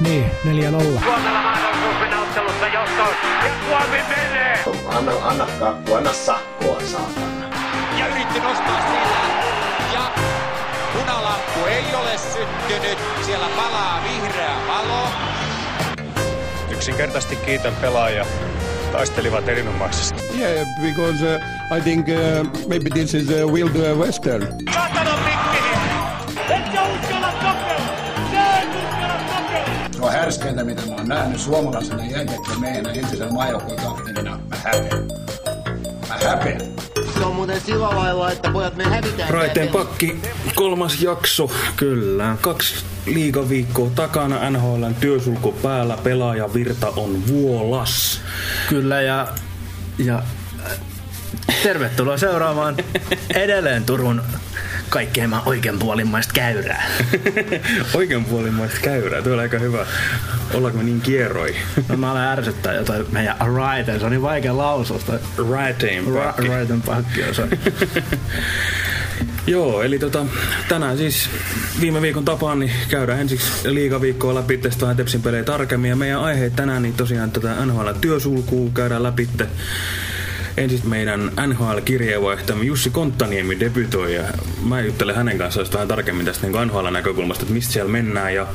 Niin, 4-0. Suomella mahdollisuus mennä ottelussa johtoon. Ja Suomi menee! Anna, anna kakku, anna sakkoa, saatana. Ja yritti nostaa sillä. Ja punalamppu ei ole syttynyt. Siellä palaa vihreä valo. Yksinkertaisesti kiitän pelaajia. Taistelivat erinomaisesti. Yeah, because uh, I think uh, maybe this is a Wild Western. Saatana pikkini! On härskeintä, mitä mä oon nähnyt suomalaisena jääkiekkoon meidän entisenä maajoukkojen kapteenina. Mä häpeän. Mä häpeän. Se on muuten sillä lailla, että pojat me hävitään. Raiteen pakki, kolmas jakso, kyllä. Kaksi liigaviikkoa takana, NHLn työsulku päällä, pelaaja virta on vuolas. Kyllä ja, ja tervetuloa seuraamaan edelleen Turun kaikkein oikeanpuolimmaista käyrää. oikeanpuolimmaista käyrää, tuo on aika hyvä. Ollaanko me niin kierroi? no mä olen ärsyttää jotain meidän Raiten, se on niin vaikea laususta. Raiteen pakki. Ra- pakki on se. Joo, eli tota, tänään siis viime viikon tapaan niin käydään ensiksi liigaviikkoa läpi, tästä vähän Tepsin pelejä tarkemmin. Ja meidän aiheet tänään, niin tosiaan tätä NHL-työsulkua käydään läpi. Ensin meidän NHL-kirjeenvaihtajamme Jussi Konttaniemi debytoi ja mä juttelen hänen kanssaan vähän tarkemmin tästä niin NHL-näkökulmasta, että mistä siellä mennään ja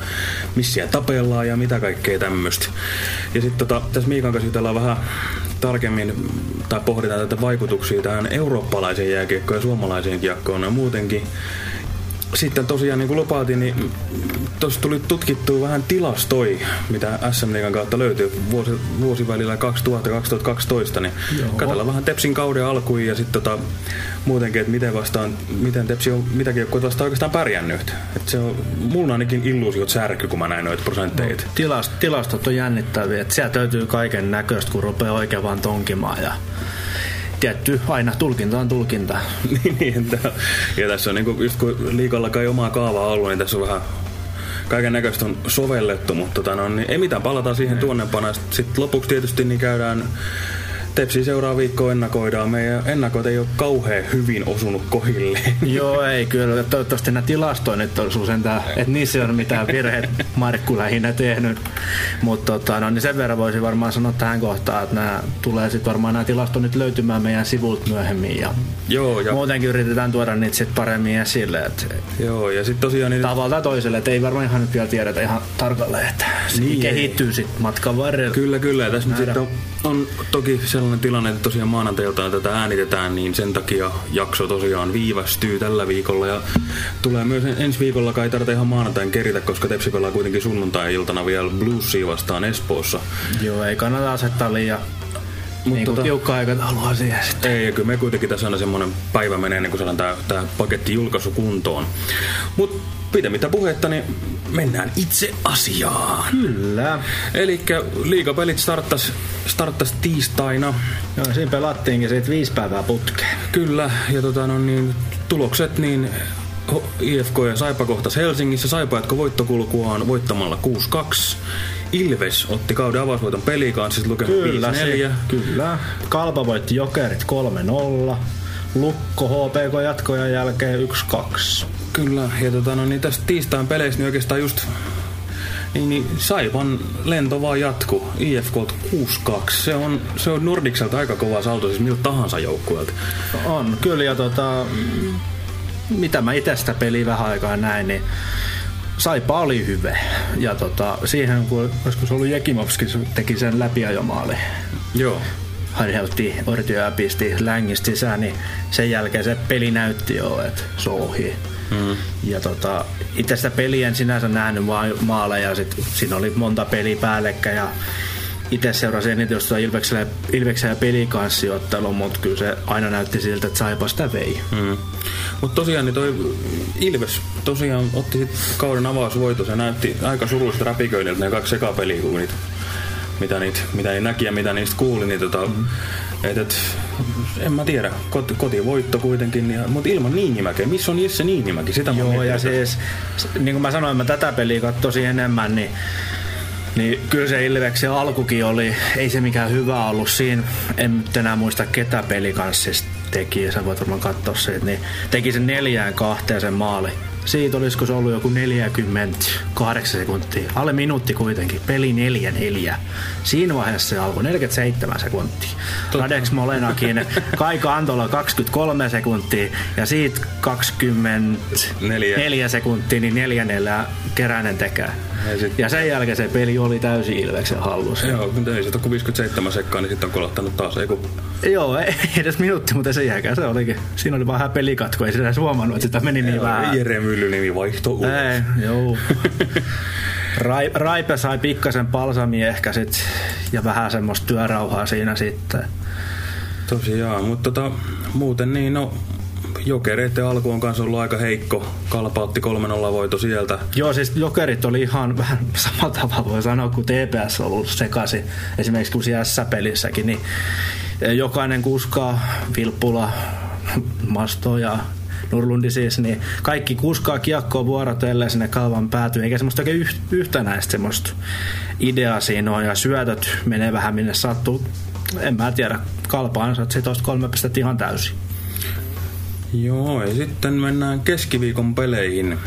missä siellä tapellaan ja mitä kaikkea tämmöistä. Ja sitten tota, tässä Miikan kanssa jutellaan vähän tarkemmin tai pohditaan tätä vaikutuksia tähän eurooppalaiseen jääkiekkoon ja suomalaiseen kiekkoon ja muutenkin sitten tosiaan niin kuin lupailtiin, niin tuossa tuli tutkittua vähän tilastoi, mitä SM Liigan kautta löytyy vuosi, vuosivälillä 2000-2012, niin Joo. katsellaan vähän Tepsin kauden alkuun ja sitten tota, muutenkin, että miten vastaan, miten Tepsi on mitäkin joku vastaan oikeastaan pärjännyt. Et se on, mulla ainakin illuusiot särky, kun mä näin noita prosentteita. No, tilast, tilastot on jännittäviä, että sieltä löytyy kaiken näköistä, kun rupeaa oikein vaan tonkimaan ja tietty, aina tulkinta on tulkinta. niin, niin että, ja tässä on niin kuin, just kun liikalla kai omaa kaavaa ollut, niin tässä on vähän kaiken näköistä on sovellettu, mutta tota, no, niin ei mitään, palataan siihen tuonnepana. Sitten lopuksi tietysti niin käydään Tepsi seuraa viikkoa ennakoidaan. Meidän ennakoit ei ole kauhean hyvin osunut kohille. Joo, ei kyllä. Toivottavasti nämä tilastoinnit on sentään, että niissä ei ole mitään virheet Markku lähinnä tehnyt. Mutta tota, no, niin sen verran voisi varmaan sanoa tähän kohtaan, että nämä tulee sitten varmaan nämä tilastoinnit löytymään meidän sivulta myöhemmin. Ja Joo, ja muutenkin yritetään tuoda niitä sitten paremmin esille. Että Joo, ja sitten tosiaan... Niin... Tavalla toiselle, että ei varmaan ihan nyt vielä tiedetä ihan tarkalleen, että se niin, kehittyy sitten matkan varrella. Kyllä, kyllä. Ja tässä nyt on, on toki sellainen tilanne, että tosiaan maanantailtaan tätä äänitetään, niin sen takia jakso tosiaan viivästyy tällä viikolla. Ja tulee myös ensi viikolla, kai tarvitse ihan maanantain keritä, koska Tepsi pelaa kuitenkin sunnuntai-iltana vielä Bluesia vastaan Espoossa. Joo, ei kannata asettaa liian mutta niin tota, tiukka aikataulua siihen sitten. Ei, kyllä me kuitenkin tässä aina semmoinen päivä menee ennen kuin saadaan tämä, tämä paketti julkaisu kuntoon. Mutta pitemmittä puhetta, niin mennään itse asiaan. Kyllä. Eli liigapelit starttas, starttas tiistaina. Joo, siinä pelattiinkin siitä viisi päivää putkeen. Kyllä, ja tota, no niin, tulokset niin IFK ja Saipa kohtas Helsingissä. Saipa jatko voittokulkuaan voittamalla 6-2. Ilves otti kauden avausvoiton peliin kanssa, siis lukema 5-4. Kyllä. Kalpa voitti Jokerit 3-0. Lukko HPK jatkojen jälkeen 1-2. Kyllä, ja tota, no, niin tästä tiistain peleissä niin oikeastaan just niin, niin Saipan lento vaan jatku. IFK 6-2. Se on, se on Nordikselta aika kova salto, siis miltä tahansa joukkueelta. On, kyllä, ja tota, mitä mä itse sitä peliä vähän aikaa näin, niin Saipa oli hyvä. Ja tota, siihen, kun olisiko se ollut Jekimovski, teki sen läpiajomaali. Joo. Harjautti Ortio ja pisti längistä sisään, niin sen jälkeen se peli näytti jo, että se on ohi. Mm. Ja tota, itse sitä peliä en sinänsä nähnyt vaan maaleja, sit, siinä oli monta peliä päällekkäin ja itse seurasin eniten jos Ilveksellä, Ilveksellä ja pelikanssiottelun, mutta kyllä se aina näytti siltä, että Saipa sitä vei. Mm. Mutta tosiaan niin toi Ilves tosiaan otti kauden avausvoito, se näytti aika surullista räpiköinniltä ne kaksi sekapeliä, kun niitä, mitä, niitä, mitä niitä näki ja mitä niistä kuuli, niin tota, mm. et, et, en mä tiedä, Kot, kotivoitto kuitenkin, ja, mutta ilman Niinimäkeä, missä on Jesse Niinimäki? Sitä Joo, ja siis, niin kuin mä sanoin, mä tätä peliä katsoisin enemmän, niin niin kyllä se Ilveksen alkukin oli, ei se mikään hyvä ollut siinä. En nyt enää muista ketä pelikanssista teki, ja sä voit varmaan katsoa siitä, niin teki sen neljään kahteen sen maali. Siitä olisiko se ollut joku 48 sekuntia. Alle minuutti kuitenkin. Peli 4-4. Siinä vaiheessa se alkoi 47 sekuntia. Radeks Molenakin, Kaika Antola 23 sekuntia ja siitä 24 Neljä. sekuntia, niin 4-4 Keränen tekee. Ja sit- Ja sen jälkeen se peli oli täysin Ilveksen hallussa. Joo, mutta ei se kun 57 sekkaa, niin sitten on kolottanut taas. Ei kun... Joo, ei edes minuutti, mutta sen jälkeen se olikin. Siinä oli vähän pelikatko, ei sitä edes huomannut, että sitä meni niin vähän. Jere Myllynimi vaihto ulos. Ei, joo. Rai, Raipe sai pikkasen palsamia ehkä sit, ja vähän semmoista työrauhaa siinä sitten. Tosiaan, mutta tota, muuten niin, no jokereiden alku on kanssa ollut aika heikko. Kalpautti 3-0 voito sieltä. Joo, siis jokerit oli ihan vähän samalla tavalla voi sanoa kuin TPS on ollut sekaisin. Esimerkiksi kun siellä S-pelissäkin, niin jokainen kuskaa, Vilppula, Masto ja Nurlundi siis, niin kaikki kuskaa kiekkoa vuorotellen sinne kalvan päätyyn, eikä semmoista oikein yh- yhtenäistä semmoista ideaa siinä on, ja syötöt menee vähän minne sattuu. En mä tiedä, kalpa ansaitsee tosta kolme pistettä ihan täysin. Joo, ja sitten mennään keskiviikon peleihin.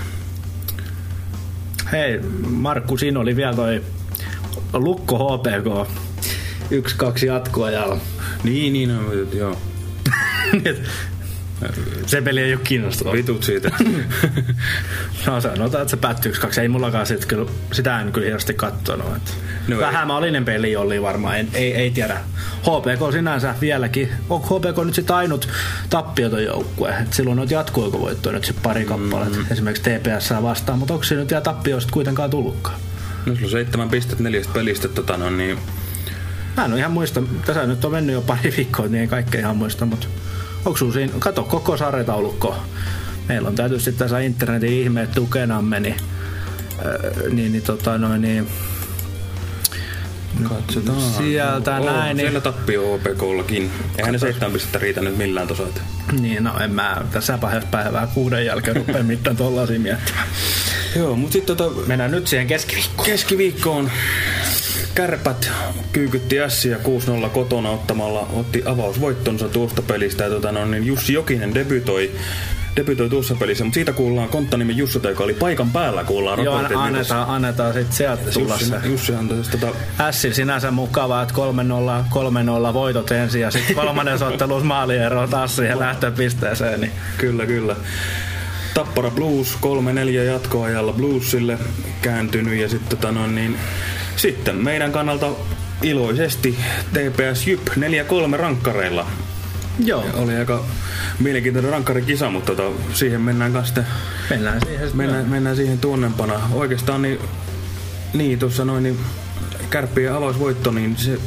Hei, Markku, siinä oli vielä toi Lukko HPK. Yksi, kaksi jatkoajalla. Niin, niin, no, joo. se peli ei ole kiinnostava. Vitut siitä. No sanotaan, että se päättyy yksi, kaksi. Ei mullakaan sit kyllä, sitä en kyllä hirveästi katsonut. Et No maalinen peli oli varmaan, en, ei, ei tiedä. HPK sinänsä vieläkin. Onko HPK nyt sitten ainut tappioton joukkue? Et silloin on jatkuoikovoittoja nyt sit pari kappaletta. Mm. Esimerkiksi TPS vastaan, mutta onko siinä nyt vielä tappioista kuitenkaan tullutkaan? No sulla on seitsemän pistettä neljästä pelistä, tota, no, niin Mä en ihan muista, tässä nyt on mennyt jo pari viikkoa, niin ei kaikkea ihan muista, mutta onko sun siinä, kato koko sarjataulukko. Meillä on tietysti tässä internetin ihmeet tukenamme, niin, öö, niin, niin, tota, noin, niin katsotaan. Sieltä Oo, näin, niin- Siellä tappio OPKllakin. Eihän ne seitsemän pistettä riitä nyt millään että- Niin, no en mä tässä päivää kuuden jälkeen rupea mitään tollasia miettimään. Joo, mutta sitten tota, Mennään nyt siihen keskiviikkoon. keskiviikkoon Kärpät kyykytti Ässiä 6-0 kotona ottamalla, otti avausvoittonsa tuosta pelistä. Ja tota, no, niin Jussi Jokinen debytoi, debytoi tuossa pelissä, mutta siitä kuullaan Konttanimen Jussi, joka oli paikan päällä, kuullaan Joo, raportit, annetaan, annetaan sitten sieltä tulla Jussi, se. Jussi antoi tota, Ässin sinänsä mukavaa, että 3-0, 3-0 voitot ensin ja sitten kolmannen ottelussa maaliero taas siihen lähtöpisteeseen. Niin. Kyllä, kyllä. Tappara Blues 3-4 jatkoajalla Bluesille kääntynyt ja sitten tota noin niin, sitten meidän kannalta iloisesti TPS Jyp 4-3 rankkareilla. Joo, Oli aika mielenkiintoinen rankkarikisa, mutta tota, siihen mennään kanssa sitten, mennään siihen mennään, mennään siihen tuonnempana. Oikeastaan niin, niin tuossa noin niin kärppien avausvoitto, niin se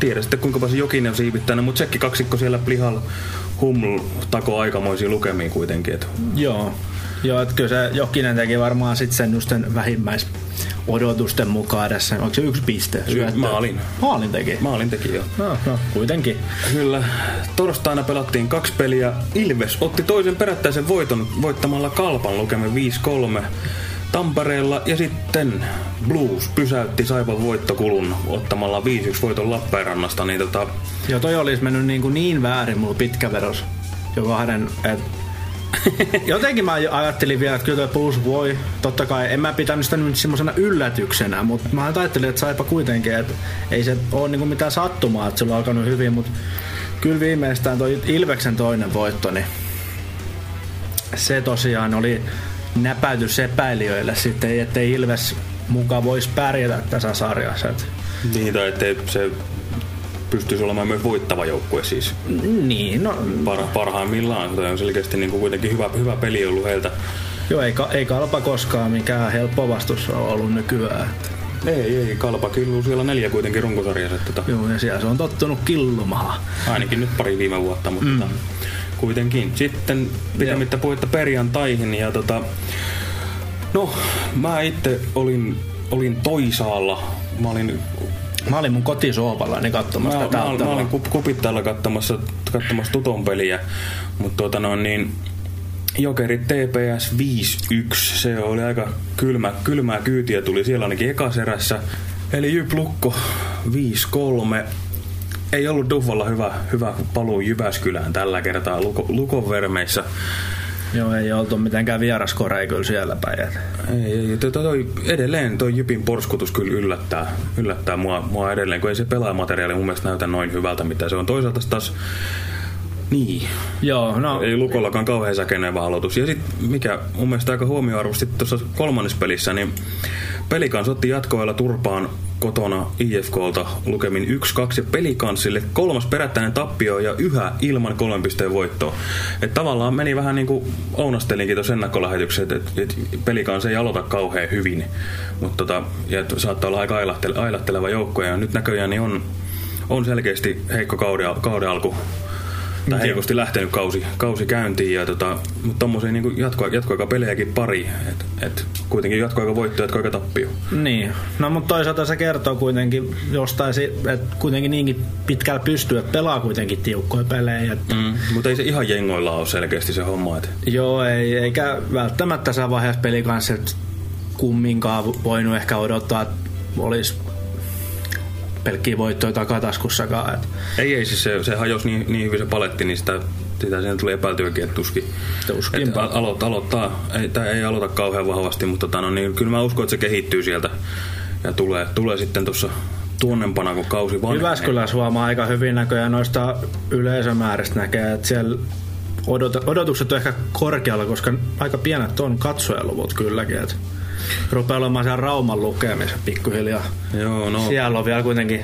tiedä sitten kuinka paljon Jokinen on siivittänyt, mutta tsekki kaksikko siellä Plihal Huml tako aikamoisia lukemia kuitenkin. Et Joo. Joo, että kyllä se Jokinen teki varmaan sitten sen just sen vähimmäisodotusten mukaan tässä. Onko se yksi piste? syöttö? maalin. Maalin teki. Maalin teki jo. No, no, kuitenkin. Kyllä. Torstaina pelattiin kaksi peliä. Ilves otti toisen perättäisen voiton voittamalla Kalpan lukemin 5-3 Tampereella. Ja sitten Blues pysäytti Saipan voittokulun ottamalla 5-1 voiton Lappeenrannasta. Niin tota, Joo, toi olisi mennyt niin, kuin niin väärin mulla pitkäveros. Jo kahden, et Jotenkin mä ajattelin vielä, että kyllä Blues voi. Totta kai en mä pitänyt sitä nyt semmoisena yllätyksenä, mutta mä ajattelin, että saipa kuitenkin, että ei se ole niinku mitään sattumaa, että se on alkanut hyvin, mutta kyllä viimeistään toi Ilveksen toinen voitto, niin se tosiaan oli näpäytys epäilijöille sitten, ettei Ilves mukaan voisi pärjätä tässä sarjassa. Niin, tai ettei se pystyisi olemaan myös voittava joukkue siis niin, no par, parhaimmillaan. Toi on selkeästi niin kuin kuitenkin hyvä, hyvä peli ollut heiltä. joo, ei, ei kalpa koskaan mikään helppo vastus ole ollut nykyään. Että. Ei, ei, kalpa killuu siellä neljä kuitenkin runkosarjassa. Tota, Joo, ja siellä se on tottunut killumaan. ainakin nyt pari viime vuotta, mutta mm. tota, kuitenkin. Sitten pitämättä puhetta perjantaihin ja tota, no mä itse olin, olin toisaalla. Mä olin, Mä olin mun kotisohvalla niin katsomassa mä, tätä mä, mä ottelua. olin kup- kupittailla katsomassa, katsomassa tuton peliä, mutta tuota no niin, Jokerit TPS 5-1, se oli aika kylmä, kylmää kyytiä tuli siellä ainakin ekaserässä. Eli Jyp Lukko 5-3. Ei ollut Duffalla hyvä, hyvä paluu Jyväskylään tällä kertaa Luko, Lukon vermeissä. Joo, ei oltu mitenkään vieraskoreja kyllä siellä päin. Ei, ei, toi, toi, edelleen toi Jypin porskutus kyllä yllättää, yllättää mua, mua edelleen, kun ei se pelaajamateriaali mun mielestä näytä noin hyvältä, mitä se on. Toisaalta taas, niin, Joo, no. Ei Lukollakaan kauhean säkenevä aloitus. Ja sitten mikä mun mielestä aika huomioarvoisesti tuossa kolmannessa pelissä, niin Pelikans otti jatkoilla turpaan kotona IFKlta lukemin 1-2 ja Pelikansille kolmas perättäinen tappio ja yhä ilman kolmen pisteen voittoa. Et tavallaan meni vähän niin kuin ounastelinkin tuossa ennakkolähetyksen, että et, et Pelikans ei aloita kauhean hyvin, mutta tota, ja saattaa olla aika ailahtele, ailatteleva joukko ja nyt näköjään niin on, on selkeästi heikko kauden, kauden alku tai heikosti lähtenyt kausi, kausi käyntiin, ja tota, mutta tommosia niin jatko, jatkoaika pelejäkin pari, et, et kuitenkin jatkoaika voitto, jatkoaika tappio. Niin, no mutta toisaalta se kertoo kuitenkin jostain, että kuitenkin niinkin pitkällä pystyy, että pelaa kuitenkin tiukkoja pelejä. Että Mm, mutta ei se ihan jengoilla ole selkeästi se homma, että Joo, ei, eikä välttämättä saa vaiheessa peli kanssa että kumminkaan voinut ehkä odottaa, että olisi pelkkiä voittoja takataskussakaan. Et ei, ei siis se, se hajosi niin, niin hyvin se paletti, niin sitä, sitä siinä tuli epäiltyäkin, että tuskin. Tuskin Että alo, aloittaa, ei, tai ei aloita kauhean vahvasti, mutta tota, no, niin, kyllä mä uskon, että se kehittyy sieltä ja tulee, tulee sitten tuossa tuonnempana, kun kausi vanhenee. Jyväskylässä huomaa aika hyvin näköjään noista yleisömääristä näkee, että siellä odot- odotukset on ehkä korkealla, koska aika pienet on katsojaluvut kylläkin. Et rupeaa olemaan siellä Rauman lukemisen pikkuhiljaa. Joo, no. Siellä on vielä kuitenkin,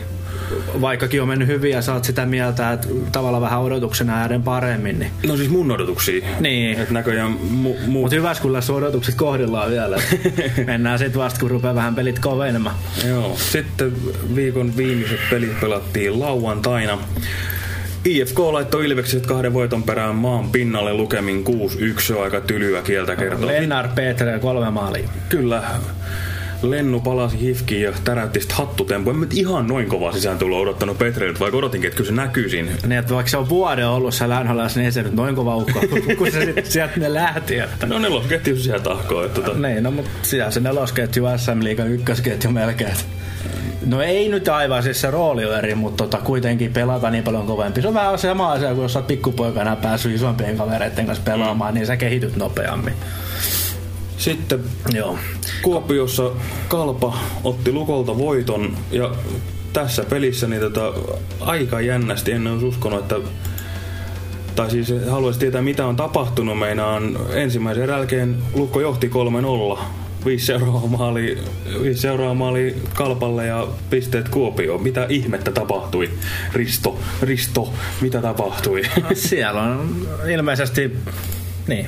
vaikkakin on mennyt hyvin ja sä oot sitä mieltä, että tavallaan vähän odotuksena ääden paremmin, niin No siis mun odotuksia. Niin. Että näköjään mu, mu, Mutta Jyväskylässä odotukset kohdillaan vielä. Mennään sitten vasta, kun rupeaa vähän pelit kovenemaan. Joo. Sitten viikon viimeiset pelit pelattiin lauantaina. IFK laittoi Ilvekset kahden voiton perään maan pinnalle lukemin 6-1. Se on aika tylyä kieltä kertoo. Lennart Petre kolme maalia. Kyllä. Lennu palasi hifkiin ja täräytti sitten hattutempo. En nyt ihan noin kova sisään tullut odottanut Petreiltä, vaikka odotinkin, että kyllä se näkyy siinä. Niin, että vaikka se on vuoden ollut siellä NHLs, niin ei se nyt noin kova ukko, kun se sit sieltä ne lähti. Että. No nelosketju siellä tahkoa. Että tota, Niin, no mutta siellä se nelosketju, SM Liigan ykkösketju melkein. No ei nyt aivan, siis se rooli on eri, mutta tota, kuitenkin pelata niin paljon kovempi. Se on vähän sama asia, kun jos sä oot pikkupoikana päässyt isompien kavereiden kanssa pelaamaan, niin sä kehityt nopeammin. Sitten Joo. Kuopiossa Kalpa otti Lukolta voiton ja tässä pelissä niin tota, aika jännästi en olisi uskonut, että tai siis haluaisin tietää mitä on tapahtunut. Meinaan ensimmäisen jälkeen Lukko johti 3-0. Viisi seuraavaa maali, viisi seuraavaa maali Kalpalle ja pisteet Kuopioon. Mitä ihmettä tapahtui? Risto, Risto, mitä tapahtui? No, siellä on ilmeisesti, niin,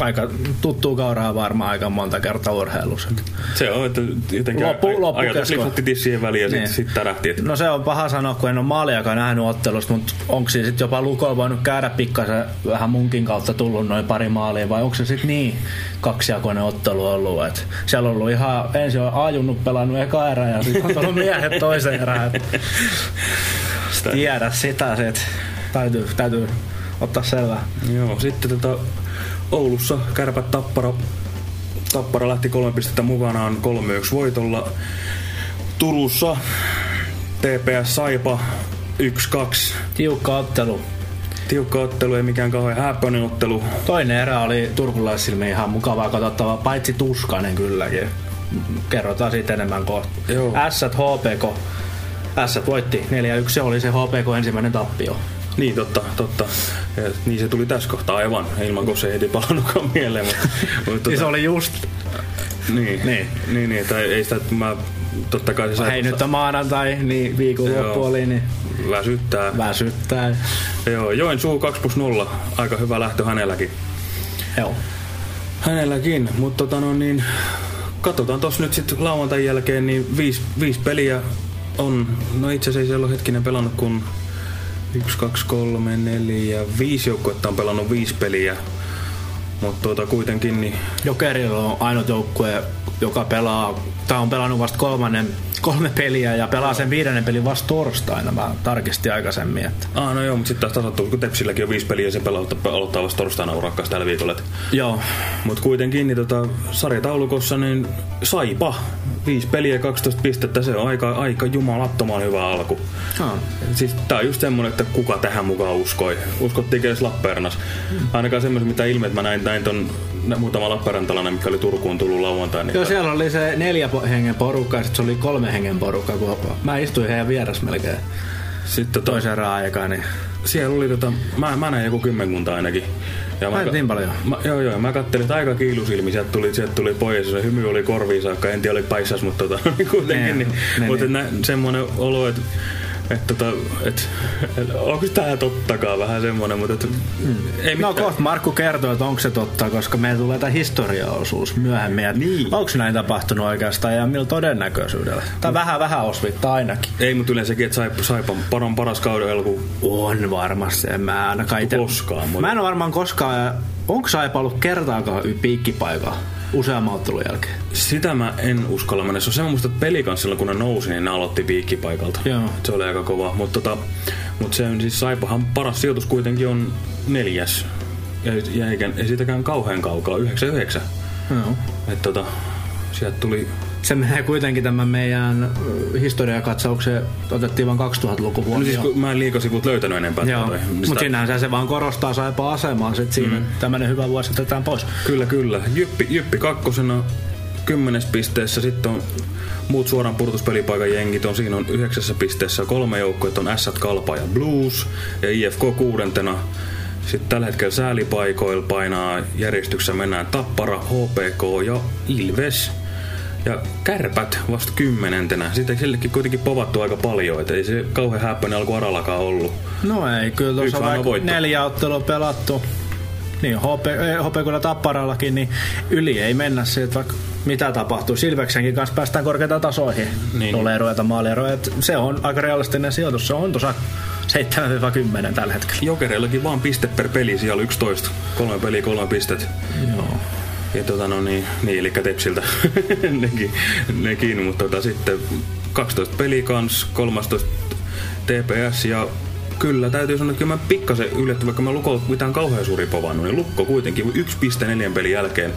aika tuttuu kauraa varmaan aika monta kertaa urheilussa. Se on, että jotenkin Loppu- loppukesko. ajatus lipsahti tissien väliin ja Niin. sitten sit tärähti. Että No se on paha sanoa, kun en ole maaliakaan nähnyt ottelusta, mutta onko siinä sitten jopa Lukolla voinut käydä pikkasen vähän munkin kautta tullut noin pari maalia, vai onko se sitten niin kaksijakoinen ottelu ollut, että siellä on ollut ihan, ensin on ajunnut pelannut eka erä ja sitten on tullut miehet toisen erään. et Tiedä sitä, sit. täytyy, täytyy ottaa selvää. Joo, sitten tota, Oulussa kärpät Tappara, Tappara lähti kolme pistettä mukanaan 3-1 voitolla. Turussa TPS Saipa 1-2. Tiukka ottelu. Tiukka ottelu, ei mikään kauhean häppöinen ottelu. Toinen erä oli turkulaissilmi ihan mukavaa katsottavaa, paitsi tuskainen kylläkin. Kerrotaan siitä enemmän kohta. Joo. S HPK. S voitti 4-1, se oli se HPK ensimmäinen tappio. Niin, totta, totta. Ja, niin se tuli tässä kohtaa aivan, ilman kun se ei palannutkaan mieleen. Mutta, mutta, Niin se oli just, niin, niin, niin, niin, tai ei sitä, mä, totta kai se sai hei nyt on maanantai, niin viikonloppu oli, niin väsyttää. väsyttää. Joo, Joensuu 2 plus 0. Aika hyvä lähtö hänelläkin. Joo. Hänelläkin, mutta tota no niin, katsotaan tossa nyt sitten lauantain jälkeen, niin viisi, viisi peliä on, no itse asiassa ei siellä ole hetkinen pelannut kun 1, 2, 3, 4, 5 joukkuetta on pelannut viisi peliä. Mutta tuota kuitenkin niin Jokerilla on ainut joukkue, joka pelaa, tai on pelannut vasta kolmannen, kolme peliä ja pelaa sen viidennen pelin vasta torstaina. Mä tarkistin aikaisemmin, että Ah, no joo, mutta sitten taas tasattuu, kun Tepsilläkin on viisi peliä ja se pelaa, aloittaa vasta torstaina urakkaas tällä viikolla. joo, Mutta kuitenkin niin tota, sarjataulukossa niin Saipa viisi peliä 12 pistettä, se on aika, aika jumalattoman hyvä alku. No. Siis tää on just semmonen, että kuka tähän mukaan uskoi. Uskottiinko edes Lappeenrannassa? Ainakaan semmoisen, mitä ilme, että mä näin, näin ton muutama Lappeenrantalainen, mikä oli Turkuun tullut lauantai. Niin Joo, siellä oli se neljä hengen porukka ja sitten se oli kolme hengen porukka, kun mä istuin heidän vieras melkein Sitten toisen erään aikaan. Niin... siellä oli tota, mä, mä näin joku kymmenkunta ainakin. Ja ka- niin paljon? Mä, joo, joo, mä kattelin, että aika kiilusilmi, sieltä tuli, sieltä tuli pois, se hymy oli korviin saakka, en tiedä oli paissas, mutta tota, kuitenkin, Niin, niin, niin, mutta niin. nä, semmoinen olo, että että tota, et, et, onko tää tottakaan vähän semmoinen, mutta et, ei No mitään. kohta Markku kertoo, että onko se totta, koska meillä tulee tämä historiaosuus myöhemmin. Että Niin. Onko näin tapahtunut oikeastaan ja millä todennäköisyydellä? Tai vähän vähän osvittaa ainakin. Ei, mutta yleensäkin, että Saipa, Saipa paran paras kauden alku. On varmasti, en mä ainakaan ite... Koskaan, Mä en ole varmaan koskaan... Onko Saipa ollut kertaakaan piikkipaikalla useamman ottelun jälkeen? Sitä mä en uskalla mennä. Se on semmoista, että pelikanssilla kun ne nousi, niin ne aloitti piikkipaikalta. Joo. Se oli aika kova. Mutta tota, mut se on siis Saipahan paras sijoitus kuitenkin on neljäs. Ja, ja eikä, ei siitäkään kauhean kaukaa, 99. Joo. Että tota, sieltä tuli Se menee kuitenkin tämän meidän ö, historiakatsauksen, otettiin vain 2000-luku No siis kun mä en liikasivut löytänyt enempää. Joo, niin mutta sitä- sinänsä se vaan korostaa Saipa asemaa sit siinä. Mm. Tämmönen hyvä vuosi otetaan pois. Kyllä, kyllä. Jyppi, Jyppi kakkosena kymmenes pisteessä. Sitten on muut suoran purtuspelipaikan jengit on siinä on yhdeksässä pisteessä kolme joukkoa, on Ässät, Kalpa ja Blues ja IFK kuudentena. Sitten tällä hetkellä säälipaikoilla painaa järjestyksessä mennään Tappara, HPK ja Ilves. Ja kärpät vasta kymmenentenä. Sitten sillekin kuitenkin povattu aika paljon, että ei se kauhean häppäinen alku Arallakaan ollut. No ei, kyllä tuossa on vaikka neljä ottelua pelattu. Niin, HP, eh, Tapparallakin, niin yli ei mennä siitä, vaikka mitä tapahtuu. Silveksenkin kanssa päästään korkeita tasoihin. Niin. Tulee ruveta maalieroja. Se on aika realistinen sijoitus. Se on tuossa 7-10 tällä hetkellä. Jokereillakin vaan piste per peli, siellä 11. Kolme peliä, kolme pistet. Joo. Ja tota no niin, niin eli Tepsiltä nekin, nekin, mutta tota, sitten 12 peli kans, 13 TPS ja kyllä täytyy sanoa, että kyllä mä pikkasen yllätty, vaikka mä Lukko mitään kauhean suuri povannut, niin Lukko kuitenkin 1,4 pelin jälkeen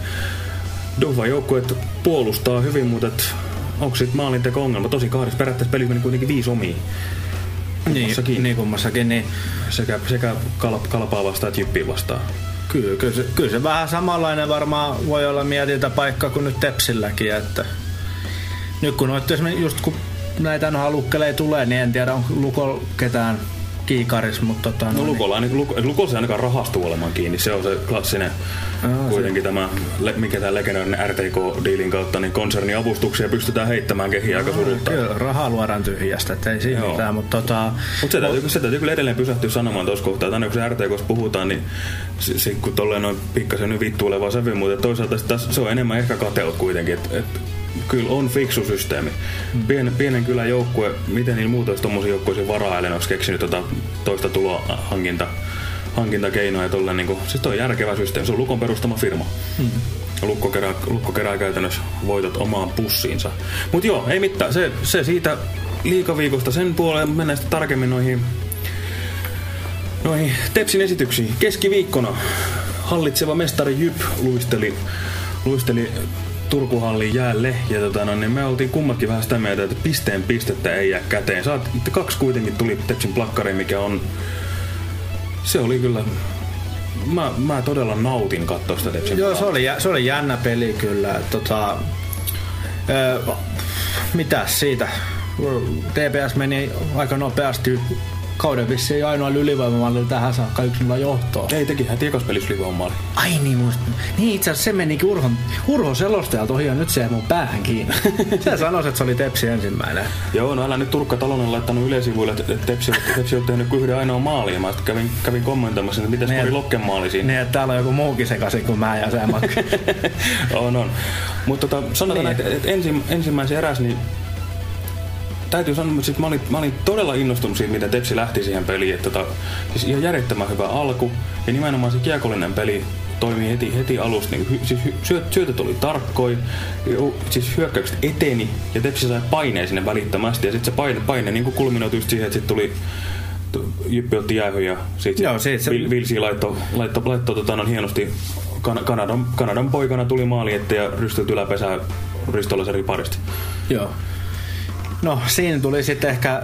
Dova joukkueet puolustaa hyvin, mutta et, onko sit maalinteko ongelma? Tosi kahdessa perättäessä pelissä meni kuitenkin viisi omiin. Kummassakin. Niin, niin kummassakin. Niin. Sekä, sekä kalp, kalpaa vastaan että jyppiä vastaan. Kyllä, kyllä, se, kyllä se vähän samanlainen varmaan voi olla mietintä paikka kuin nyt Tepsilläkin, että nyt kun just kun näitä lukkeleja tulee, niin en tiedä onko Luko ketään kiikaris, mutta tota, No no, Lukolla, niin, Luko, Lukolla se ainakaan rahastuu olemaan kiinni. Se on se klassinen, Aa, kuitenkin tämä, le- mikä tämä legendaarinen RTK-diilin kautta, niin konserniavustuksia pystytään heittämään kehiä aika surutta. Kyllä, rahaa luodaan tyhjästä, että ei siinä Joo. mitään, mutta tota, Mutta se täytyy, se täytyy kyllä edelleen pysähtyä sanomaan tuossa kohtaa, että aina kun se RTKssa puhutaan, niin se, se kun tolleen noin pikkasen nyt vittuilevaa sävy, mutta toisaalta se on enemmän ehkä kateut kuitenkin, että et, kyllä on fiksu systeemi. Pienen, pienen kylän joukkue, miten niillä muuten olisi tommosia joukkueisia varailen, olisi keksinyt tota toista tulohankinta hankintakeinoja tolleen niinku, siis toi on järkevä systeemi, se on Lukon perustama firma. Hmm. Lukko kerää, Lukko kerää käytännössä voitot omaan pussiinsa. Mutta joo, ei mitään. Se, se siitä liikaviikosta sen puoleen mennään sitten tarkemmin noihin, noihin Tepsin esityksiin. Keskiviikkona hallitseva mestari Jyp luisteli, luisteli Turkuhallin jäälle. Ja tota, no, niin me oltiin kummatkin vähän sitä mieltä, että pisteen pistettä ei jää käteen. Saat, kaksi kuitenkin tuli Tepsin plakkariin, mikä on... Se oli kyllä... Mä, mä todella nautin katsoa sitä Tepsin joo, se oli, se oli jännä peli kyllä. Tota, ö, mitäs siitä? TPS meni aika nopeasti kauden vissiin ainoa ylivoimamallilla tähän saakka 1-0 johtoon. Ei, teki heti ekas pelissä liikaa maali. Ai niin, muista. Niin itse asiassa se menikin Urhon, Urhon selostajalta ohi ja nyt se jäi mun päähän kiinni. se sanoisi, että se oli Tepsi ensimmäinen. Joo, no älä nyt Turkka Talonen laittanut yleisivuille, että Tepsi, Tepsi on tehnyt yhden ainoa maali. Ja mä kävin, kävin kommentoimassa, että skori et- Lokken maali siinä. Niin, että täällä on joku muukin sekaisin kuin mä ja Seemak. on, on. Mutta tota, sanotaan, Niin. että, että ensi, ensimmäisen eräs, niin täytyy sanoa, että sit mä, olin, mä olin todella innostunut siitä, miten Tepsi lähti siihen peliin. Että tota, siis ihan järjettömän hyvä alku. Ja nimenomaan se kiekollinen peli toimii heti, heti alusta. Niin, hy, siis hy, syöt, syötöt oli tarkkoin, ju- siis hyökkäykset eteni ja Tepsi sai paineen sinne välittömästi. Ja sitten se paine, paine niin kulminoitui just siihen, että sitten tuli tu- Jyppi otti jäähyn ja Joo, siitä se- Vil- Vilsi laittoi laitto, laitto, tota, no, hienosti kan- Kanadan, Kanadan poikana tuli maali eteen ja rystylti yläpesää Ristolla se riparista. Joo. No siinä tuli sitten ehkä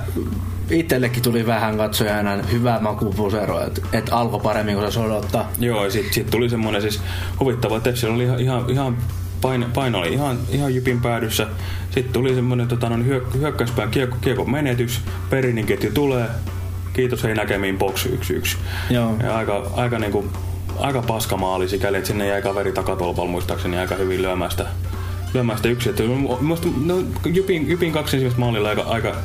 itsellekin tuli vähän katsojana hyvä makupusero, että et alkoi paremmin kuin se odottaa. Joo, ja sitten sit tuli semmoinen siis huvittava, että Tepsillä oli ihan, ihan, ihan paino, paino oli ihan, ihan jypin päädyssä. Sitten tuli semmoinen tota, noin hyök, hyökkäyspään kiekko, kiekon menetys, Perinin ketju tulee, kiitos hei näkemiin, box 1-1. Joo. Ja aika, aika, niinku, aika paska maali sikäli, että sinne jäi kaveri takatolpalla muistaakseni aika hyvin lyömästä, lyömästä yksi. Että musta, no, Jypin, Jypin kaksi ensimmäistä maalilla aika, aika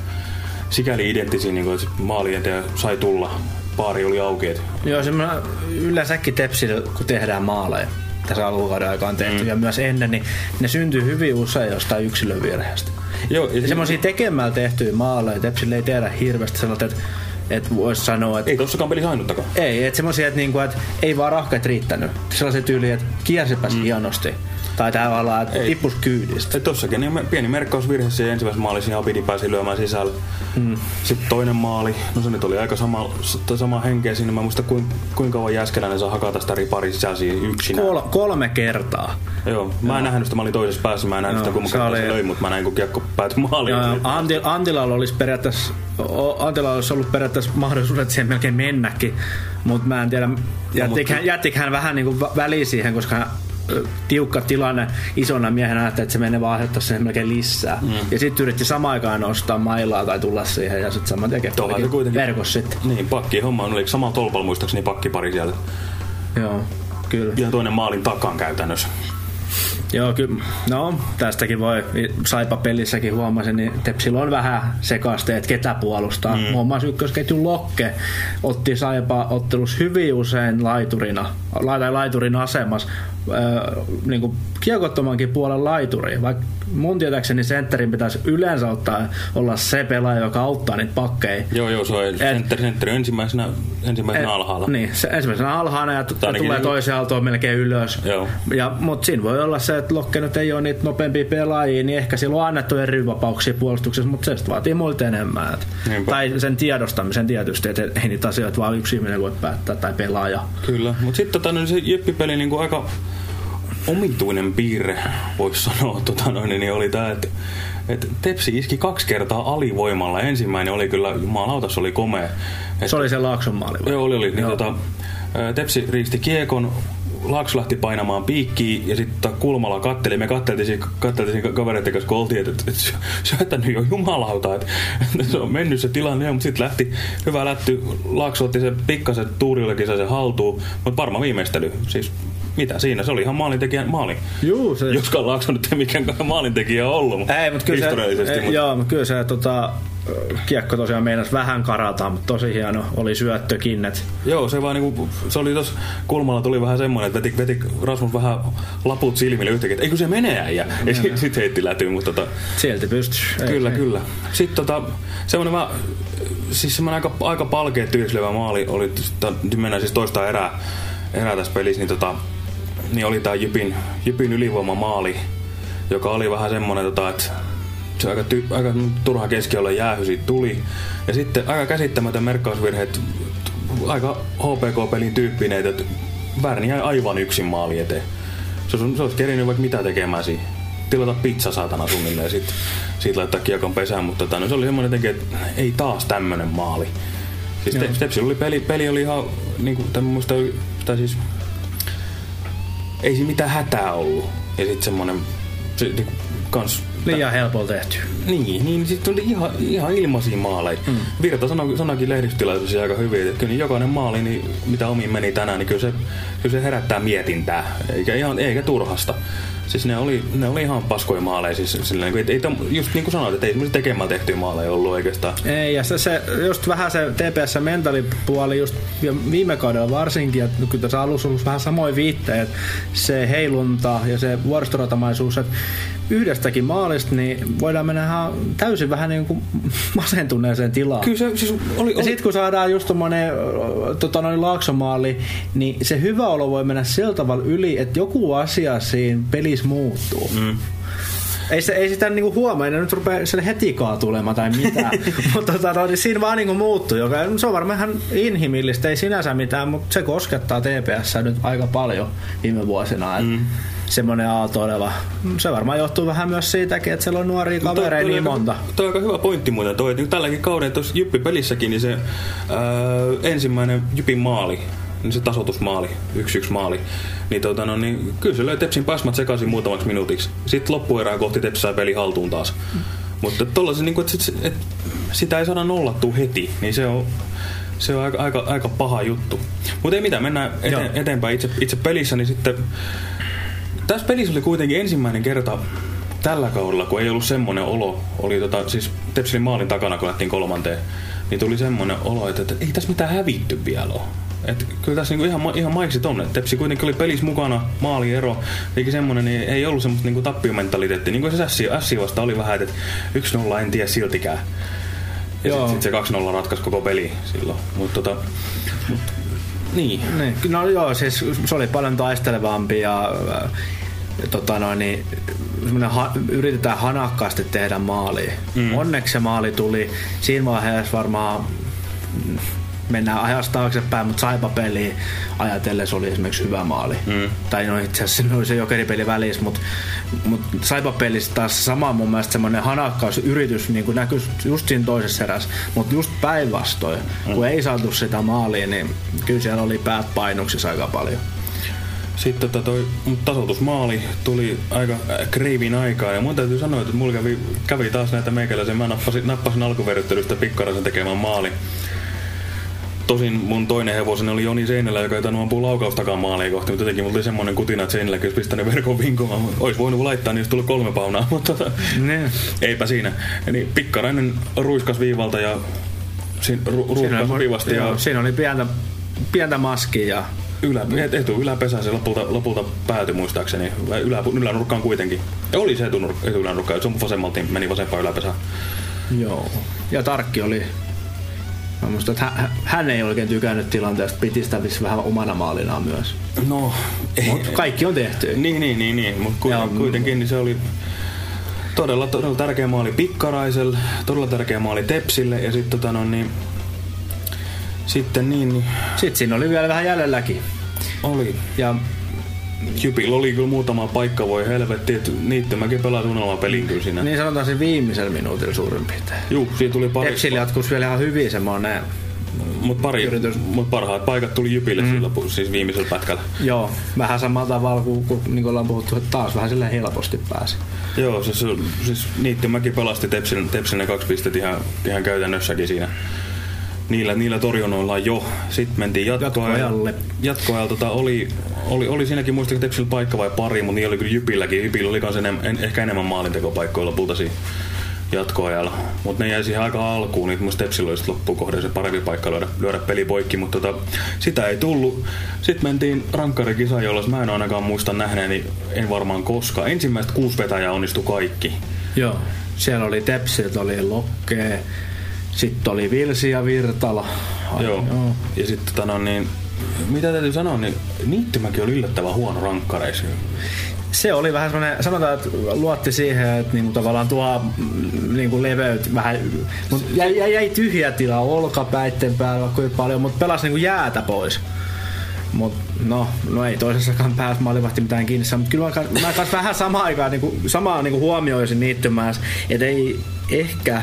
sikäli identtisiä, niin kuin, että maali eteen sai tulla. Paari oli auki. Et. Joo, semmoinen yleensäkin tepsillä, kun tehdään maaleja tässä alkukauden aikaan tehty mm. ja myös ennen, niin ne syntyy hyvin usein jostain yksilövirheestä. Joo, ja semmoisia tekemällä tehtyjä maaleja Tepsillä ei tehdä hirveästi sellaista, että että voisi sanoa, että... Ei tossakaan pelissä ainuttakaan. Ei, että semmoisia, että, niinku, että ei vaan rahkeet riittänyt. Sellaisia tyyliä, että kiersipäs mm. hienosti. Tai tavallaan, että Ei. tippus kyydistä. Tossakin niin pieni merkkausvirhe se ensimmäisessä maalissa, niin Abidi pääsi lyömään sisälle. Mm. Sitten toinen maali, no se nyt oli aika sama, sama henkeä siinä. Mä muista kuinka, kuinka kauan Jäskeläinen saa hakata sitä ripari sisään siihen yksinään. Kol kolme kertaa. Joo, mä en nähnyt sitä, mä olin toisessa päässä, mä en nähnyt sitä, kun mä oli... se löi, mutta mä näin, kun kiekko päätyi maaliin. Joo, Antil, Antilalla olisi periaatteessa, Antilalla olisi ollut periaatteessa mahdollisuudet siihen melkein mennäkin, mutta mä en tiedä, jättikö hän, jättikö hän vähän niin kuin väliin siihen, koska tiukka tilanne isona miehenä, että se menee vaan asettaa sen melkein lisää. Mm. Ja sitten yritti samaan aikaan nostaa mailaa tai tulla siihen ja sitten saman tekee verkossa sitten. Niin, pakki homma oli samalla tolpalla muistaakseni pakkipari siellä. Joo, kyllä. Ja toinen maalin takan käytännössä. Joo, kyllä. No, tästäkin voi, Saipa pelissäkin huomasin, niin Tepsillä on vähän sekasteet, ketä puolustaa. Mm. Muun muassa ykkösketjun Lokke otti Saipa ottelus hyvin usein laiturina, tai laiturin asemassa, niin kiekottomankin puolen laituriin. Vaikka mun tietääkseni sentterin pitäisi yleensä ottaa, olla se pelaaja, joka auttaa niitä pakkeja. Joo, joo, se on sentteri, sentteri ensimmäisenä, ensimmäisenä et, alhaalla. Niin, se ensimmäisenä alhaana ja tulee niin, toiseen aaltoon melkein ylös. Joo. Ja, mutta siinä voi olla se, että Lokke nyt ei ole niitä nopeampia pelaajia, niin ehkä sillä on annettu eri vapauksia puolustuksessa, mutta se vaatii muilta enemmän. Tai sen tiedostamisen tietysti, että ei niitä asioita vaan yksi ihminen voi päättää tai pelaaja. Kyllä, mutta sitten tota, no, se jeppipeli niin aika omituinen piirre, voisi sanoa, tota noin, niin oli tämä, että et Tepsi iski kaksi kertaa alivoimalla. Ensimmäinen oli kyllä, jumalautas oli komea. Et, se oli se Laakson maali vai? Joo, oli, oli. Niin, tota, Tepsi riisti kiekon, Laakso lähti painamaan piikkiin ja sitten kulmalla katteli. Me katteltiin, katteltiin kavereiden kanssa, kun oltiin, että, että, että syöttänyt jo jumalauta, että, että se on mennyt se tilanne, mutta sitten lähti hyvä lätty. Laakso otti sen pikkasen tuurillekin se haltuun, mutta varma viimeistely. Siis mitä siinä? Se oli ihan maalintekijän maali. Juu, se... Joskaan Laakso nyt ei mikään maalintekijä ollut, mutta ei, mutta kyllä se, ei, mutta... Joo, mutta kyllä se tota, kiekko tosiaan meinas vähän karata, mutta tosi hieno oli syöttökin. Et... Joo, se vaan niinku, se oli tuossa kulmalla tuli vähän semmoinen, että veti, veti Rasmus vähän laput silmille yhtäkkiä, että eikö se menee äijä? Ja sitten heitti lätyy, mutta tota... Sieltä pystyy. Kyllä, ei. kyllä. Sitten tota, semmoinen mä, siis semmoinen aika, aika palkea maali oli, mennään siis toista erää, erää tässä pelissä, niin tota, niin oli tämä Jypin, Jypin ylivoimamaali, joka oli vähän semmoinen, tota, että se aika, ty, aika turha keskiolla jäähy siitä tuli. Ja sitten aika käsittämätön merkkausvirhe, että aika HPK-pelin tyyppinen, että Värni jäi aivan yksin maali eteen. Se, se olisi kerinyt vaikka mitä tekemään siihen. Tilata pizza saatana suunnilleen ja sitten siitä laittaa kiekon pesään, mutta tota, no, se oli semmoinen teki, että ei taas tämmönen maali. Siis Stepsillä oli peli, peli oli ihan, niin kuin, muista, tai siis ei siinä mitään hätää ollut. Ja sitten semmonen, se, niin, kans... Liian helpolla tehty. Niin, niin sitten oli ihan, ihan ilmaisia maaleja. Mm. Virta sanoi, sanoikin lehdistötilaisuudessa aika hyvin, että kyllä niin jokainen maali, niin, mitä omiin meni tänään, niin kyllä se, kyllä se herättää mietintää, eikä, ihan, eikä turhasta. Siis ne oli, ne oli ihan paskoja maaleja. Siis, silleen, ei, ei, just niin kuin sanoit, että ei semmoisia tekemällä tehtyjä maaleja ollut oikeastaan. Ei, ja se, se just vähän se TPS mentaalipuoli just viime kaudella varsinkin, että kyllä tässä alussa ollut vähän samoin viitteet, se heilunta ja se vuoristoratamaisuus, että yhdestäkin maalista, niin voidaan mennä ihan täysin vähän niin kuin masentuneeseen tilaan. Kyllä se, siis oli, oli... Ja sitten kun saadaan just tommonen tota noin laaksomaali, niin se hyvä olo voi mennä sillä tavalla yli, että joku asia siinä pelissä muuttuu. Mm. Ei, se, ei sitä niinku huomaa, ei nyt rupea sen heti kaatulemaan tai mitään. mutta tota, no, niin siinä vaan niinku muuttuu. Joka, se on varmaan ihan inhimillistä, ei sinänsä mitään, mutta se koskettaa TPS nyt aika paljon viime vuosina. Et, mm semmoinen aaltoileva. Se varmaan johtuu vähän myös siitäkin, että siellä on nuoria kavereita niin monta. Toi on aika hyvä pointti muuten toi, tälläkin kauden tuossa Jyppi-pelissäkin, niin se ää, ensimmäinen Jypin maali, niin se tasotusmaali, yksi yksi maali, niin, tota, no, niin kyllä se löi Tepsin pasmat sekaisin muutamaksi minuutiksi. Sitten loppuerään kohti Teps sai peli haltuun taas. Mutta tollasen, niin kuin, että, sit, että sitä ei saada nollattua heti, niin se on, se on aika, aika, aika paha juttu. Mutta ei mitään, mennään eteen, eteenpäin itse, itse pelissä, niin sitten tässä pelissä oli kuitenkin ensimmäinen kerta tällä kaudella, kun ei ollut semmoinen olo, oli tota, siis Tepsilin maalin takana, kun lähtiin kolmanteen, niin tuli semmoinen olo, että, että ei tässä mitään hävitty vielä ole. Et kyllä tässä niinku ihan, ihan maiksi tonne. Tepsi kuitenkin oli pelissä mukana, maaliero, eikä semmoinen, niin ei ollut semmoista niinku tappiomentaliteettia. Niin kuin se Ssi, Ssi vasta oli vähän, että 1-0 en tiedä siltikään. Ja sitten sit se 2-0 ratkaisi koko peli silloin. Mutta tota, mut, niin. niin. No joo, siis se oli paljon taistelevampi ja äh, tota noin, niin, ha, yritetään hanakkaasti tehdä maali. Mm. Onneksi se maali tuli. Siinä vaiheessa varmaan mennään ajasta taaksepäin, mutta saipa peli ajatellen se oli esimerkiksi hyvä maali. Mm. Tai no itse asiassa se oli se jokeripeli välissä, mutta, mutta saipa pelissä taas sama mun mielestä semmoinen yritys niin kuin näkyy just siinä toisessa erässä, mutta just päinvastoin, mm. kun ei saatu sitä maalia, niin kyllä siellä oli päät painuksissa aika paljon. Sitten tota toi tasoitusmaali tuli aika äh, kreivin aikaa ja mun täytyy sanoa, että mulla kävi, kävi taas näitä meikäläisen. Mä nappasin, nappasin alkuveryttelystä pikkaraisen tekemään maali. Tosin mun toinen hevoseni oli Joni Seinälä, joka ei tainnut ampua laukaustakaan maaliin kohti, mutta jotenkin mulla oli semmoinen kutina, että Seinälläkin olisi pistänyt verkon vinkomaan. Olisi voinut laittaa, niin olisi tullut kolme paunaa, mutta tota, ne. eipä siinä. Eli pikkarainen ruiskas viivalta ja sin, ru, ruiskas viivasti. Ja, siinä oli pientä, pientä maskia ja Ylä, etu, yläpesä se lopulta, lopulta päätyi muistaakseni. Ylä, ylänurkkaan kuitenkin. Ja oli se etunurkka, etulänurkka, se on vasemmalta meni vasempaan yläpesään. Joo. Ja Tarkki oli Mä muistan, että hän, hän ei oikein tykännyt tilanteesta, piti sitä vähän omana maalinaan myös. No, ei, Mut kaikki on tehty. Niin, niin, niin, niin. mutta kuitenkin, kuitenkin niin se oli todella, todella tärkeä maali Pikkaraiselle, todella tärkeä maali Tepsille ja sitten tota no, niin, sitten niin, niin... Sitten siinä oli vielä vähän jäljelläkin. Oli. Ja Jypillä oli kyllä muutama paikka, voi helvetti, että mäkin pelasi unelman pelin kyllä siinä. Niin sanotaan se viimeisellä minuutilla suurin piirtein. Juu, siinä tuli pari... Tepsillä jatkuisi vielä ihan hyvin semmoinen Mutta pari, mut parhaat paikat tuli Jypille mm. sillä, siis viimeisellä pätkällä. Joo, vähän samalla tavalla kuin, kuin niin kuin ollaan puhuttu, että taas vähän sille helposti pääsi. Joo, siis, siis Niittymäki pelasti Tepsin, Tepsin ne kaksi pistettä ihan, ihan käytännössäkin siinä niillä, niillä torjunnoilla jo. Sitten mentiin jatkoajalle. Jatkoajalla tota, oli, oli, oli siinäkin Tepsillä paikka vai pari, mutta niin oli kyllä Jypilläkin. Jypillä oli kans en, en, ehkä enemmän maalintekopaikkoja lopulta siinä jatkoajalla. Mutta ne jäi siihen aika alkuun, niin muista Tepsillä olisi se parempi paikka lyödä, lyödä peli poikki, mutta tota, sitä ei tullut. Sitten mentiin rankkarikisaan, jolla mä en ainakaan muista nähneeni, en varmaan koskaan. Ensimmäiset kuusi vetäjää onnistui kaikki. Joo, siellä oli Tepsiltä, oli Lokkee, sitten oli Vilsi ja Virtala. Ai, joo. joo. Ja sitten tota no, niin, mitä täytyy sanoa, niin Niittymäki oli yllättävän huono rankkareissa. Se oli vähän semmoinen, sanotaan, että luotti siihen, että niinku tavallaan tuo niinku leveyt vähän, mutta jäi, jäi, jäi tyhjä tila olkapäitten päällä vaikka paljon, mutta pelasi niinku jäätä pois. Mut no, no ei toisessakaan pääs maalivahti mitään kiinni, mutta kyllä mä, mä kans vähän samaan aikaan niinku, samaa niinku huomioisin niittymään, että ei ehkä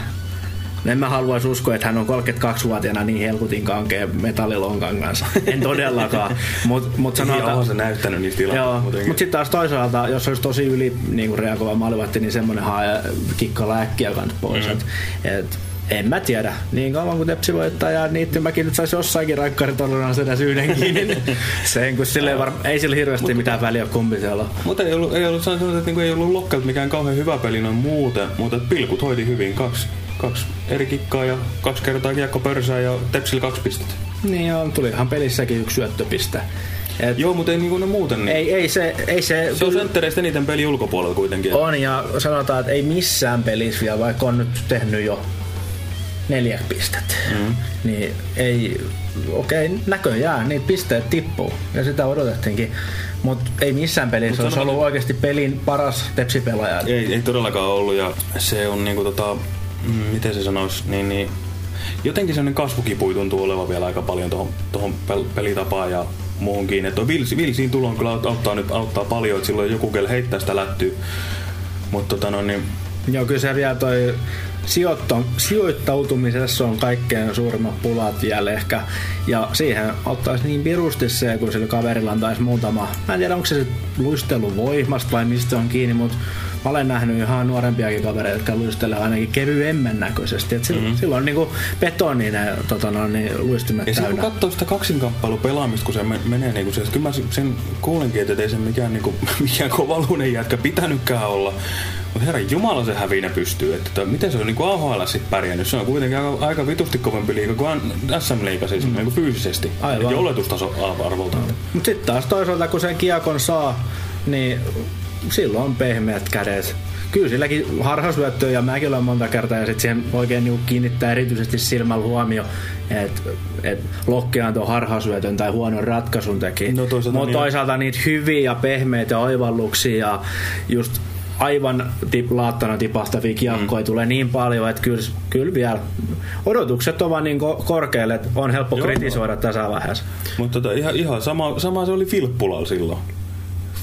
en mä haluaisi uskoa, että hän on 32-vuotiaana niin helkutin kankea metallilonkan kanssa. En todellakaan. Mutta mut sanotaan... Joo, se näyttänyt niistä tilaa. Mutta sitten taas toisaalta, jos olisi tosi yli niin reagoiva maalivahti, niin semmoinen hae kikka äkkiä kanssa pois. Mm. Et, et, en mä tiedä. Niin kauan kuin Tepsi voittaa ja Niittymäkin nyt saisi jossakin rankkaritolona edes yhden kiinni. Sen, kun sille var... ei sillä hirveästi Mut, mitään väliä kumpi siellä Mutta ei ollut, ei ollut, sanotaan, että niinku ei ollut Lokkelta mikään kauhean hyvä peli noin muuten, mutta pilkut hoiti hyvin. Kaksi, kaksi eri kikkaa ja kaksi kertaa kiekko pörsää ja Tepsillä kaksi pistettä. Niin joo, tulihan pelissäkin yksi syöttöpiste. Et Joo, mutta ei niinku ne muuten niin. Ei, ei se, ei se, se on senttereistä eniten peli ulkopuolella kuitenkin. On ja sanotaan, että ei missään pelissä vielä, vaikka on nyt tehnyt jo neljä pistettä. Mm. Niin ei, okei, okay, näköjään, niin pisteet tippuu. Ja sitä odotettiinkin. Mutta ei missään pelissä Mut olisi ollut oikeasti pelin paras tepsipelaaja. Ei, ei todellakaan ollut ja se on niinku tota, mm, miten se sanoisi, niin, niin jotenkin sellainen kasvukipu tuntuu olevan vielä aika paljon tuohon pel pelitapaan ja muuhun kiinni. Että Vilsi, Vilsiin tulon kyllä aut- auttaa nyt auttaa paljon, että silloin joku, kelle heittää sitä lättyä. Mutta tota no, niin, Joo, kyllä se vielä toi sijoittautumisessa on kaikkein suurimmat pulat vielä ehkä. Ja siihen ottaisi niin pirusti se, kun sillä kaverilla on taas muutama. Mä en tiedä, onko se sit luistelun voimasta vai mistä on kiinni, mutta mä olen nähnyt ihan nuorempiakin kavereita, jotka luistelee ainakin kevyemmän näköisesti. Et silloin, mm-hmm. silloin on niinku betoninen tota, no, niin, luistimet Ja sitten kun täynnä. katsoo sitä kaksinkappailu pelaamista, kun se men- menee, niin kuin se, kyllä mä sen kuulenkin, että ei se mikään, niin kuin, mikään kovaluinen jätkä pitänytkään olla. Mutta herran jumala se hävinä pystyy. Että, että miten se on niin kuin AHL sitten pärjännyt? Se on kuitenkin aika, aika vitusti kovempi liiga kuin SM-liiga siis mm. niin kuin fyysisesti. Aivan. Ja oletustaso arvolta. Mutta sitten taas toisaalta, kun sen kiekon saa, niin silloin on pehmeät kädet. Kyllä silläkin harhasyöttöä ja mäkin olen monta kertaa ja sitten siihen oikein niinku kiinnittää erityisesti silmällä huomio, että et Lokkiaan tuon harhasyötön tai huonon ratkaisun teki. No toisaalta Mutta niin- toisaalta niitä hyviä ja pehmeitä oivalluksia ja just aivan tip, laattana tipahtavia kiekkoja mm. tulee niin paljon, että kyllä, kyllä vielä odotukset ovat niin ko- korkealle, että on helppo Joo. kritisoida tässä vaiheessa. Mutta tota, ihan, ihan sama, sama se oli Filppulalla silloin.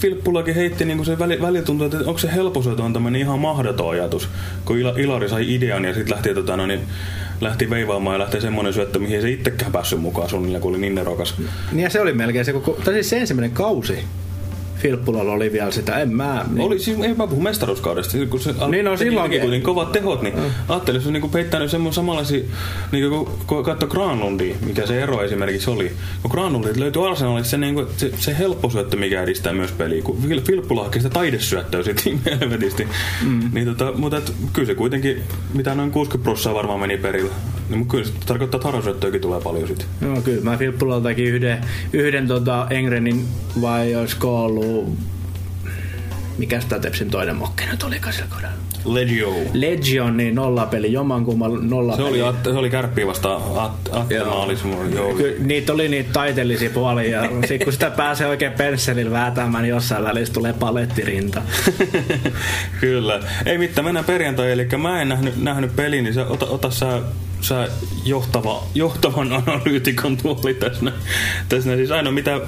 Filppulakin heitti niin kuin se väli, tuntui, että onko se helposyötö on tämmöinen ihan mahdoton ajatus. Kun Ila, Ilari sai idean ja sitten lähti, tota, no, niin, lähti veivaamaan ja lähti semmoinen syöttö, mihin se itsekään päässyt mukaan suunnilleen, kun oli niin nerokas. Niin ja se oli melkein se koko, tai siis se ensimmäinen kausi. Filppulalla oli vielä sitä, en mä... Niin, Oli, siis, ei mä puhu mestaruuskaudesta, siis kun se Niin, no silloinkin. teki kuitenkin kovat tehot, niin ajattelin, että se on niinku peittänyt semmoinen samanlaisia, niin kun, kun katsoi Granlundia, mikä se ero esimerkiksi oli. Kun Granlundit löytyi Arsenalista se, niinku, se, se helppo syöttö, mikä edistää myös peliä, kun Fil- Filppula hakee sitä taidesyöttöä sitten niin helvetisti. Mm. Niin, tota, mutta et, kyllä se kuitenkin, mitä noin 60 prossaa varmaan meni perillä. Niin, mutta kyllä se tarkoittaa, että harjoisyöttöäkin tulee paljon sitten. No kyllä, mä Filppulaltakin yhden, yhden tota Engrenin, vai olisiko ollut... Mikä sitä Tepsin toinen mokki nyt olikaan sillä kaudella? Legio. Legion, niin nollapeli, jommankumman Se nollapeli. oli, Atte- se oli kärppiä vastaan At- Joo. Joo. Ky- niitä oli niitä taiteellisia puolia ja sit kun sitä pääsee oikein pensselillä väätämään, niin jossain välissä tulee palettirinta. Kyllä. Ei mitään, mennään perjantai, eli mä en nähnyt, nähnyt peliä, niin sä, ota, ota sä, sä johtava, johtavan analyytikon tuoli tässä. tässä siis ainoa mitä,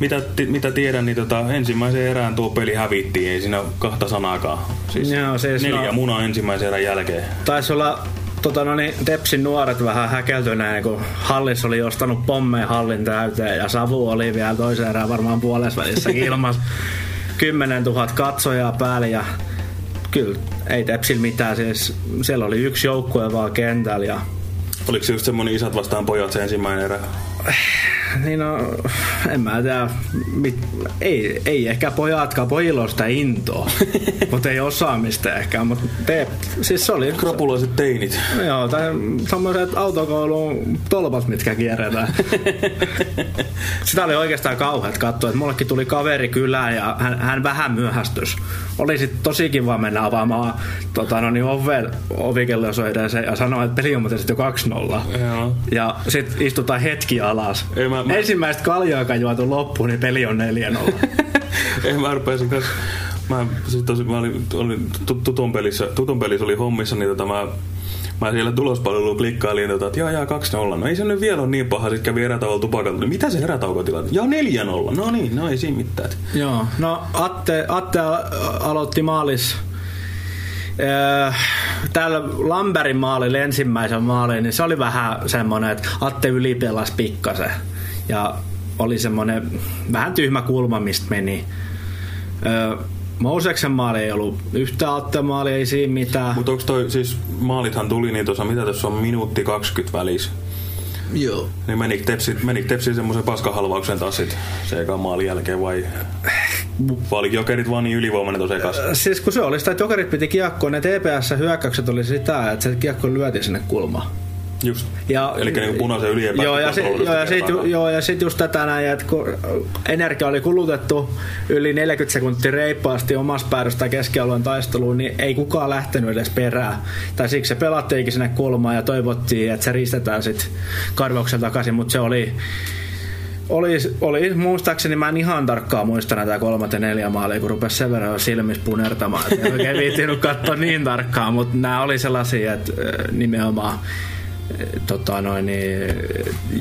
mitä, mitä tiedän, niin tota, ensimmäisen erään tuo peli hävittiin, ei siinä kahta sanaakaan. Siis Joo, siis neljä no- munaa ensimmäisen erän jälkeen. Taisi olla tota, no niin, Tepsin nuoret vähän häkeltyneen, kun Hallis oli ostanut pommeen hallin täyteen ja Savu oli vielä toisen erään varmaan puolessa välissä ilmas 10 000 katsojaa päälle ja kyllä ei Tepsillä mitään, siis siellä oli yksi joukkue vaan kentällä ja Oliko se just semmonen isät vastaan pojat se ensimmäinen erä? niin no, en mä tiedä, mit, ei, ei ehkä pojatkaan, pojilla on sitä intoa, mutta ei osaamista ehkä, mutta te, siis se oli Kropulaiset teinit. Joo, tai tommoset autokoulun tolpat, mitkä kierretään. Sitä oli oikeastaan kauheat katsoa, että mullekin tuli kaveri kylään ja hän, hän vähän myöhästys. Oli sit tosi kiva mennä avaamaan tota, no niin, oven ovikello soiden se ja sanoa, että peli on muuten sit jo 2-0. Joo. Ja sit istutaan hetki alas. Ei, mä- mä- Ensimmäistä kaljaakaan juotu loppuun, niin peli on 4-0. Ei mä rupesin kanssa... Mä, siis tosi, mä olin, olin tu- tutun, pelissä, tutun pelissä oli hommissa, niin tota mä, mä siellä tulospalveluun klikkailin, tota, että jaa, jaa, 2-0. No ei se nyt vielä ole niin paha, sitten kävi erätauolla tupakalta. Niin Mitä se erätaukotilanne? Jaa, 4-0. No niin, no ei siinä mitään. Joo, no Atte, Atte aloitti maalis täällä Lamberin maalilla ensimmäisen maalin, niin se oli vähän semmonen, että Atte ylipelasi pikkasen. Ja oli semmonen vähän tyhmä kulma, mistä meni. Öö, Mouseksen maali ei ollut yhtä Atte maali, ei siinä mitään. Mutta onko toi, siis maalithan tuli niin tuossa, mitä tässä on minuutti 20 välissä. Joo. Niin menikö Tepsi, menikö Tepsi semmoisen paskahalvauksen taas sit se ekan maalin jälkeen vai, vai oli jokerit vaan niin ylivoimainen tuossa ekassa? Siis kun se oli sitä, että jokerit piti kiekkoon, ne TPS-hyökkäykset oli sitä, että se kiekko lyötiin sinne kulmaan. Just. Ja, Eli niin punaisen yli joo, ja, joo, ja sit, joo, ja sit just tätä näin, että kun energia oli kulutettu yli 40 sekuntia reippaasti omasta päädystä keskialueen taisteluun, niin ei kukaan lähtenyt edes perään. Tai siksi se pelattiinkin sinne kulmaan ja toivottiin, että se ristetään sit karvauksen takaisin, mutta se oli oli, oli, muistaakseni mä en ihan tarkkaan muista näitä kolmatta neljä maalia, kun rupesi sen verran silmissä punertamaan. En oikein viittinyt katsoa niin tarkkaan, mutta nämä oli sellaisia, että nimenomaan tota noin, niin,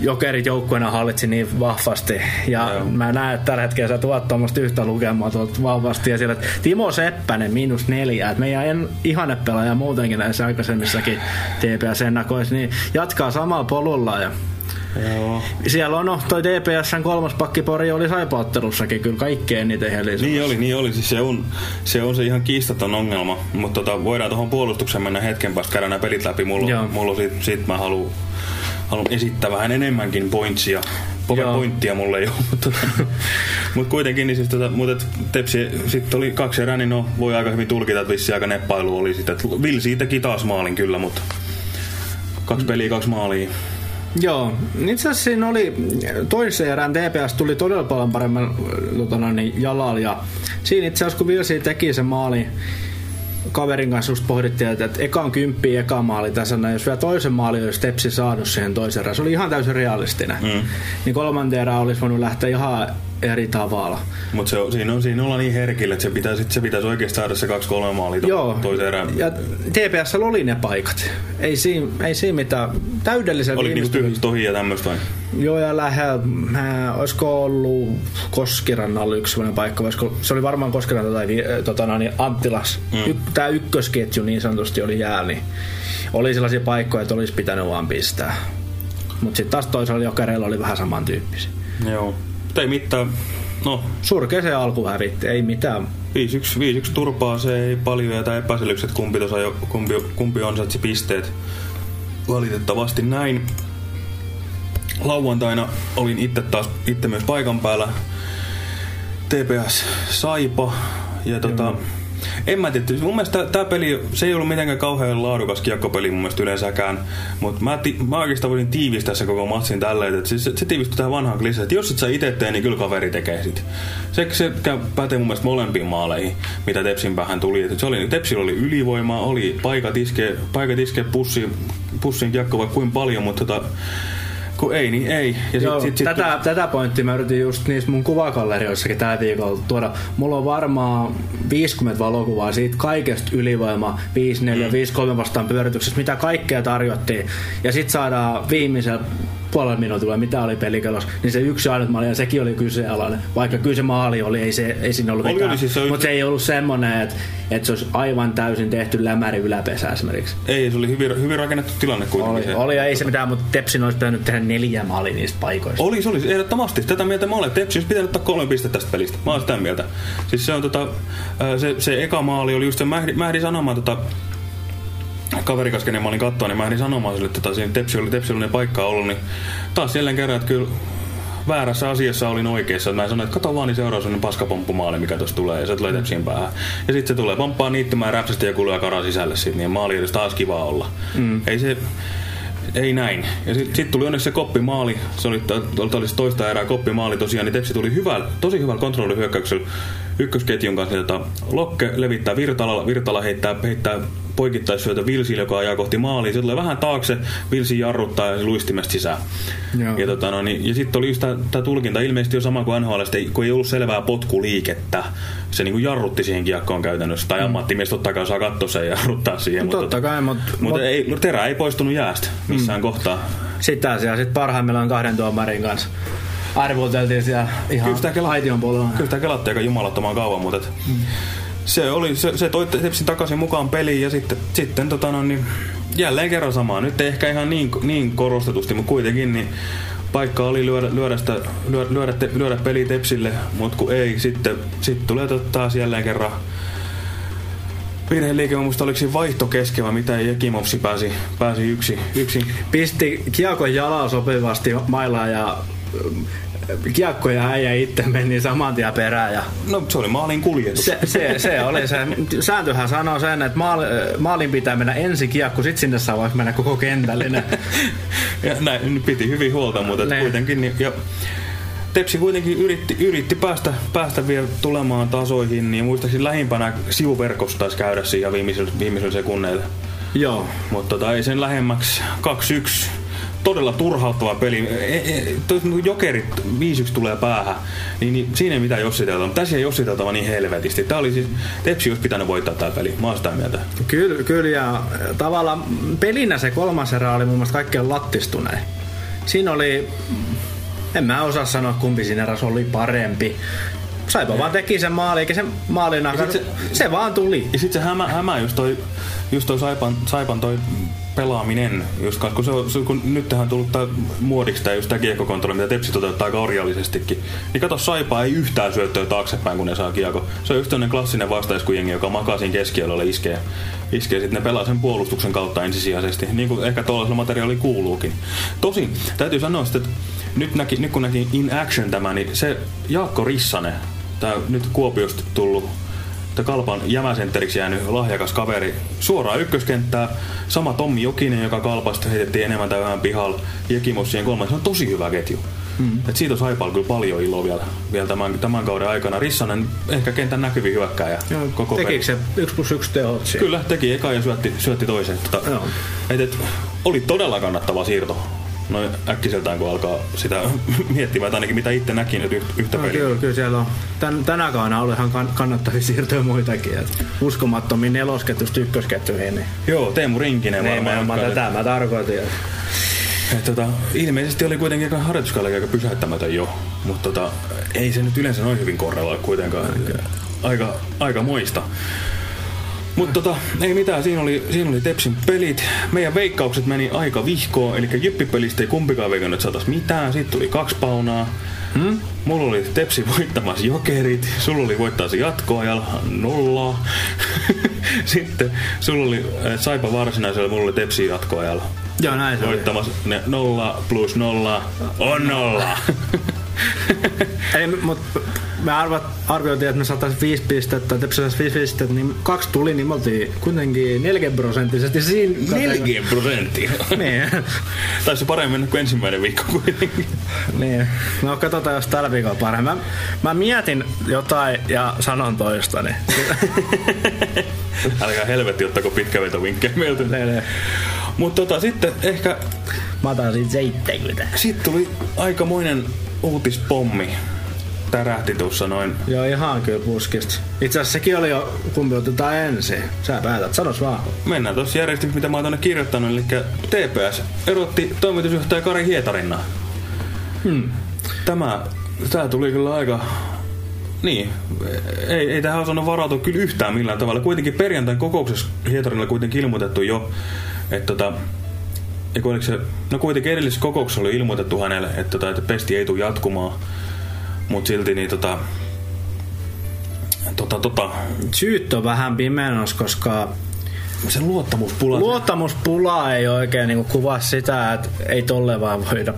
jokerit joukkueena hallitsi niin vahvasti. Ja Joo. mä näen, että tällä hetkellä sä tuot tuommoista yhtä lukemaa tuolta vahvasti. Ja siellä, Timo Seppänen miinus neljä. Että meidän en, ihannepelaaja muutenkin näissä aikaisemmissakin TPS-ennakoissa, niin jatkaa samalla polulla. Ja Joo. siellä on no, toi DPSn kolmas pakkipori oli saipaottelussakin kyllä kaikkein eniten helisuus. Niin oli, niin oli. Siis se, on, se on se ihan kiistaton ongelma. Mutta tota, voidaan tuohon puolustukseen mennä hetken päästä käydä nämä pelit läpi. Mulla, Joo. mulla sit, sit mä haluan haluan esittää vähän enemmänkin pointsia. Joo. pointtia mulle ei ole, mutta mut kuitenkin niin siis tota, mut et Tepsi sitten oli kaksi erää, niin no voi aika hyvin tulkita, että vissi aika neppailu oli sitten. Vilsi teki taas maalin kyllä, mutta kaksi peliä, kaksi maalia. Joo, itse asiassa siinä oli toisen erään TPS tuli todella paljon paremman tota, niin, jalalla ja siinä itse asiassa kun Vilsi teki sen maali kaverin kanssa just pohdittiin, että, että eka on kymppi eka maali tässä, näin, jos vielä toisen maali olisi Tepsi saanut siihen toisen erään, se oli ihan täysin realistinen. Mm. Niin kolmanteen erään olisi voinut lähteä ihan eri tavalla. Mutta se, siinä, on, siinä ollaan niin herkillä, että se pitäisi, se pitäisi oikeasti saada se kaksi kolme maalia to, Joo, toisen erään. ja TPS oli ne paikat. Ei siinä, ei siinä mitään. Täydellisen Oli niinku tyhjistä tohi ja tämmöistä vai? Joo, ja lähellä, mä, olisiko ollut Koskirannalla yksi sellainen paikka, olisiko, se oli varmaan Koskiranta tai vi- äh, tota, no, niin Anttilas. Mm. Y, Tämä ykkösketju niin sanotusti oli jäällä, niin oli sellaisia paikkoja, että olisi pitänyt vaan pistää. Mutta sitten taas toisella jokereilla oli vähän samantyyppisiä. Joo. Mutta ei mitään. No, Surkea se alku hävitti, ei mitään. 5-1 5-1 turpaa, se ei paljon jätä epäselykset, kumpi, tosa kumpi, kumpi ansaitsi pisteet. Valitettavasti näin. Lauantaina olin itse taas itse myös paikan päällä. TPS Saipa. Ja tota, en mä tiedä, mun mielestä tämä peli, se ei ollut mitenkään kauhean laadukas kiekkopeli mun mielestä yleensäkään, mutta mä, ti, mä oikeastaan voisin tiivistää se koko matsin tälleen, että siis se, se tiivistyi tähän vanhaan kliseen, että jos et sä itse tee, niin kyllä kaveri tekee sit. Se, se pätee mun mielestä molempiin maaleihin, mitä Tepsin päähän tuli. Et se oli, Tepsillä oli ylivoimaa, oli paikat iskee, paikat iskee pussi, pussin kiekko vaikka kuin paljon, mutta tota, kun ei, niin ei. Ja Joo, sit, sit, sit, tätä, tätä pointtia mä yritin just niissä mun kuvakallerioissakin tällä viikolla tuoda. Mulla on varmaan 50 valokuvaa siitä kaikesta ylivoima 5, 4, mm. 5, 3 vastaan pyörityksestä, mitä kaikkea tarjottiin. Ja sit saadaan viimeisellä puolella minuutilla, mitä oli pelikelos, niin se yksi ainut maali, ja sekin oli kyseenalainen. Vaikka kyllä se maali oli, ei, se, ei siinä ollut Oli, mitään. oli siis se oli- Mutta se ei ollut semmonen, että, että se olisi aivan täysin tehty lämäri yläpesä esimerkiksi. ei, se oli hyvin, hyvin rakennettu tilanne kuitenkin. Oli, se. oli ja ei se mitään, mutta Tepsin olisi pitänyt tehdä neljä maalia niistä paikoista. Olisi, olisi, ehdottomasti. Tätä mieltä mä olen. Tepsi olisi pitänyt ottaa kolme pistettä tästä pelistä. Mä olen sitä mieltä. Siis se on tota, se, se eka maali oli just se, mä ehdin, mä ehdin sanomaan tota, kaveri kenen mä olin katsoa, niin mä ehdin sanomaan sille, että tota, siinä Tepsi oli, Tepsi oli ne paikka ollut, niin taas jälleen kerran, että kyllä väärässä asiassa olin oikeassa. Mä sanoin, että kato vaan, niin seuraa sellainen paskapomppumaali, mikä tuossa tulee, ja se tulee Tepsiin päähän. Ja sitten se tulee pomppaa niittymään räpsästä ja kuuluu karaa sisälle siitä, niin maali olisi taas kiva olla. Mm. Ei se, ei näin. Ja sitten sit tuli onneksi se koppimaali. Se oli, oli, toista erää koppimaali tosiaan. Niin Tepsi tuli hyvällä, tosi hyvällä kontrollihyökkäyksellä ykkösketjun kanssa. Niin, tota, Lokke levittää Virtala, Virtala heittää, heittää poikittaisyötä Vilsille, joka ajaa kohti maalia. Se tulee vähän taakse, Vilsi jarruttaa ja luistimesta sisään. Joo. Ja, tota, no, niin, ja sitten oli tämä tulkinta ilmeisesti jo sama kuin NHL, kun ei ollut selvää potkuliikettä. Se niin kuin jarrutti siihen kiekkoon käytännössä. Tai ammattimies totta kai saa katsoa sen ja jarruttaa siihen. No totta kai, mut- mutta mut- ei, terä ei poistunut jäästä missään mm. kohtaa. Sitä siellä sitten parhaimmillaan kahden tuomarin kanssa arvoteltiin siellä ihan Kyllä sitä kela- aition puolella. Kyllä sitä kelattiin aika jumalattoman kauan, mutta et se, oli, se, se toi Tepsin takaisin mukaan peliin ja sitten, sitten tota no, niin jälleen kerran samaa. Nyt ei ehkä ihan niin, niin korostetusti, mutta kuitenkin niin paikka oli lyödä, lyödä, sitä, lyödä, te, lyödä peli Tepsille, mutta kun ei, sitten sit tulee taas jälleen kerran virheliike, muista oliko vaihto keskevä, mitä Jekimovsi pääsi, pääsi yksi, yksi Pisti kiekon jalaa sopivasti mailaan ja mm, kiekko ja äijä itse meni saman tien perään. Ja No se oli maalin kuljetus. se, se, se, oli se. Sääntöhän sanoo sen, että maal, maalin pitää mennä ensin kiekko, sitten sinne saa vaikka mennä koko kentällinen. Ja näin piti hyvin huolta, mutta Ne. kuitenkin... Niin, ja Tepsi kuitenkin yritti, yritti päästä, päästä vielä tulemaan tasoihin, niin muistaakseni lähimpänä sivuverkossa taisi käydä siinä viimeisellä, viimeisellä sekunneilla. Joo. Mutta tota, ei sen lähemmäksi 2-1 todella turhauttava peli. E, e, toi, jokerit 5 tulee päähän, niin, niin siinä ei mitään jossiteltavaa. Tässä ei jossiteltava niin helvetisti. Tää oli siis, Tepsi olisi pitänyt voittaa tää peli. Mä oon sitä mieltä. Kyllä, kyllä ja tavallaan pelinä se kolmas erä oli mun mielestä kaikkein lattistunein. Siinä oli, en mä osaa sanoa kumpi siinä erässä oli parempi. Saipa vaan teki sen maali, eikä sen maalin se- se, vaan tuli. Ja sitten se hämä, hämä just toi, just toi Saipan, Saipan toi pelaaminen, just kun, se, on- se, kun nyt tähän tullut tää muodiksi tää just tää kiekkokontrolli, mitä Tepsi toteuttaa aika orjallisestikin. Niin kato, Saipaa ei yhtään syöttöä taaksepäin, kun ne saa kiekko. Se on just klassinen vastaiskujengi, joka makaa siinä keskiöllä iskee. Iskee sitten ne pelaa sen puolustuksen kautta ensisijaisesti, niin kuin ehkä tuollaisella materiaalilla kuuluukin. Tosin, täytyy sanoa sitten, että nyt, näki, nyt kun näki in action tämä, niin se Jaakko Rissanen, tää nyt Kuopiosta tullut Tämä Kalpan jämäsentteriksi jäänyt lahjakas kaveri suoraan ykköskenttää. Sama Tommi Jokinen, joka Kalpasta heitettiin enemmän tai vähän pihalla. Jekimos siihen on tosi hyvä ketju. Mm. Et siitä on Saipalla kyllä paljon iloa vielä, vielä tämän, tämän kauden aikana. Rissanen ehkä kentän näkyvin hyökkääjä. koko peli. Tekikö se 1 plus 1 tehot? Kyllä, teki eka ja syötti, syötti toisen. Tota, Joo. et, et, oli todella kannattava siirto. Noin äkkiseltään kun alkaa sitä miettimään, tai ainakin mitä itse näki nyt yht- yhtä No, peliä. kyllä, kyllä siellä on. Tän, tänä kaudena oli ihan kann- kannattavia siirtoja muitakin. Et uskomattomia nelosketjusta ykkösketjuihin. Niin, Joo, Teemu Rinkinen niin varmaan. jotka- tätä mä tarkoitin. Et. Et tota, ilmeisesti oli kuitenkin aika harjoituskaudella aika pysäyttämätön jo, mutta tota, ei se nyt yleensä noin hyvin korreloi kuitenkaan. Aika, aika moista. Mutta tota, ei mitään, siinä oli, siinä oli Tepsin pelit. Meidän veikkaukset meni aika vihkoon, eli Jyppipelistä ei kumpikaan veikannut, että saatais mitään. Sitten tuli kaksi paunaa. Hmm? Mulla oli Tepsi voittamassa jokerit, sulla oli voittamassa jatkoajalla nollaa. Sitten sulla oli äh, Saipa varsinaisella, mulla oli Tepsi jatkoajalla Joo, näin se oli. voittamassa ne nolla plus nolla on nolla. Ei, mutta me arvat, arvioitiin, että me saataisiin 5 pistettä, että saataisiin 5 pistettä, niin kaksi tuli, niin me oltiin kuitenkin 40 prosenttisesti siinä. 40 prosenttia. Niin, Taisi se paremmin mennä kuin ensimmäinen viikko kuitenkin. niin. No katsotaan, jos tällä viikolla paremmin. Mä, mä mietin jotain ja sanon toistani. Älkää helvetti ottako pitkävetovinkkejä meiltä. Ne, ne. Mutta tota, sitten ehkä Mä otan siitä 70. sitten tuli aikamoinen uutispommi. Tärähti tuossa noin. Joo, ihan kyllä puskista. Itse asiassa sekin oli jo, kumpi otetaan ensin. Sä päätät, sanos vaan. Mennään tuossa järjestyksessä, mitä mä oon tonne kirjoittanut. Eli TPS erotti toimitusjohtaja Kari Hietarinna. Hmm. Tämä, tää tuli kyllä aika... Niin, ei, ei tähän osannut varautua kyllä yhtään millään tavalla. Kuitenkin perjantain kokouksessa Hietarilla kuitenkin ilmoitettu jo, että tota, oliko se, no kuitenkin edellisessä kokouksessa oli ilmoitettu hänelle, että, tota, että pesti ei tule jatkumaan. Mutta silti niin tota, tota, tota, Syyt on vähän pimenos, koska se luottamuspula. luottamuspula ei oikein niinku kuvaa sitä, että ei tolle vaan voida.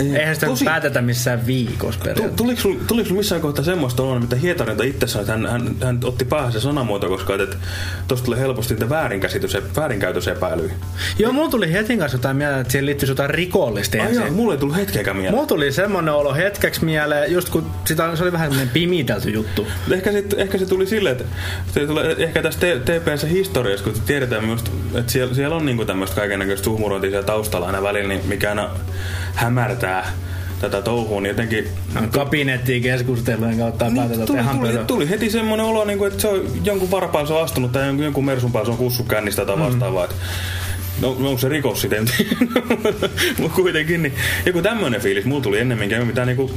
Eihän sitä Tosi- päätetä missään viikossa periaatteessa. Tuliko sulla tuliko sul missään kohtaa semmoista oloa, mitä Hietarinta itse sanoi, että hän, hän, hän otti päähän se sanamuoto, koska että tuosta tulee helposti niitä väärinkäsitys, väärinkäytösepäilyjä. Joo, mulla tuli hetken kanssa jotain mieleen, että siihen liittyisi jotain rikollista Ai joo, mulla ei tullut hetkeäkään mieleen. Mulla tuli semmonen olo hetkeksi mieleen, just kun sitä, se oli vähän semmonen pimitelty juttu. Ehkä, sit, ehkä se tuli silleen, että se tulee ehkä tässä TPS historiassa, kun tiedetään myös, että siellä, siellä on niinku tämmöistä kaikennäköistä suhmurointia siellä taustalla aina välillä, niin mikä aina hämärtää tätä touhua, niin jotenkin Kabinettiin keskustelujen kautta Niin, päätetään, tuli, tuli, pöydä. tuli heti semmoinen olo, niin kuin, että se on jonkun varpaan se on astunut tai jonkun, jonkun mersun päällä se on kussu kännistä tai vastaavaa. Mm. No, no onko se rikos sitten? Mutta kuitenkin, niin joku tämmöinen fiilis mulla tuli ennemminkin, ei mitään niinku...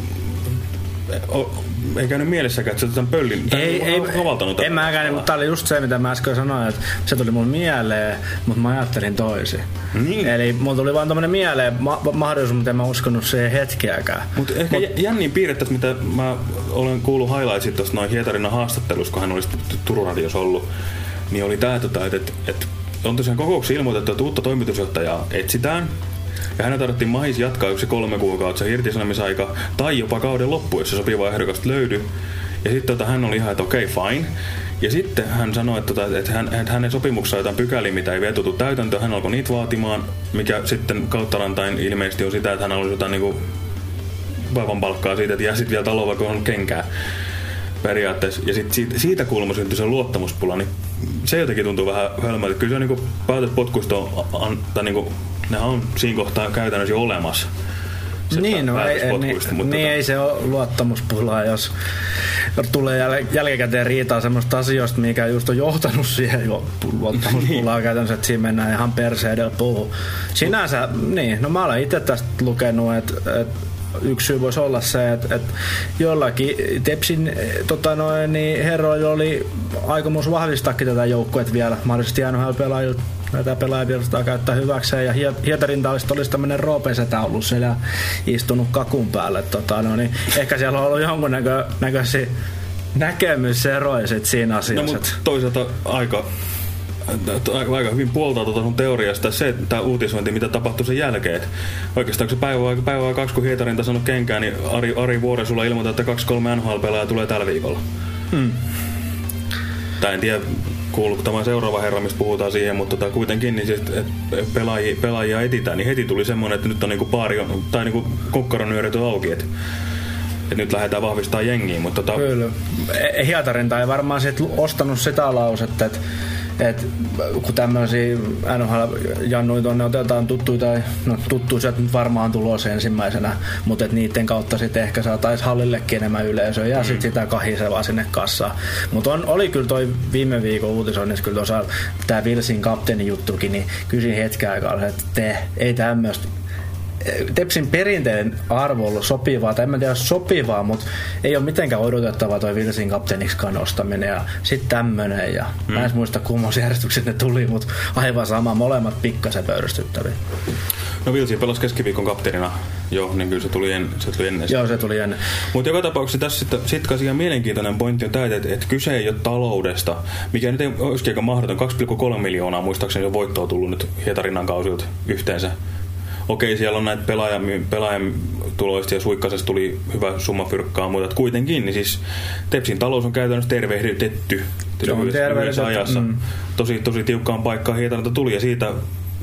Ei käynyt mielessäkään, että se on pöllin. Ei, ei, en mäkään, mutta tää oli just se, mitä mä äsken sanoin, että se tuli mun mieleen, mutta mä ajattelin toisin. Niin. Eli mulla tuli vaan tommonen mieleen ma- mahdollisuus, mitä mä uskonut siihen hetkeäkään. Mutta ehkä Mut, jännin piirrettä, mitä mä olen kuullut highlightsit tuosta noin Hietarina haastattelussa, kun hän olisi Turun radiossa ollut, niin oli tää, tota, että, että, että on tosiaan kokouksessa ilmoitettu, että uutta toimitusjohtajaa etsitään. Ja hänen tarvittiin mahis jatkaa yksi kolme kuukautta irtisanomisaika tai jopa kauden loppu, jos se sopiva ehdokasta löydy. Ja sitten tota, hän oli ihan, että okei, okay, fine. Ja sitten hän sanoi, että, tota, että, hän, että hänen sopimuksessa jotain pykäliä, mitä ei vielä tultu täytäntöön. Hän alkoi niitä vaatimaan, mikä sitten kautta rantain ilmeisesti on sitä, että hän olisi jotain niinku vaivan palkkaa siitä, että jää sitten vielä taloon, vaikka on kenkää periaatteessa. Ja sitten siitä, siitä kulma syntyi se luottamuspula, niin se jotenkin tuntuu vähän hölmöltä. Kyllä se on niinku päätöspotkuista on, an, tai niinku ne on siinä kohtaa käytännössä jo olemassa. Niin, no, ei, niin, mutta niin tota, ei se ole luottamuspulaa, jos tulee jäl, jälkikäteen riitaa semmoista asioista, mikä just on johtanut siihen jo luottamuspulaa Niin. käytännössä, että siinä mennään ihan perseen edellä puuhun. Sinänsä, niin, no mä olen itse tästä lukenut, että, että yksi syy voisi olla se, että, että jollakin Tepsin tota noin, niin herroilla oli aikomus vahvistaakin tätä joukkuetta vielä, mahdollisesti NHL-pelaajilta näitä pelaajia pitäisi käyttää hyväkseen ja Hiet- Hietarinta olisi, olisi tämmöinen roopesetä ollut siellä istunut kakun päälle. Tota, no, niin ehkä siellä on ollut jonkun näkö, näköisiä näkemyseroja sit siinä No, asiassa. mutta toisaalta aika, aika, aika hyvin puoltaa tuota sun teoriasta se, että tämä uutisointi, mitä tapahtui sen jälkeen. Oikeastaan kun se päivä, vai- päivä vai kaksi, kun Hietarinta sanoi kenkään, niin Ari, Ari Vuore sulla ilmoittaa, että kaksi kolme NHL-pelaajaa tulee tällä viikolla. Hmm. Tai en tiedä, kuuluuko tämä seuraava herra, mistä puhutaan siihen, mutta tota, kuitenkin niin siis, et pelaajia, pelaajia etitään, niin heti tuli semmoinen, että nyt on niinku paari, on- tai niinku kukkaron nyöryt on auki, että et nyt lähdetään vahvistamaan jengiä, mutta tota, Kyllä. E- Hietarinta ei varmaan sit ostanut sitä lausetta, että et, kun tämmöisiä NHL-jannuja tonne otetaan tuttuja, tai no tuttuja sieltä nyt varmaan tulos ensimmäisenä, mutta et niiden kautta sitten ehkä saataisiin hallillekin enemmän yleisöä ja mm. sitten sitä kahisevaa sinne kassaan. Mutta oli kyllä toi viime viikon uutisoinnissa kyllä tuossa tämä Vilsin kapteenin juttukin, niin kysin hetken aikaa, että te, ei tämmöistä Tepsin perinteinen arvo ollut sopivaa, tai en mä tiedä sopivaa, mutta ei ole mitenkään odotettavaa toi Vilsin kapteeniksi nostaminen ja sitten tämmönen ja mm. mä en edes muista kummassa järjestyksessä ne tuli, mutta aivan sama, molemmat pikkasen pöyristyttäviä. no Vilsi pelasi keskiviikon kapteenina jo, niin kyllä se tuli, en, se tuli ennen. Joo, se tuli ennen. Mutta joka tapauksessa tässä sitten sit kai ihan mielenkiintoinen pointti on tämä, että, että kyse ei ole taloudesta, mikä nyt ei olisikin aika mahdoton. 2,3 miljoonaa muistaakseni jo voittoa tullut nyt Hietarinnan kausilta yhteensä. Okei, siellä on näitä pelaajan, pelaajan tuloista ja suikkasesta tuli hyvä summa fyrkkaa, mutta kuitenkin, niin siis Tepsin talous on käytännössä tervehdytetty Se on tervehdytetty, ajassa. mm. Tosi, tosi tiukkaan paikkaan Hietarinta tuli ja siitä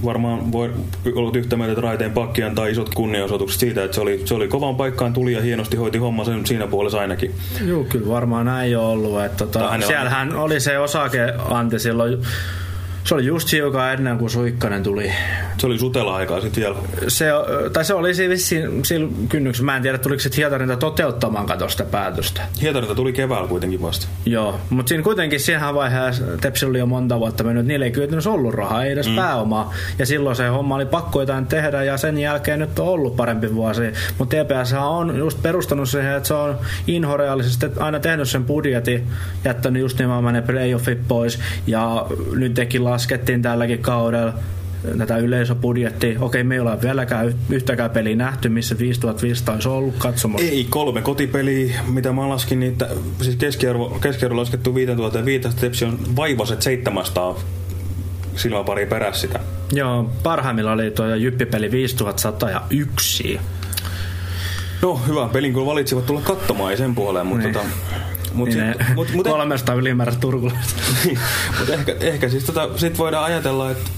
varmaan voi ollut yhtä mieltä, että Raiteen pakkian tai isot kunnianosoitukset siitä, että se oli, se oli kovaan paikkaan tuli ja hienosti hoiti homma sen siinä puolessa ainakin. Joo, kyllä varmaan näin jo ollut. Että tota, siellähän oli se osakeanti silloin, se oli just hiukan ennen kuin Suikkanen tuli Se oli sutela aikaa sitten vielä. se, tai se oli vissiin sillä kynnyksellä. Mä en tiedä, tuliko se Hietarinta toteuttamaan kato sitä päätöstä. Hietarinta tuli keväällä kuitenkin vasta. Joo, mutta siinä kuitenkin siihen vaiheessa Tepsi oli jo monta vuotta mennyt, niillä ei kyllä ollut rahaa, ei edes mm. pääomaa. Ja silloin se homma oli pakko jotain tehdä ja sen jälkeen nyt on ollut parempi vuosi. Mutta TPS on just perustanut siihen, että se on inhoreaalisesti aina tehnyt sen budjetin, jättänyt just nimenomaan ne playoffit pois ja nyt teki laskettiin tälläkin kaudella tätä yleisöbudjettia. Okei, me ei olla vieläkään yhtäkään peliä nähty, missä 5500 olisi ollut katsomus. Ei, kolme kotipeliä, mitä mä laskin, niitä, siis keskiarvo, keskiarvo laskettu 5005, Tepsi on vaivaset 700 silmäpari perässä sitä. Joo, parhaimmilla oli tuo jyppipeli 5101. No, hyvä. Pelin kun valitsivat tulla katsomaan, ei sen puoleen, mutta Niin. tota, mut, Niin sit, mut, mut, kolmesta ylimääräistä turkulaista. Mutta ehkä, ehkä siis tota, sit voidaan ajatella, että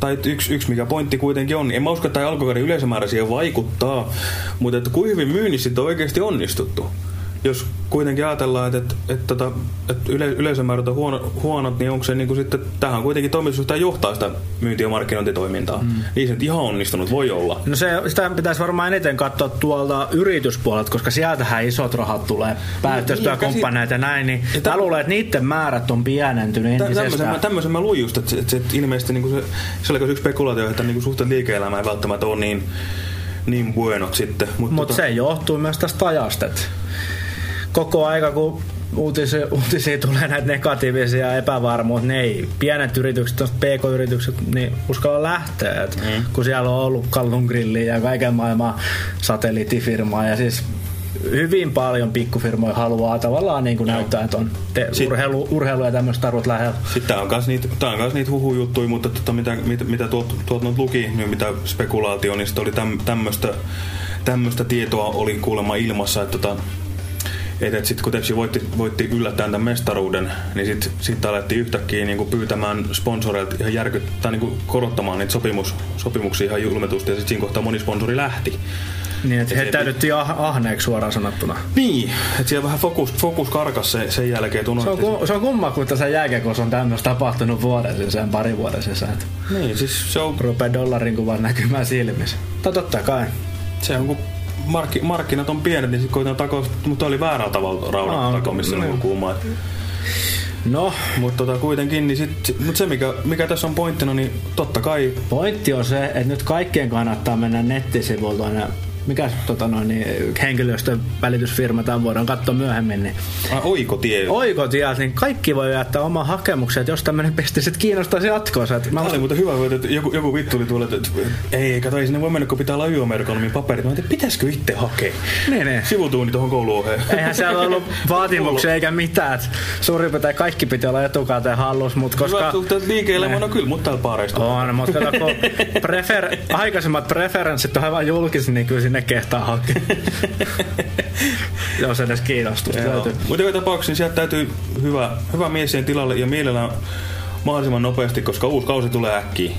tai yksi, yksi mikä pointti kuitenkin on, niin en mä usko, että tämä alkukauden yleisömäärä siihen vaikuttaa, mutta että kuinka hyvin myynnissä on oikeasti onnistuttu. Jos kuitenkin ajatellaan, että, että, että, tota, että yle, yleisömäärät on huono, huonot, niin onko se niin kuin sitten, tähän kuitenkin toimitus, tämä johtaa sitä myynti- ja markkinointitoimintaa. Mm. Niin se nyt ihan onnistunut voi olla. No se, sitä pitäisi varmaan eniten katsoa tuolta yrityspuolelta, koska sieltähän isot rahat tulee päätöstyökumppaneita ja näin, niin Ja mä tä- luulen, että niiden määrät on pienentynyt Tä- Tämmöisen, mä- entisestään. tämmöisen mä luin just, että, että, että ilmeisesti niin kuin se, se oli yksi spekulaatio, että niin kuin suhteet liike-elämään ei välttämättä ole niin, niin buenot sitten. Mutta Mutta se johtuu myös tästä ajasta, että koko aika kun uutisia, uutisia tulee näitä negatiivisia epävarmuutta, ne ei pienet yritykset, pk-yritykset, niin uskalla lähteä. Et mm. Kun siellä on ollut Kallun Grilli ja kaiken maailman satelliittifirmaa ja siis hyvin paljon pikkufirmoja haluaa tavallaan niin kuin näyttää, että on te- Sit- urheilu, urheilu ja tämmöistä tarvot lähellä. Sitten tää on kans niitä, tää on kans niitä huhujuttuja, mutta tota, mitä, mitä, mitä tuolta tuot nyt luki, niin mitä spekulaatio, niin oli täm, tämmöstä, tämmöstä tietoa oli kuulemma ilmassa, että tota, et, et sitten kun Tepsi voitti, voitti yllättäen tämän mestaruuden, niin sitten sit alettiin yhtäkkiä niinku pyytämään sponsoreilta ihan järkyt, tai niinku korottamaan niitä sopimus, sopimuksia ihan julmetusti, ja sitten siinä kohtaa moni sponsori lähti. Niin, että he täydyttiin ah- ahneeksi suoraan sanottuna. Niin, että siellä vähän fokus, fokus karkas se, sen jälkeen. Se on, ku, se on kumma, kun tässä jääkiekossa on tämmöistä tapahtunut vuoden sisään, pari vuoden sisään. Niin, siis se on, Rupeaa dollarin kuvan näkymään silmissä. Tai totta kai. se on kun markki, markkinat on pienet, niin sitten koitetaan takoa, mutta oli väärällä tavalla raudan Aa, takomista no. niin kuumaa. No, Mutta tota, kuitenkin, niin sit, mut se mikä, mikä tässä on pointtina, niin totta kai pointti on se, että nyt kaikkien kannattaa mennä nettisivulta aina mikä tota noin, niin, henkilöstön välitysfirma tämän voidaan katsoa myöhemmin, niin a, oikotie. oikotiet, niin kaikki voi jättää oman hakemuksen, että jos tämmöinen pesti sit kiinnostaisi jatkossa. Että mä Tämä oli muuten hyvä, että joku, joku vittu oli tuolla, että ei, kato, ei sinne voi mennä, kun pitää olla YÖ-merkonomin paperit. Mä ajattelin, että pitäisikö itse hakea? Niin, niin. Sivutuuni tuohon kouluohjeen. Eihän siellä ollut vaatimuksia eikä mitään. että Suurin piirtein kaikki piti olla etukäteen hallus, mutta koska... Hyvät suhteet liike-elämään, no kyllä, mutta täällä paareista. On, mutta kato, kun prefer, aikaisemmat preferenssit on aivan julkisia, niin kyllä sinne kehtaa hakea. Jos edes kiinnostusta löytyy. Mutta joka tapauksessa niin sieltä täytyy hyvä, hyvä mies siihen tilalle ja mielellään mahdollisimman nopeasti, koska uusi kausi tulee äkkiä.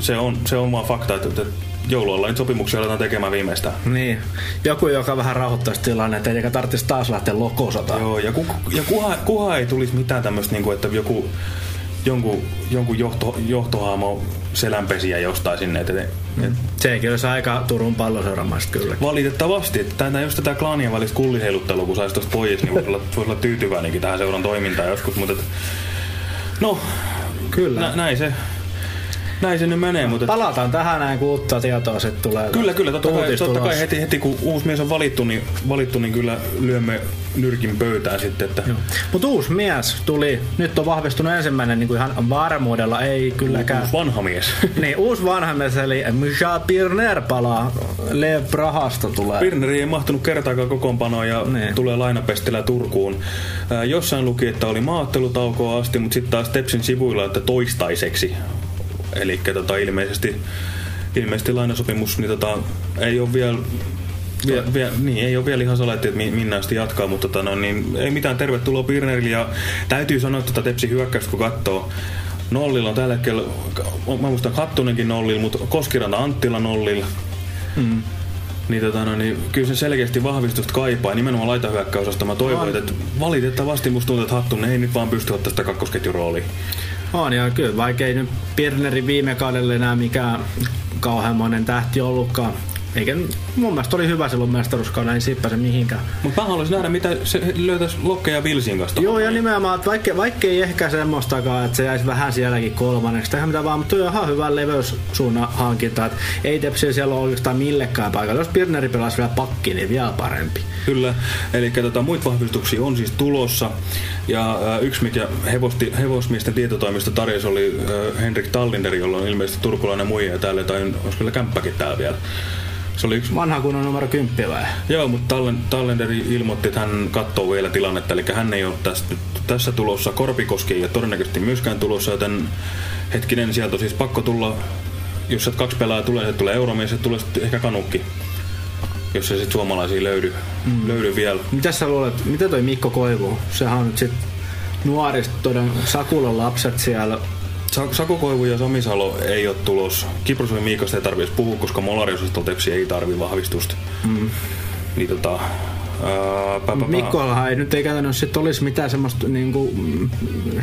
Se on, se on vaan fakta, että, että joulualla nyt sopimuksia aletaan tekemään viimeistään. Niin. Joku, joka vähän rauhoittaisi tilannetta, eikä tarvitsisi taas lähteä lokosotaan. Joo, ja, ku, ja kuha, kuha ei tulisi mitään tämmöistä, niin kuin, että joku, jonkun, jonkun johto, johtohaamo selänpesiä jostain sinne. Et, et, et, Sekin olisi aika Turun palloseuramaista kyllä. valitettavasti, että tämä just tätä klaanien välistä kulliheiluttelua, kun saisi tuosta pois, niin voisi olla, voisi olla tyytyväinenkin tähän seuran toimintaan joskus, mutta et, no, Kyllä. nä, näin se, näin se nyt menee, mutta et, Palataan tähän näin, kun uutta tietoa sitten tulee. Kyllä, kyllä. Totta kai, totta kai heti, heti, kun uusi mies on valittu, niin, valittu, niin kyllä lyömme nyrkin pöytään sitten. Että Mutta uusi mies tuli, nyt on vahvistunut ensimmäinen niin kuin ihan varmuudella, ei kylläkään. uusi vanha mies. Niin, uusi vanha mies, eli Misha Pirner palaa. Lev Prahasta tulee. Pirneri ei mahtunut kertaakaan kokoonpanoon ja Niin. tulee lainapestillä Turkuun. Ää, jossain luki, että oli maattelutaukoa asti, mutta sitten taas Tepsin sivuilla, että toistaiseksi. Eli tota, ilmeisesti, ilmeisesti lainasopimus niin tota, ei ole vielä Vie, vie, niin, ei ole vielä ihan saletti, että mi- minne asti jatkaa, mutta tota, no, niin, ei mitään tervetuloa Pirnerille. Ja täytyy sanoa, että tota Tepsi hyökkäystä kun katsoo, Nollilla on tällä hetkellä, mä muistan Hattunenkin nollilla, mutta Koskiranta Anttila nollilla. Mm. Niin, tota, no, niin kyllä se selkeästi vahvistusta kaipaa. Nimenomaan laitahyökkäysosasta mä toivon, että valitettavasti musta tuntuu, että Hattunen ei nyt vaan pysty ottaa sitä kakkosketjun rooliin. On ja kyllä, vaikka ei nyt Pirnerin viime kaudella enää mikään kauheamoinen tähti ollutkaan. Eikä, mun mielestä oli hyvä silloin mestaruuskaudella, niin sippäse mihinkään. Mutta mä haluaisin nähdä, mitä se löytäisi Lokkeja Vilsin kanssa. Joo, ja nimenomaan, että vaikka, vaikka ei ehkä semmoistakaan, että se jäisi vähän sielläkin kolmanneksi, tehdä mitä vaan, mutta tuo on ihan hyvä leveyssuunnan hankinta, että ei tepsi siellä ole oikeastaan millekään paikalla. Jos Pirneri pelasi vielä pakki, niin vielä parempi. Kyllä, eli tota, muita vahvistuksia on siis tulossa. Ja äh, yksi, mikä hevosti, hevosmiesten tietotoimisto tarjosi, oli äh, Henrik Tallinder, jolla on ilmeisesti turkulainen muija ja täällä, tai olisi kyllä kämppäkin täällä vielä. Se oli yksi Vanha kunnon numero 10 vai? Joo, mutta Tallen, Tallender ilmoitti, että hän katsoo vielä tilannetta, eli hän ei ole tässä, tässä tulossa. Korpikoski ei ole todennäköisesti myöskään tulossa, joten hetkinen, sieltä on siis pakko tulla, jos sieltä kaksi pelaajaa tulee, se tulee euromies, se tulee ehkä kanukki, jos se sitten suomalaisia löydy, mm. löydy vielä. Mitä sä luulet, mitä toi Mikko Koivu? Sehän on nyt sit nuorista toden Sakulan lapset siellä. Sa- Saku Koivu ja Sami Salo ei ole tulos. Kiprosuin Miikasta ei tarvitse puhua, koska Molariosastolta ei tarvi vahvistusta. Mm. Niin tota... Mikkollahan ei nyt ei käytännössä sit olisi mitään semmoista niinku,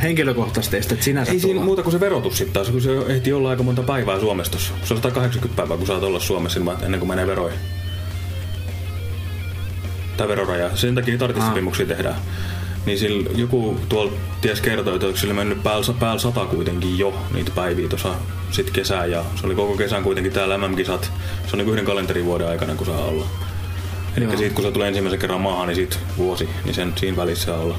henkilökohtaista estettä sinänsä Ei siinä tulla. muuta kuin se verotus sitten taas, kun se ehti olla aika monta päivää Suomessa tossa. Se on 180 päivää, kun saat olla Suomessa ilman- ennen kuin menee veroihin. Tai veroraja. Sen takia tarvitsisopimuksia tehdään. Niin sillä joku tuolla ties kertoi, että sillä mennyt päällä, päällä sata kuitenkin jo niitä päiviä tuossa sit kesää. Ja se oli koko kesän kuitenkin täällä MM-kisat. Se on niin yhden kalenterivuoden aikana, kun saa olla. Eli siitä kun sä tulee ensimmäisen kerran maahan, niin siitä vuosi, niin sen siinä välissä saa olla.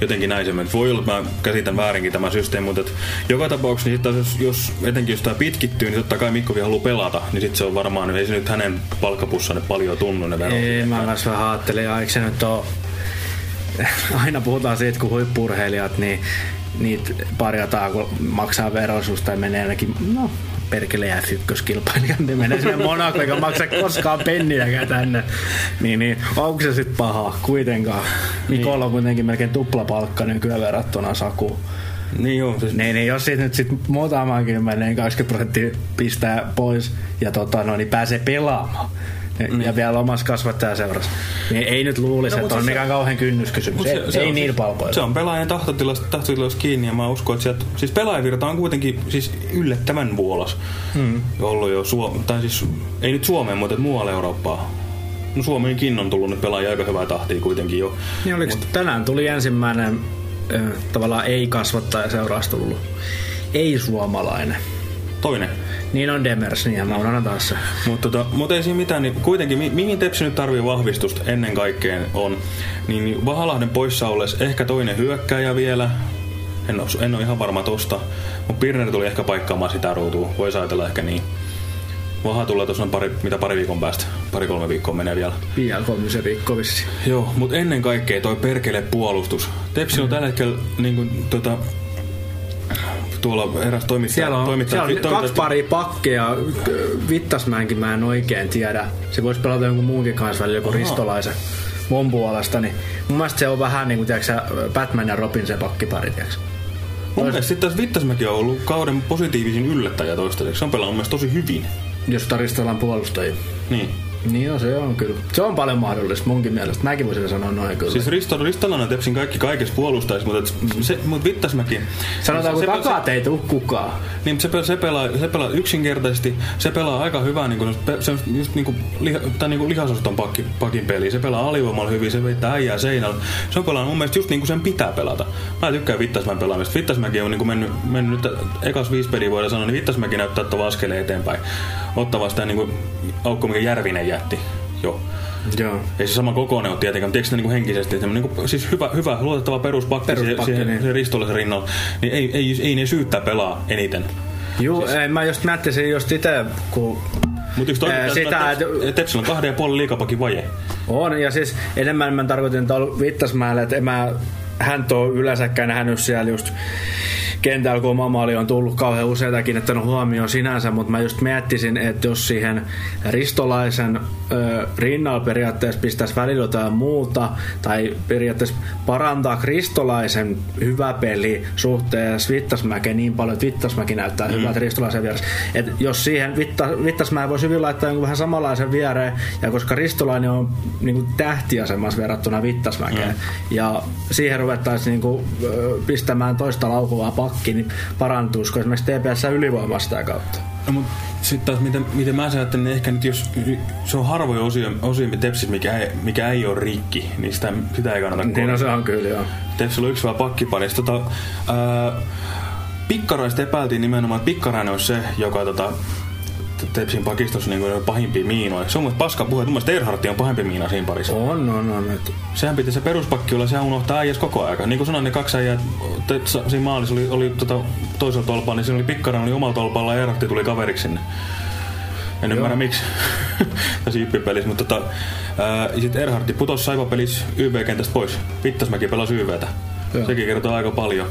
Jotenkin näin se menee. Voi olla, että mä käsitän väärinkin tämä systeemi, mutta joka tapauksessa, niin sit jos, jos, etenkin jos tämä pitkittyy, niin totta kai Mikko vielä haluaa pelata, niin sitten se on varmaan, ei se nyt hänen palkkapussanne paljon tunnu ne verot. Ei, mä myös vähän ajattelin, ja eikö se nyt ole... Aina puhutaan siitä, kun huippurheilijat, niin niitä parjataan, kun maksaa veroisuus tai menee ainakin, no, perkele jää ykköskilpailijan, niin menee sinne Monaco, eikä maksa koskaan penniäkään tänne. Niin, niin onko se sitten paha kuitenkaan? Mikolla on kuitenkin melkein tuplapalkka nykyään verrattuna Sakuun. Niin joo, siis, Niin, niin jos siitä nyt sit muutaman kymmenen, 20 prosenttia pistää pois ja tota, no, niin pääsee pelaamaan, Ja, ja vielä omassa kasvattajaseurassa. Niin ei nyt luulisi, No, mut että on se- mikään kauhean kynnyskysymys. Mut ei ei on- niillä palkoilla. Se on pelaajan tahtotilasta, tahtotilasta kiinni ja mä uskon, että sieltä, siis pelaajavirta on kuitenkin siis yllättävän vuolas. Mm. Ollut jo Suom tai siis ei nyt Suomeen, mutta muualle Eurooppaa. No Suomeenkin on tullut nyt pelaajia aika hyvää tahtia kuitenkin jo. Niin oliko tänään tuli ensimmäinen ö, tavallaan ei-kasvattaja seuraasta tullut. Ei-suomalainen. Toinen. Niin on Demers, niin mä unohdan taas se. Mutta tota, mut ei siinä mitään, niin kuitenkin mi mihin Tepsi nyt tarvii vahvistusta ennen kaikkea on, niin, niin Vahalahden poissa ollessa ehkä toinen hyökkääjä vielä, en ole, en ole ihan varma tosta, mutta Pirner tuli ehkä paikkaamaan sitä ruutua, voisi ajatella ehkä niin. Vaha tulee tuossa pari, mitä pari viikon päästä, pari-kolme viikkoa menee vielä. Vielä kolmisen viikkoa vissiin. Joo, mutta ennen kaikkea toi perkele puolustus. Tepsi on tällä hetkellä niin kuin, tota, tuolla eräs toimittaja. Siellä on, toimittaja, siellä on toimittaja- kaksi paria pakkeja. Vittasmäenkin mä en oikein tiedä. Se voisi pelata jonkun muunkin kanssa välillä, joku Aha. ristolaisen mun puolesta. Niin mun mielestä se on vähän niin kuin tiedätkö, Batman ja Robin se pakkipari. Tiedätkö? Mun mielestä sitten taas Vittasmäki on ollut kauden positiivisin yllättäjä toistaiseksi. Se on pelannut mun mielestä tosi hyvin. Jos taristellaan puolustajia. Niin. Niin on, se on kyllä. Se on paljon mahdollista munkin mielestä. Mäkin voisin sanoa noin kyllä. Siis Risto, Ristolainen Tepsin kaikki kaikessa puolustaisi, mutta, se, mutta Vittasmäki... Sanotaanko se, takaa ei tuu kukaan. Niin, se, pelaa, se, pelaa, se pelaa yksinkertaisesti, se pelaa aika hyvää, niin kuin, se just niin kuin, liha, tai niin kuin lihasoston pakki, pakin peli. Se pelaa alivoimalla hyvin, se veittää äijää seinällä. Se on pelannut mun mielestä just niin kuin sen pitää pelata. Mä tykkään Vittasmäen pelaamista. Vittasmäki on niin kuin mennyt, mennyt nyt ekas viisi peliä voidaan sanoa, niin Vittasmäki näyttää ottava askeleen eteenpäin. Sitä niin kuin Aukko, mikä Järvinen jätti. Joo. Joo. Ei se sama kokoinen ole tietenkään, mutta eikö se niinku henkisesti, että niinku, siis hyvä, hyvä, luotettava peruspakki, Peruspakki, siihen, niin. siihen ristollisen rinnalla, niin ei, ei, ei ne syyttää pelaa eniten. Juu, siis... ei, mä just miettisin just itse, kun Mutta yksi toinen, sitä, Teps- Tepsillä on kahden ja puolen liikapakin vaje. On, ja siis enemmän mä tarkoitin tuolla Vittasmäellä, että en mä hän on yleensäkään nähnyt siellä just kentällä, kun oma maali on tullut kauhean useita kiinnittänyt huomioon sinänsä, mutta mä just miettisin, että jos siihen ristolaisen ö, rinnalla periaatteessa pistäisi välillä jotain muuta, tai periaatteessa parantaa kristolaisen hyvä peli suhteessa Vittasmäkeen niin paljon, että Vittasmäki näyttää mm. hyvältä ristolaisen vieressä. Et jos siihen Vitta, Vittasmäen voisi hyvin laittaa jonkun vähän samanlaisen viereen, ja koska ristolainen on niin kuin tähtiasemassa verrattuna Vittasmäkeen, mm. ja siihen ruvettaisiin niin kuin, pistämään toista laukuvaa pakki, niin parantuisiko esimerkiksi TPS ylivoimaa sitä kautta? No, mutta sitten taas, miten, miten mä ajattelen, niin ehkä nyt jos se on harvoja osia, osia Tepsis, mikä ei, mikä ei ole rikki, niin sitä, sitä ei kannata Niin no, se on kyllä, joo. Tepsillä on yksi vaan pakkipari. Sitten Tota, ää, Pikkaraista epäiltiin nimenomaan, että Pikkarainen on se, joka tota, Tepsin pakistossa niin kuin pahimpia miinoja. Se on mun paska puhe. Mun mielestä Erhardti on pahempi miina siinä parissa. On, on, on. Et, Sehän piti se peruspakki olla, sehän unohtaa äijäs koko aika. Niin kuin sanoin, ne kaksi äijää, siinä maalissa oli, oli tota, toisella tolpalla, niin siinä oli Pikkarainen oli omalla tolpalla ja Erhardti tuli kaveriksi sinne. En ymmärrä miksi tässä Jyppi-pelissä, mutta tota, sitten Erhardti putosi Saipa-pelissä YV-kentästä pois. Vittasmäki pelasi YVtä. Joo. Sekin kertoo aika paljon.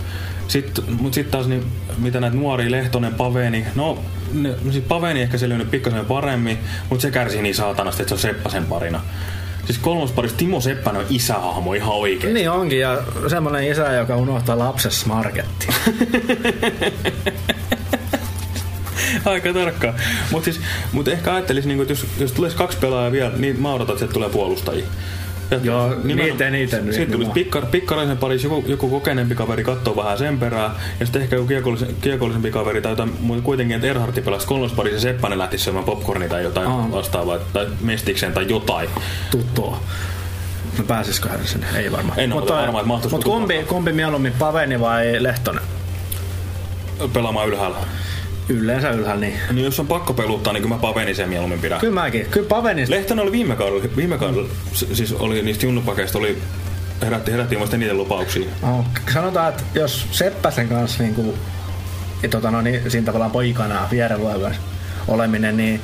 Sitten, mutta sitten taas, niin, mitä näitä nuoria, Lehtonen, Paveni, no, ne, siis Paveni ehkä selvinnyt pikkasen paremmin, mutta se kärsii niin saatanasti, että se on Seppäsen parina. Siis kolmosparissa Timo Seppänen on isähahmo ihan oikein. niin onkin, ja semmoinen isä, joka unohtaa lapsessa marketti. Aika tarkkaan. Mutta siis, mut ehkä ajattelisin, niin että jos, jos tulisi kaksi pelaajaa vielä, niin mä odotan, että tulee puolustajia. Ja Joo, nimenomaan- niitä- niitä nyt Sitten tulisi pikkar, pikkaraisen parissa joku, joku kokeneempi kaveri katsoo vähän sen perään, ja sitten ehkä joku kiekollisen, kiekollisempi kaveri tai jotain, mutta kuitenkin, että Erhardti pelasi kolmosparissa ja Seppänen lähtisi syömään popcornia tai jotain Aa. vastaavaa, tai mestikseen tai jotain. Tuttua. No pääsisikö hän sinne? Ei varmaan. En ole Mutta varma, että mahtuisiko Mutta kumpi, kumpi mieluummin, Paveni vai Lehtonen? Pelaamaan ylhäällä. Yleensä ylhäällä niin. Niin jos on pakko peluttaa, niin kyllä mä Pavenisen mieluummin pidän. Kyllä mäkin. Kyllä Pavenista. Lehtonen oli viime kaudella, viime kaudella s- siis oli niistä junnupakeista oli herätti, herätti muista niiden lupauksia. No, sanotaan, että jos Seppäsen kanssa niin kuin, ja tota, no, niin, siinä tavallaan poikana vierelueella oleminen, niin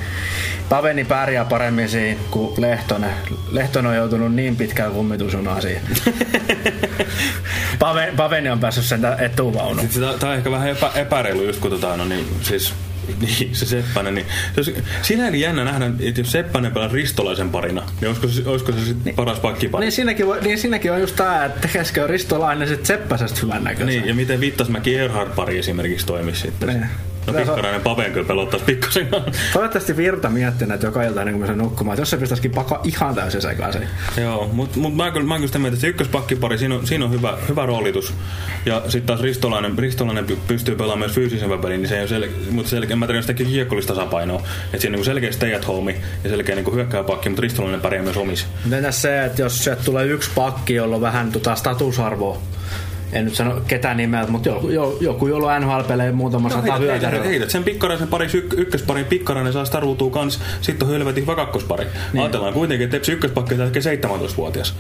Paveni pärjää paremmin siinä kuin Lehtonen. Lehtonen on joutunut niin pitkään kummitusunaan siihen. Pave, Paveni on päässyt sen etuvaunuun. Sitten Tää on ehkä vähän epä, epäreilu just kun tota, no niin, siis niin, se Seppänen, niin se olisi, siinäkin jännä nähdä, että jos Seppänen pelaa ristolaisen parina, niin olisiko se, olisiko se sit paras pakkipari? Niin siinäkin, voi- niin siinäkin on just tää, että tekesikö Ristolainen sit Seppäsestä hyvän näköisen. Niin, ja miten Vittasmäki Erhard pari esimerkiksi toimisi sitten. Niin. No pikkarainen Paven kyllä pelottaisi pikkasen. Toivottavasti Virta miettii näitä joka ilta ennen kuin sen nukkumaan. Jos se pistäisikin pako ihan täysin sekaisin. Joo, mutta mut mä, kyllä, mä kyllä sitä mieltä, että se ykköspakkipari, siinä on, siinä on hyvä, hyvä roolitus. Ja sitten taas Ristolainen, Ristolainen py- pystyy pelaamaan myös fyysisemmän pelin, niin se ei ole sel, mutta selkeä, mä tiedän sitä kiekkollista tasapainoa. Että siinä on niin selkeä stay at home ja selkeä niin hyökkääpakki, mutta Ristolainen pärjää myös omissa. Entäs se, että jos sieltä tulee yksi pakki, jolla on vähän tota statusarvoa, en nyt sano ketään nimeltä, mutta joku, jo- joku jolla on NHL pelejä muutama sata heität, heität, hyökäryä. heität sen pikkaraisen parin yk, ykkösparin pikkarainen saa sitä ruutua kans, sitten on helvetin hyvä kakkospari. Niin. Ajatellaan kuitenkin, että Tepsi ykköspakki on tekee 17-vuotias.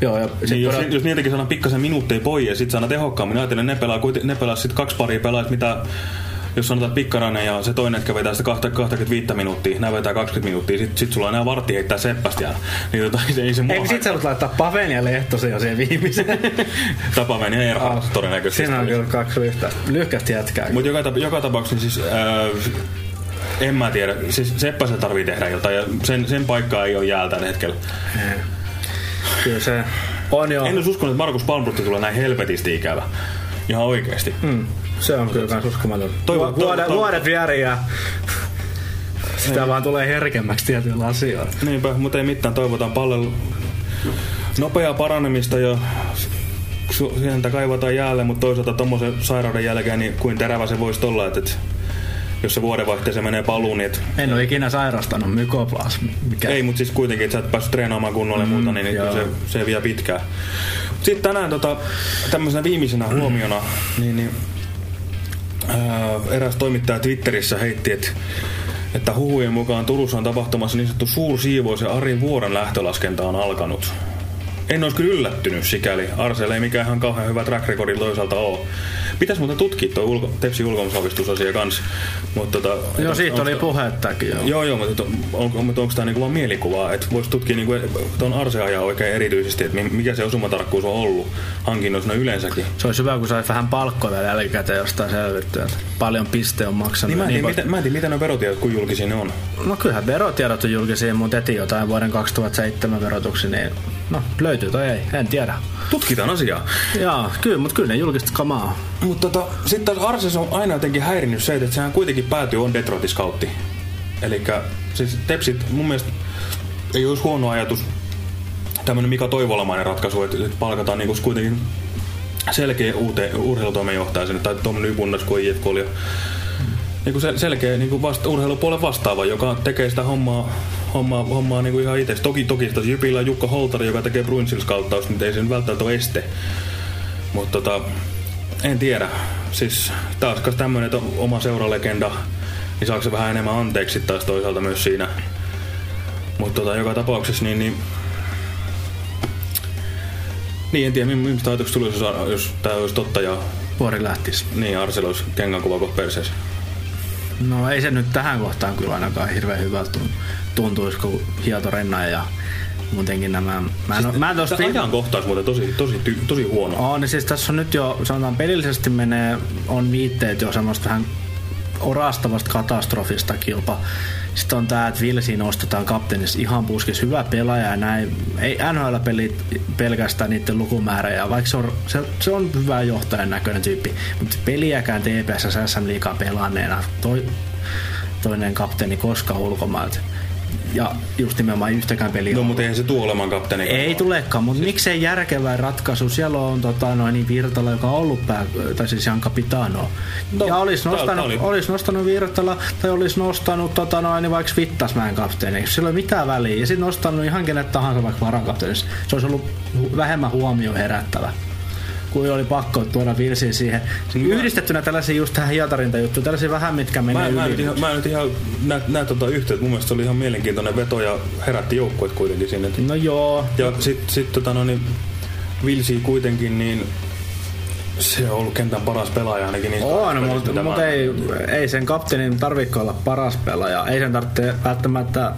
Joo, ja Niin jos, jos niitäkin saadaan pikkasen minuutteja pois ja sitten saadaan tehokkaammin, ajattelen, ne pelaa, ne pelaa sitten kaksi paria pelaajat, mitä jos sanotaan pikkarainen ja se toinen, että vetää sitä 25 minuuttia, nämä vetää 20 minuuttia, sitten sit sulla on nämä vartti heittää seppästä jäällä. Niin tota, se, ei se mua Eikö sit sä laittaa Paven ja Lehtosen jo siihen viimeiseen? Tapaven ja Erhard todennäköisesti. Siinä on kyllä kaksi lyhkästä, lyhkästä jätkää. Mutta joka, tap- joka tapauksessa siis... Ää, en mä tiedä. Siis Seppä se tarvii tehdä jotain ja sen, sen paikkaa ei ole jäällä tällä hetkellä. Kyllä se on jo. En olisi uskonut, että Markus Palmbrutti tulee näin helvetisti ikävä. Ihan oikeesti. Mm, se on kyllä kans uskomaton. Toivon- Vu- vuodet, toivon- vuodet vieri ja sitä vaan tulee herkemmäksi tietyillä asioilla. Niinpä, mutta ei mitään. Toivotaan paljon nopeaa paranemista ja sieltä kaivataan jäälle, mutta toisaalta tommosen sairauden jälkeen niin kuin terävä se voisi olla, että jos se vuodenvaihteeseen menee paluun, niin et, En ole ikinä sairastanut mykoplasmi. Mikä... ei, mutta siis kuitenkin, että sä et päässyt treenaamaan kunnolla ja muuta, niin, joo. se, se vie pitkään. Sitten tänään tota, tämmöisenä viimeisenä huomiona, niin, niin ää, eräs toimittaja Twitterissä heitti, että että huhujen mukaan Turussa on tapahtumassa niin sanottu suursiivous ja Ari Vuoren lähtölaskenta on alkanut. En olisi kyllä yllättynyt sikäli. Arsel ei mikään ihan kauhean hyvä track recordi toisaalta ole. Pitäisi muuten tutkia tuo ulko, Tepsi ulkomusavistusasia kanssa. Mutta tota, Joo, et siitä oli puhettakin. Joo. Joo, joo, mutta onko, mutta onko tämä niinku vaan mielikuvaa? Että voisi tutkia niinku tuon Arseajaa oikein erityisesti, että mi- mikä se osumatarkkuus on ollut hankinnoissa yleensäkin. Se olisi hyvä, kun saisi vähän palkkoja vielä jälkikäteen jostain selvittyä. että Paljon piste on maksanut. Niin mä en, ja tiedä, pois- miten, mä en tiedä, mitä ne verotiedot, kun julkisia ne on. No kyllähän verotiedot on julkisia, mutta eti jotain vuoden 2007 verotuksia, niin no löytyy tai ei, en tiedä. Tutkitaan asiaa. Joo, kyllä, mutta kyllä ne julkista kamaa. Mutta tota, sitten taas Arses on aina jotenkin häirinnyt se, että sehän kuitenkin päätyy on Detroitin scoutti. Eli siis Tepsit mun mielestä ei olisi huono ajatus tämmöinen Mika Toivolamainen ratkaisu, että, palkataan niinku kuitenkin selkeä uuteen urheilutoimenjohtaja sinne, tai tuommoinen Ypunnas kuin IFK oli. Niinku sel- selkeä niinku vasta, urheilupuolen vastaava, joka tekee sitä hommaa, hommaa, hommaa niinku ihan itse. Toki, toki sitä Jypillä Jukka Holtari, joka tekee Bruinsil scouttausta, mutta ei se nyt välttämättä ole este. Mutta tota, en tiedä. Siis taas kas tämmönen että on oma seuralegenda, niin saako se vähän enemmän anteeksi taas toisaalta myös siinä. Mutta tota, joka tapauksessa niin, niin niin, en tiedä, mi- mistä ajatukset tulisi, jos, jos tämä olisi totta ja Vuori lähtisi. niin Arsel olisi kengänkuva kohta perseessä. No ei se nyt tähän kohtaan kyllä ainakaan hirveän hyvältä tun- tuntuisi, kun hieto renna ja muutenkin nämä... Mä en, siis mä en tosta Tämä ajan kohta olisi muuten tosi, tosi, ty, tosi huono. On, niin siis tässä on nyt jo, sanotaan pelillisesti menee, on viitteet jo semmoista vähän orastavasta katastrofistakin jopa. Sitten on tää, että Vilsi nostetaan kapteenissa ihan puskis, hyvä pelaaja ja näin. Ei NHL-pelit pelkästään niiden lukumäärä, ja vaikka se on, se, se on hyvä johtajan näköinen tyyppi, mutta peliäkään TPS ja SM liikaa pelanneena toi, toinen kapteeni koskaan ulkomailta. Ja just nimenomaan yhtäkään peliä No, mutta eihän se tule olemaan kapteeni. Ei tulekaan, mutta siis... miksei järkevä ratkaisu? Siellä on tota, noin, niin Virtala, joka on ollut pää, tai siis ihan kapitano. No, ja olisi nostanut, oli- olisi nostanut Virtala, tai olisi nostanut tota, noin, niin vaikka Vittasmäen kapteeni. Sillä ei ole mitään väliä. Ja sitten nostanut ihan kenet tahansa vaikka varakapteenissa. Se olisi ollut vähemmän huomio herättävä kuin oli pakko tuoda Vilsiin siihen. Yhdistettynä tällaisia just tähän hietarinta juttuja, tällaisia vähän mitkä menee Mä, mä, yli. nyt ihan, mä nyt ihan näe, näe tota yhteyttä. Mun mielestä se oli ihan mielenkiintoinen veto ja herätti joukkueet kuitenkin sinne. No joo, Ja sitten sit, tota, no, niin, Vilsi kuitenkin, niin se on ollut kentän paras pelaaja ainakin. Niin On, mutta mut ei, ei sen kapteenin tarvitse olla paras pelaaja. Ei sen tarvitse välttämättä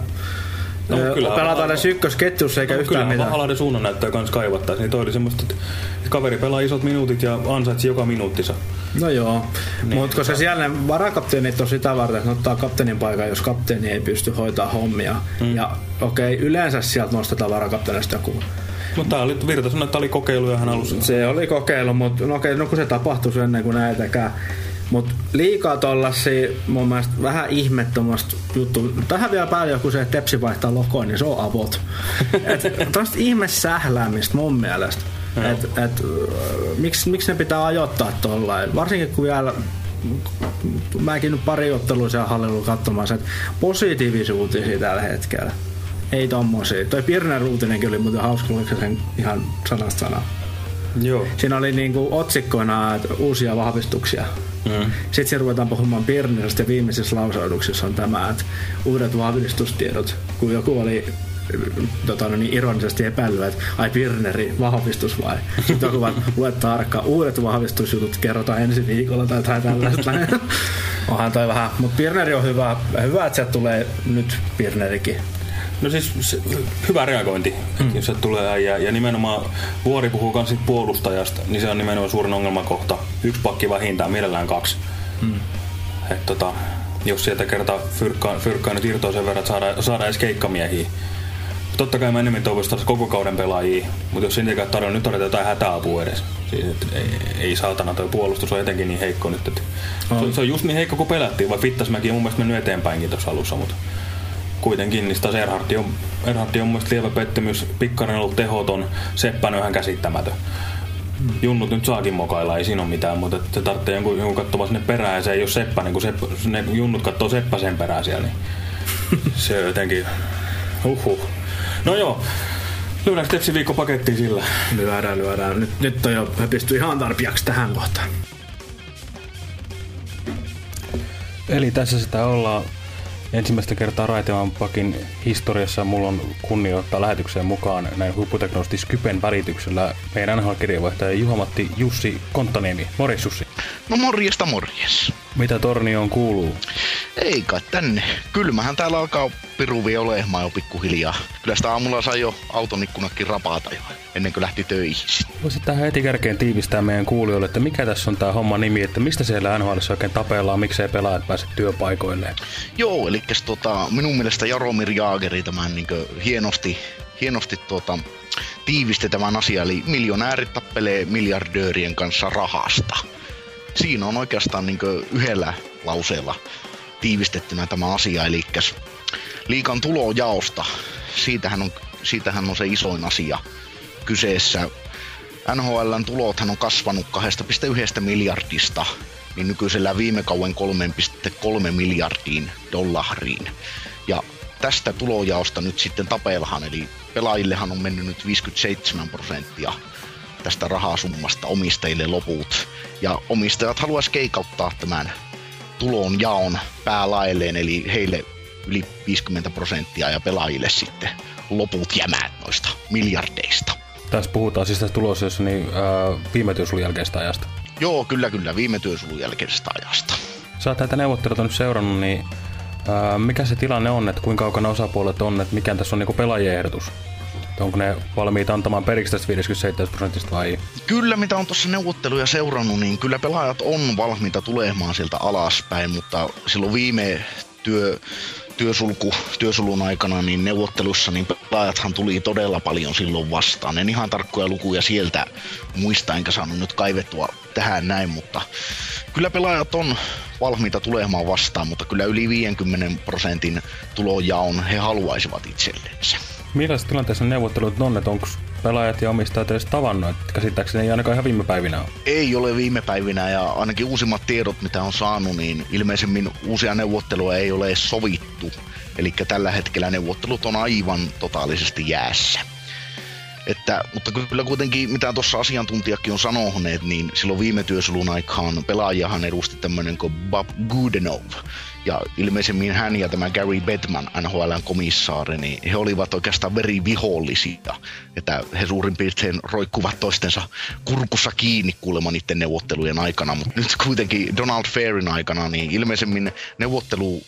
No, no, kyllä- pelata edes ykkösketjussa eikä No, yhtään kyllä mitään. Vahalahden suunnan näyttöä kans kaivattaisiin. Niin toi oli semmoista, että kaveri pelaa isot minuutit ja ansaitsi joka minuuttinsa. No joo, Niin, mutta koska siellä varakapteenit on sitä varten, että ne ottaa kapteenin paikan, jos kapteeni ei pysty hoitaa hommia. Mm. Ja okei, okay, yleensä sieltä nostetaan varakapteenista joku. Mutta tää oli, Virta sanoi, että tää oli kokeilu hän halusi. Se oli kokeilu, mutta no okei, no kun se tapahtui ennen kuin näitäkään Mutta liikaa tollasia mun mielestä vähän ihmettömästä juttu. Tähän vielä päälle joku se, että Tepsi vaihtaa lokoon, niin se on avot. et, tosta ihme sähläämistä mun mielestä. Et, et, miksi, miksi ne pitää ajoittaa tollain? Varsinkin kun vielä mäkin nyt pari ottelua siellä hallilla katsomaan, että positiivisia uutisia tällä hetkellä. Ei tommosia. Toi Pirner uutinenkin oli muuten hauska, oliko se sen ihan sanasta sanaa. Joo. Siinä oli niinku otsikkoina että uusia vahvistuksia. Mm. Sitten siellä ruvetaan puhumaan Pirneristä ja viimeisessä lausautuksessa on tämä, että uudet vahvistustiedot, kun joku oli tota, no niin, ironisesti epäillyt, että ai Pirneri, vahvistus vai? Sitten joku vaan, lue tarkkaan, uudet vahvistusjutut kerrotaan ensi viikolla tai jotain tällaista. Onhan toi vähän, mutta Pirneri on hyvä, hyvä, että sieltä tulee nyt Pirnerikin. No siis se, hyvä reagointi, mm. jos se tulee ja, ja nimenomaan Vuori puhuu myös puolustajasta, niin se on nimenomaan suurin ongelmakohta. Yksi pakki vähintään, mielellään kaksi. Mm. Et tota, jos sieltä kertaa fyrkkaa, fyrkkaa nyt irtoa sen verran, että saadaan, saadaan edes keikkamiehiä. Totta kai mä enemmän toivoisin koko kauden pelaajia, mutta jos sinne tarjoaa, nyt tarvitaan jotain hätäapua edes. Siis, et, ei, ei saatana, toi puolustus on etenkin niin heikko nyt. Että se, se, on just niin heikko kuin pelättiin, vai Fittasmäki on mun mielestä mennyt eteenpäinkin tuossa alussa, mutta kuitenkin, niin taas Erhardt on, Erhardt on mun lievä pettymys. Pikkanen on ollut tehoton, Seppänen on ihan käsittämätön. Junnut nyt saakin mokailla, ei siinä ole mitään, mutta se tarvitsee jonkun, jonkun katsomaan sinne perään ja se ei ole Seppänen, kun Seppä, ne junnut katsoo Seppäsen perään siellä, niin se on jotenkin, uhuh. No joo, lyödäänkö Tepsi viikko pakettiin sillä? Lyödään, lyödään. Nyt, nyt on jo höpisty ihan tarpeeksi tähän kohtaan. Eli tässä sitä ollaan ensimmäistä kertaa Raitevan pakin historiassa mulla on kunnia ottaa lähetykseen mukaan näin huipputeknologisesti Skypen välityksellä meidän NHL-kirjeenvaihtaja Juha-Matti Jussi Konttaniemi. Morjes Jussi. No morjesta morjes. Mitä Tornioon kuuluu? Ei kai tänne. Kylmähän täällä alkaa piruvi olemaan jo pikkuhiljaa. Kyllä sitä aamulla sai jo auton ikkunatkin rapata jo, ennen kuin lähti töihin. Voisit tähän heti kärkeen tiivistää meidän kuulijoille, että mikä tässä on tämä homma nimi, että mistä siellä NHL oikein tapellaan, miksei pelaajat pääse työpaikoilleen? Joo, eli tota, minun mielestä Jaromir Jaageri tämän niin hienosti, hienosti tota, tiivisti tämän asian, eli miljonäärit tappelee miljardöörien kanssa rahasta. Siinä on oikeastaan niin yhdellä lauseella tiivistettynä tämä asia, eli liikan tulojaosta, siitähän on, siitähän on se isoin asia kyseessä. NHLn tulothan on kasvanut 2,1 miljardista niin nykyisellä viime kauden 3,3 miljardiin dollariin. Ja tästä tulojaosta nyt sitten tapelhan, eli pelaajillehan on mennyt nyt 57 prosenttia tästä rahasummasta omistajille loput. Ja omistajat haluaisi keikauttaa tämän tulon jaon päälailleen, eli heille yli 50 prosenttia ja pelaajille sitten loput jämät noista miljardeista. Tässä puhutaan siis tästä tulossa, niin äh, viime työsulun jälkeistä ajasta. Joo, kyllä, kyllä, viime työsulun jälkeisestä ajasta. Sä oot näitä neuvotteluita nyt seurannut, niin äh, mikä se tilanne on, että kuinka kaukana osapuolet on, että mikä tässä on niin pelaajien ehdotus? Onko ne valmiita antamaan periksi tästä 57 prosentista vai ei? Kyllä, mitä on tuossa neuvotteluja seurannut, niin kyllä pelaajat on valmiita tulemaan sieltä alaspäin, mutta silloin viime työ, työsulku, työsulun aikana niin neuvottelussa niin pelaajathan tuli todella paljon silloin vastaan. En ihan tarkkoja lukuja sieltä muista, enkä saanut nyt kaivettua tähän näin, mutta kyllä pelaajat on valmiita tulemaan vastaan, mutta kyllä yli 50 prosentin tulojaon he haluaisivat itsellensä. Millaisessa tilanteessa neuvottelut on, että onko pelaajat ja omistajat edes tavannut? Että käsittääkseni ei ainakaan ihan viime päivinä ole. Ei ole viime päivinä ja ainakin uusimmat tiedot, mitä on saanut, niin ilmeisemmin uusia neuvotteluja ei ole sovittu. Eli tällä hetkellä neuvottelut on aivan totaalisesti jäässä. Että, mutta kyllä kuitenkin, mitä tuossa asiantuntijakin on sanoneet, niin silloin viime työsulun aikaan pelaajahan edusti tämmöinen kuin Bob Goodenov. Ja ilmeisemmin hän ja tämä Gary Bettman, NHLn komissaari, niin he olivat oikeastaan verivihollisia. Että he suurin piirtein roikkuvat toistensa kurkussa kiinni kuulemma niiden neuvottelujen aikana. Mutta nyt kuitenkin Donald Fairin aikana, niin ilmeisemmin neuvottelu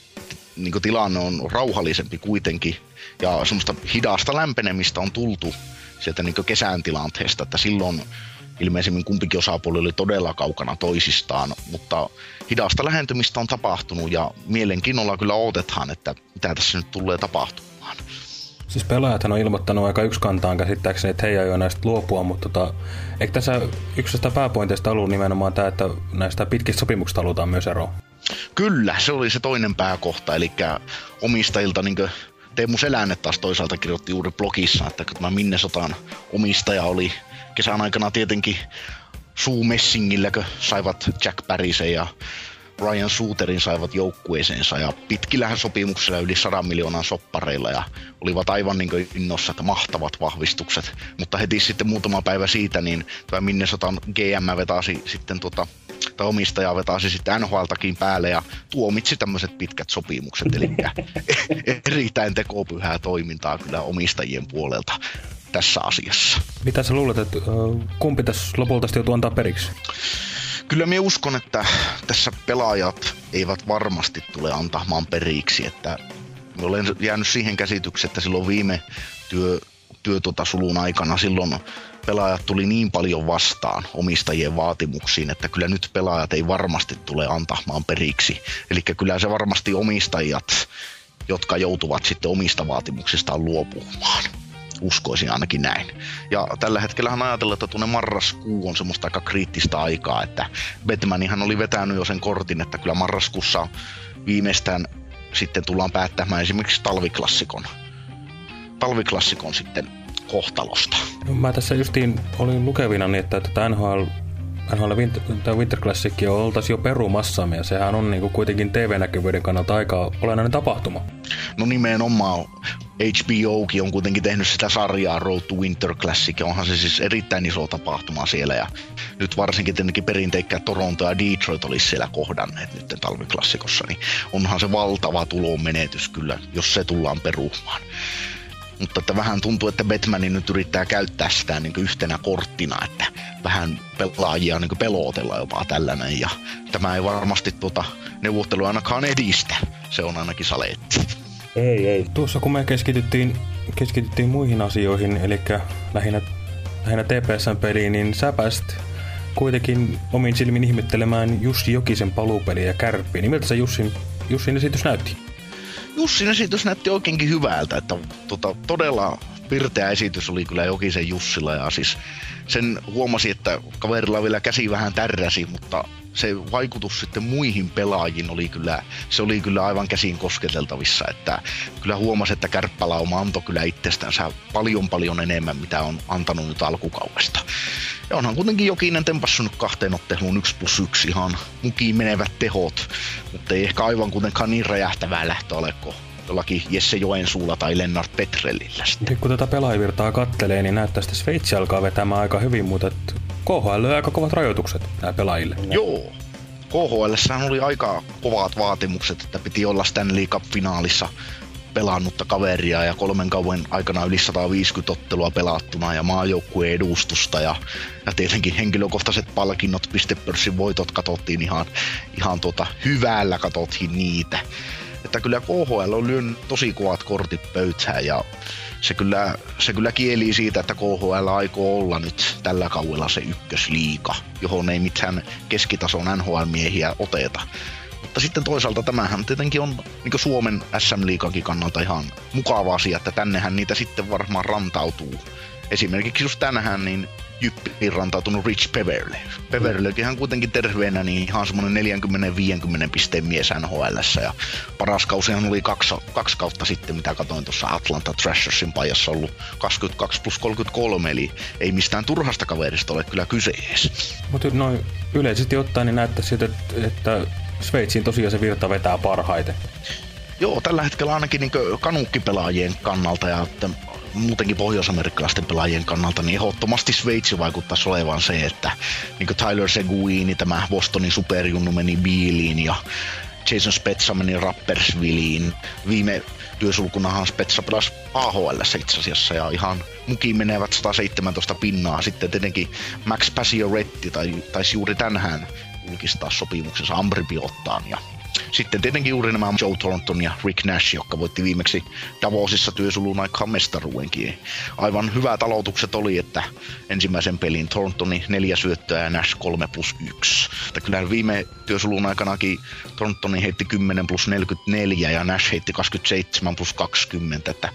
niin tilanne on rauhallisempi kuitenkin. Ja semmoista hidasta lämpenemistä on tultu sieltä niin kesän tilanteesta, että silloin ilmeisemmin kumpikin osapuoli oli todella kaukana toisistaan, mutta hidasta lähentymistä on tapahtunut ja mielenkiinnolla kyllä odotetaan, että mitä tässä nyt tulee tapahtumaan. Siis pelaajathan on ilmoittanut aika yksikantaan käsittääkseni, että he ei aio näistä luopua, mutta tota, eikö tässä yksi tästä pääpointeista ollut nimenomaan tämä, että näistä pitkistä sopimuksista halutaan myös eroa? Kyllä, se oli se toinen pääkohta, eli omistajilta niin Teemu Selänne taas toisaalta kirjoitti juuri blogissa, että kun tämä Minnesotan omistaja oli kesän aikana tietenkin Suu Messingilläkö saivat Jack Parisen ja Ryan Suuterin saivat joukkueeseensa ja pitkillähän sopimuksella yli 100 miljoonan soppareilla ja olivat aivan niin innossa, että mahtavat vahvistukset. Mutta heti sitten muutama päivä siitä, niin tämä Minnesotan GM vetasi sitten tuota, tai omistaja vetasi sitten NHLtakin päälle ja tuomitsi tämmöiset pitkät sopimukset. Eli erittäin tekopyhää toimintaa kyllä omistajien puolelta tässä asiassa. Mitä sä luulet, että kumpi tässä lopulta joutuu antaa periksi? Kyllä minä uskon, että tässä pelaajat eivät varmasti tule antamaan periksi, että olen jäänyt siihen käsitykseen, että silloin viime työ, työtotasulun aikana silloin pelaajat tuli niin paljon vastaan omistajien vaatimuksiin, että kyllä nyt pelaajat ei varmasti tule antamaan periksi. Eli kyllä se varmasti omistajat, jotka joutuvat sitten omista vaatimuksistaan luopumaan uskoisin ainakin näin. Ja tällä hetkellä ajatellaan, että tuonne marraskuu on semmoista aika kriittistä aikaa, että Batmanihan oli vetänyt jo sen kortin, että kyllä marraskuussa viimeistään sitten tullaan päättämään esimerkiksi talviklassikon, talviklassikon sitten kohtalosta. No, mä tässä justiin olin lukevina niin, että tätä NHL NHL Winter, Winter Classic oltaisiin jo perumassamme ja sehän on niin kuin kuitenkin TV-näkyvyyden kannalta aika olennainen tapahtuma. No nimenomaan HBOkin on kuitenkin tehnyt sitä sarjaa Road to Winter Classic ja onhan se siis erittäin iso tapahtuma siellä ja nyt varsinkin tietenkin perinteikkäät Toronto ja Detroit olisi siellä kohdanneet nyt talviklassikossa, niin onhan se valtava tulon menetys kyllä, jos se tullaan perumaan. Mutta että vähän tuntuu, että Batman nyt yrittää käyttää sitä niin yhtenä korttina, että vähän pelaajia niin pelotella jopa tällainen. Ja tämä ei varmasti tuota neuvottelu ainakaan edistä. Se on ainakin saletti. Ei, ei. Tuossa kun me keskityttiin, keskityttiin muihin asioihin, eli lähinnä, lähinnä TPS-peliin, niin sä pääsit kuitenkin omin silmin ihmettelemään Jussi Jokisen paluupeliä ja kärppiä. Niin miltä se Jussin, Jussin esitys näytti? Jussin esitys näytti oikeinkin hyvältä, että tota, todella pirteä esitys oli kyllä Jokisen Jussilla ja siis sen huomasi, että kaverilla vielä käsi vähän tärräsi, mutta se vaikutus sitten muihin pelaajiin oli kyllä, se oli kyllä aivan käsin kosketeltavissa, että kyllä huomasi, että kärppälauma antoi kyllä itsestänsä paljon paljon enemmän, mitä on antanut nyt alkukaudesta. Ja onhan kuitenkin Jokinen tempassunut kahteen otteluun 1 plus 1 ihan mukiin menevät tehot, mutta ei ehkä aivan kuitenkaan niin räjähtävää lähtö ole jollakin Jesse Joensuulla tai Lennart Petrellillä. Sitten. Kun tätä pelaajavirtaa kattelee, niin näyttää, että Sveitsi alkaa vetämään aika hyvin, mutta KHL on aika kovat rajoitukset nämä pelaajille. Joo. KHL oli aika kovat vaatimukset, että piti olla Stanley Cup-finaalissa pelannutta kaveria ja kolmen kauan aikana yli 150 ottelua pelattuna ja maajoukkueen edustusta ja, ja tietenkin henkilökohtaiset palkinnot, pistepörssin voitot katsottiin ihan, ihan tuota, hyvällä katsottiin niitä. Että kyllä KHL on lyönyt tosi kovat kortit pöytään ja se kyllä, se kyllä kieli siitä, että KHL aikoo olla nyt tällä kaudella se ykkösliika, johon ei mitään keskitason NHL-miehiä oteta. Mutta sitten toisaalta tämähän tietenkin on niin Suomen SM-liikankin kannalta ihan mukava asia, että tännehän niitä sitten varmaan rantautuu. Esimerkiksi just tänään niin Jyppiin rantautunut Rich Peverly. Peverlykin hän kuitenkin terveenä niin ihan semmoinen 40-50 pisteen mies nhl ja paras kausihan oli kaksi, kaksi kautta sitten, mitä katsoin tuossa Atlanta Thrashersin pajassa ollut 22 plus 33, eli ei mistään turhasta kaverista ole kyllä kyse edes. Mutta noin yleisesti ottaen niin näyttää siltä, että, että Sveitsiin tosiaan se virta vetää parhaiten. Joo, tällä hetkellä ainakin niin kanukkipelaajien kannalta ja muutenkin pohjoisamerikkalaisten pelaajien kannalta, niin ehdottomasti Sveitsi vaikuttaisi olevan se, että niin Tyler Seguini, tämä Bostonin superjunnu meni Biiliin ja Jason Spetsa meni Rappersvilliin. Viime työsulkunahan Spetsa pelasi AHL itse asiassa ja ihan mukiin menevät 117 pinnaa. Sitten tietenkin Max Pacioretti tai taisi juuri tänään julkistaa sopimuksensa Ambribiottaan ja sitten tietenkin juuri nämä Joe Thornton ja Rick Nash, jotka voitti viimeksi Davosissa työsulun aikaan mestaruudenkin. Aivan hyvää talotukset oli, että ensimmäisen pelin Thorntoni neljä syöttöä ja Nash 3 plus 1. Että kyllähän viime työsulun aikanakin Thorntoni heitti 10 plus 44 ja Nash heitti 27 plus 20. Että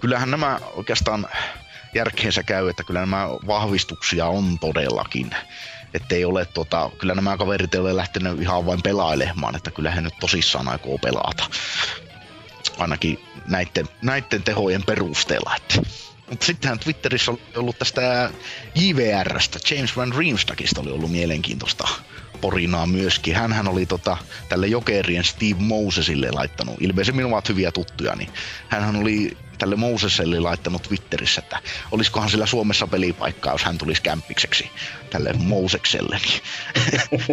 kyllähän nämä oikeastaan järkeensä käy, että kyllä nämä vahvistuksia on todellakin ei ole tota, kyllä nämä kaverit ei ole lähtenyt ihan vain pelailemaan, että kyllä he nyt tosissaan aikoo pelata. Ainakin näiden, näiden tehojen perusteella. Että. Mutta sittenhän Twitterissä oli ollut tästä JVRstä, James Van Riemstakista oli ollut mielenkiintoista porinaa myöskin. Hänhän oli tota, tälle Jokerien Steve Mosesille laittanut, ilmeisesti ovat hyviä tuttuja, niin hänhän oli tälle Moseselle laittanut Twitterissä, että olisikohan sillä Suomessa pelipaikkaa, jos hän tulisi kämppikseksi tälle Mosekselle. Niin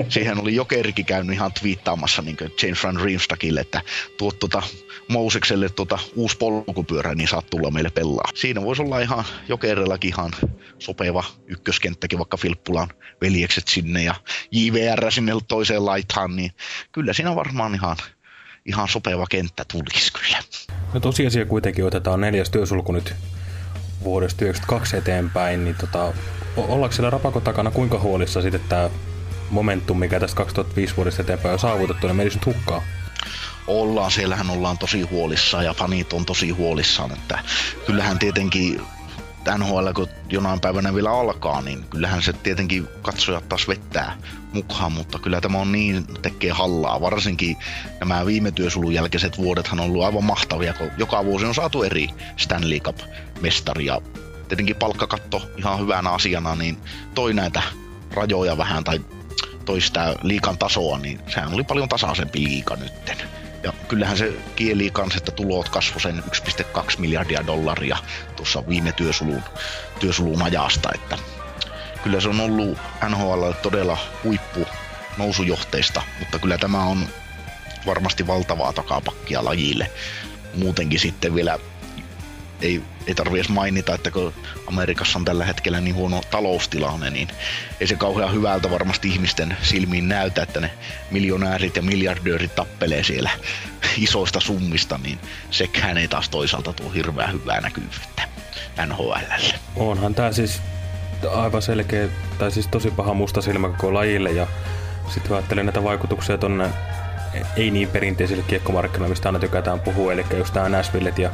siihen oli Jokerikin käynyt ihan twiittaamassa niin James Van Riemstakille, että tuo tuota Mosekselle tuota uusi polkupyörä, niin saat tulla meille pelaa. Siinä voisi olla ihan Jokerellakin ihan sopeva ykköskenttäkin, vaikka Filppulan veljekset sinne ja JVR sinne toiseen laitaan, niin kyllä siinä varmaan ihan ihan sopeva kenttä tulisi kyllä. No tosiasia kuitenkin otetaan neljäs työsulku nyt vuodesta 1992 eteenpäin, niin tota, ollaanko siellä rapako takana kuinka huolissa sitten tämä momentum, mikä tästä 2005 vuodesta eteenpäin on saavutettu, niin menisi nyt hukkaa? Ollaan, siellähän ollaan tosi huolissaan ja fanit on tosi huolissaan, että kyllähän tietenkin NHL, kun jonain päivänä vielä alkaa, niin kyllähän se tietenkin katsojat taas vettää mukaan, mutta kyllä tämä on niin, tekee hallaa. Varsinkin nämä viime työsulun jälkeiset vuodethan on ollut aivan mahtavia, kun joka vuosi on saatu eri Stanley Cup-mestaria. Tietenkin palkkakatto ihan hyvänä asiana, niin toi näitä rajoja vähän tai toista liikan tasoa, niin sehän oli paljon tasaisempi liika nytten. Ja kyllähän se kieli kanssa, että tulot kasvoi sen 1,2 miljardia dollaria tuossa viime työsulun, työsulun ajasta, että kyllä se on ollut NHL todella huippu nousujohteista, mutta kyllä tämä on varmasti valtavaa takapakkia lajille. Muutenkin sitten vielä ei, ei tarvi edes mainita, että kun Amerikassa on tällä hetkellä niin huono taloustilanne, niin ei se kauhean hyvältä varmasti ihmisten silmiin näytä, että ne miljonäärit ja miljardöörit tappelee siellä isoista summista, niin sekään ei taas toisaalta tuo hirveän hyvää näkyvyyttä NHLlle. Onhan tämä siis aivan selkeä, tai siis tosi paha musta silmä koko lajille, ja sitten ajattelen näitä vaikutuksia tonne ei niin perinteisille kiekkomarkkinoille, mistä aina tykätään puhua, eli just Nashvillet ja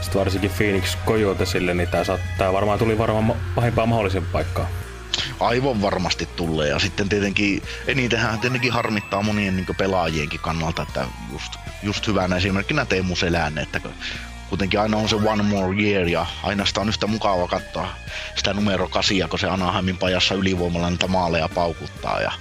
sitten varsinkin Phoenix Coyotesille, niin tämä, tämä varmaan tuli varmaan pahimpaan mahdollisen paikkaan. Aivan varmasti tulee. Ja sitten tietenkin, enitenhän tietenkin harmittaa monien niin pelaajienkin kannalta, että just, just hyvänä esimerkkinä Teemu Selänne, että kuitenkin aina on se one more year ja aina sitä on yhtä mukava katsoa sitä numero kasia, kun se Anaheimin pajassa ylivoimalla niitä maaleja paukuttaa. Ja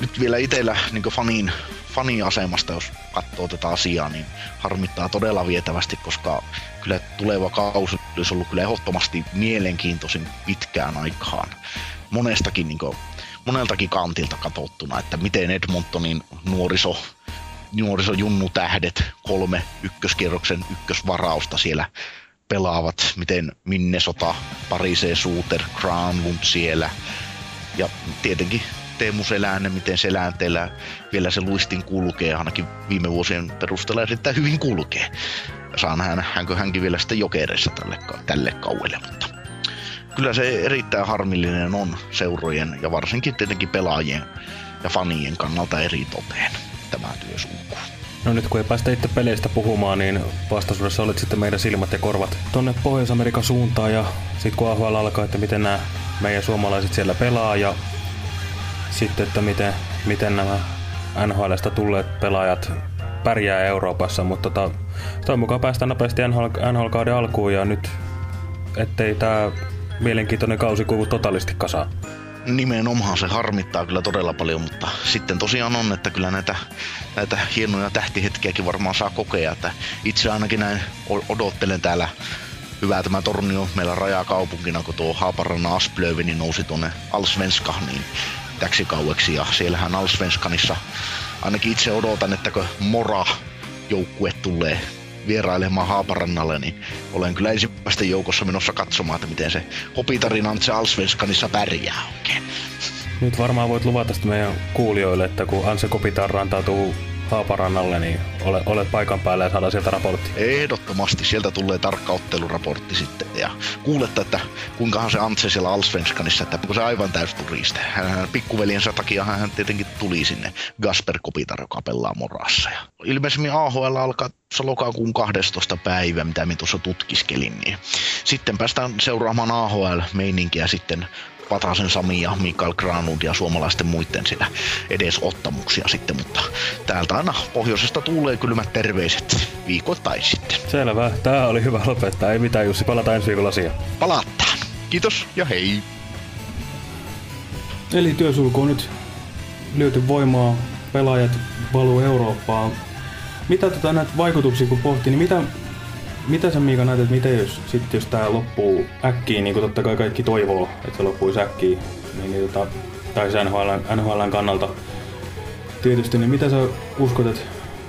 nyt vielä itsellä niin fanin, fanin asemasta, jos katsoo tätä asiaa, niin harmittaa todella vietävästi, koska kyllä tuleva kausi olisi ollut kyllä ehdottomasti mielenkiintoisin pitkään aikaan. Monestakin, niin kuin, moneltakin kantilta katsottuna, että miten Edmontonin nuoriso nuorisojunnu tähdet, kolme ykköskierroksen ykkösvarausta siellä pelaavat, miten Minnesota, Parise, Suuter, Granlund siellä. Ja tietenkin Teemu Selänne, miten Selänteellä vielä se luistin kulkee, ainakin viime vuosien perusteella erittäin hyvin kulkee. Saa nähdä, hänkö hänkin vielä sitten jokereissa tälle, tälle kauelle, mutta kyllä se erittäin harmillinen on seurojen ja varsinkin tietenkin pelaajien ja fanien kannalta eri toteen tämä työsulku. No nyt kun ei päästä itse peleistä puhumaan, niin vastaisuudessa olet sitten meidän silmät ja korvat tonne Pohjois-Amerikan suuntaan ja sitten kun AHL alkaa, että miten nämä meidän suomalaiset siellä pelaa ja sitten, että miten, miten nämä NHLstä tulleet pelaajat pärjää Euroopassa, mutta tota, toivon mukaan päästään nopeasti NHL, NHL-kauden alkuun ja nyt ettei tämä mielenkiintoinen kausi kuivu totaalisesti kasaan. Nimenomaan se harmittaa kyllä todella paljon, mutta sitten tosiaan on, että kyllä näitä, näitä hienoja tähtihetkiäkin varmaan saa kokea. Että itse ainakin näin odottelen täällä hyvää tämä tornio meillä rajakaupunkina, kun tuo Haaparanna Asplövi niin nousi tuonne Alsvenska niin täksi kaueksi. Ja siellähän Alsvenskanissa ainakin itse odotan, että kun Mora joukkue tulee vierailemaan Haaparannalle, niin olen kyllä ensimmäisten joukossa menossa katsomaan, että miten se Hopitarina se Alsvenskanissa pärjää oikein. Nyt varmaan voit luvata meidän kuulijoille, että kun Anse Kopitar rantautuu Haaparannalle, niin ole, olet paikan päällä ja saadaan sieltä raportti. Ehdottomasti sieltä tulee tarkka otteluraportti sitten. Ja kuulette, että kuinkahan se Antse siellä Allsvenskanissa, että se aivan täysturisti. Hän, pikkuveljensä takia hän tietenkin tuli sinne Gasper Kopitar, joka pelaa Morassa. Ja ilmeisemmin AHL alkaa se lokakuun 12. päivä, mitä minä tuossa tutkiskelin. Niin. Sitten päästään seuraamaan AHL-meininkiä sitten Patasen Sami ja Mikael Granlund ja suomalaisten muiden siellä edes ottamuksia sitten, mutta täältä aina pohjoisesta tulee kylmät terveiset viikoittain sitten. Selvä. Tää oli hyvä lopettaa. Ei mitään Jussi, palataan ensi viikolla asiaan. Palataan. Kiitos ja hei. Eli työsulku on nyt lyöty voimaa, pelaajat valuu Eurooppaan. Mitä tota näitä vaikutuksia kun pohtii, niin mitä, mitä sä Miika näet, että miten jos, sit, jos tää loppuu äkkiin, niin kuin totta kai kaikki toivoo, että se loppuisi äkkiin, niin, niin tota, tai se NHL, NHLn kannalta tietysti, niin mitä sä uskot, että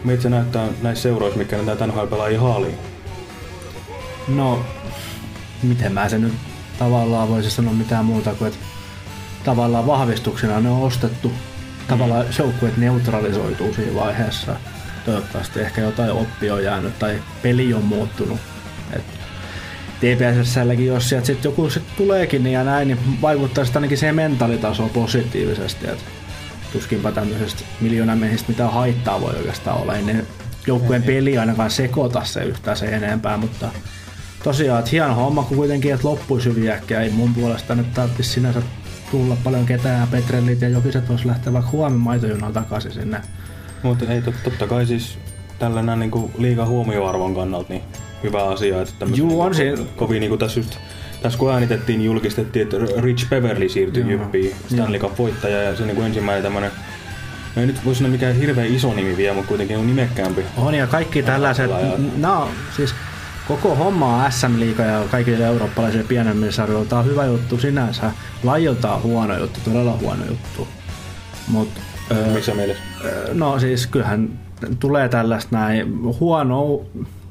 miltä se näyttää näissä seuroissa, mikä näitä NHL-pelaajia haaliin? No, miten mä sen nyt tavallaan voisin sanoa mitään muuta kuin, että tavallaan vahvistuksena ne on ostettu. Tavallaan joukkueet neutralisoituu siinä vaiheessa. Toivottavasti ehkä jotain oppi on jäänyt tai peli on muuttunut. Et TPSSlläkin, jos sieltä sit joku sit tuleekin niin ja näin, niin vaikuttaa sitä ainakin siihen mentaalitasoon positiivisesti. Et tuskinpa tämmöisestä miljoonamiehistä mitä haittaa voi oikeastaan olla. Ei ne joukkueen peli ainakaan sekoita se yhtään se enempää, mutta tosiaan, että hieno homma kun kuitenkin, että loppuisi hyvin äkkiä. Ei mun puolesta nyt tarvitsisi sinänsä tulla paljon ketään. Petrellit ja Jokiset vois lähteä vaikka huomenna maitojunalla takaisin sinne. Mutta ei tot, totta kai siis tällainen niin kuin liikaa huomioarvon kannalta niin hyvä asia. Että Juu, on se. Kovin niin kuin tässä just tässä kun äänitettiin, niin julkistettiin, että Rich Beverly siirtyi. Jyppiin, Stanley Cup voittaja ja se niin kuin ensimmäinen tämmöinen No ei nyt voi sanoa mikään hirveän iso nimi vielä, mutta kuitenkin on nimekkäämpi. On ja kaikki tällaiset, no siis koko homma on SM-liiga ja kaikille eurooppalaisille pienemmille sarjoille. Tämä on hyvä juttu sinänsä. Lajiltaan huono juttu, todella huono juttu. Mut, öö, Missä mielessä? No siis kyllähän tulee tällaista näin huono,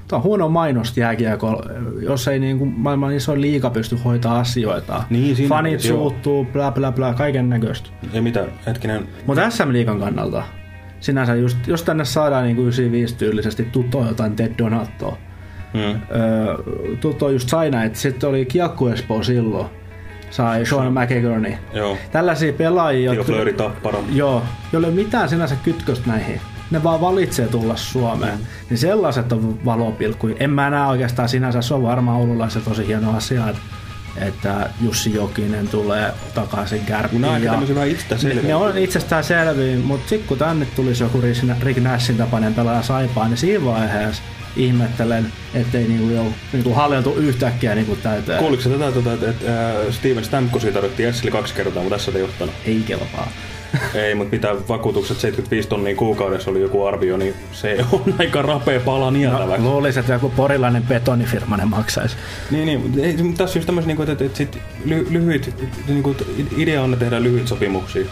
tämä on huono mainosta jääkiekolla, jos ei niin kuin maailman iso liiga pysty hoitaa asioita. Niin, siinä- Fanit joo. suuttuu, bla bla bla, kaiken näköistä. Ei mitä, hetkinen. Mutta SM-liigan kannalta, sinänsä just, jos tänne saadaan niin 95 tyylisesti tuttua jotain Ted Donatoa, Hmm. öö, tuttua just sai että sitten oli Kiekko Espoo silloin, sai Sean McEgorni. Joo. Tällaisia pelaajia, Tio Flööri Tappara. Joo, joilla ei ole mitään sinänsä kytköstä näihin. Ne vaan valitsee tulla Suomeen. Niin sellaiset on valopilkkuja. En mä näe oikeastaan sinänsä, se on varmaan oululaisen tosi hieno asia, että, että Jussi Jokinen tulee takaisin kärppiin. Nämä ja- vähän itsestäänselviä. ne, ne on itsestään selviä, mutta sitten kun tänne tulisi joku Rick- Nashin tapainen pelaaja saipaa, niin siinä vaiheessa ihmettelen, ettei niinku jo niinku hallintu yhtäkkiä niinku täyteen. Kuuliko sä tätä, tuota, että, että äh, Steven Stamkosia tarvittiin Esseli kaksi kertaa, mutta tässä ei ottanut? Ei kelpaa. Ei, mutta mitä vakuutukset 75 tonnia kuukaudessa oli joku arvio, niin se on aika rapea pala nietäväksi. No, luulisin, että joku porilainen betonifirma ne maksaisi. Niin, niin mutta ei, tässä on just tämmöisiä, niin että, että sit ly, lyhyt, niin kuin, idea on tehdä lyhyt sopimuksia.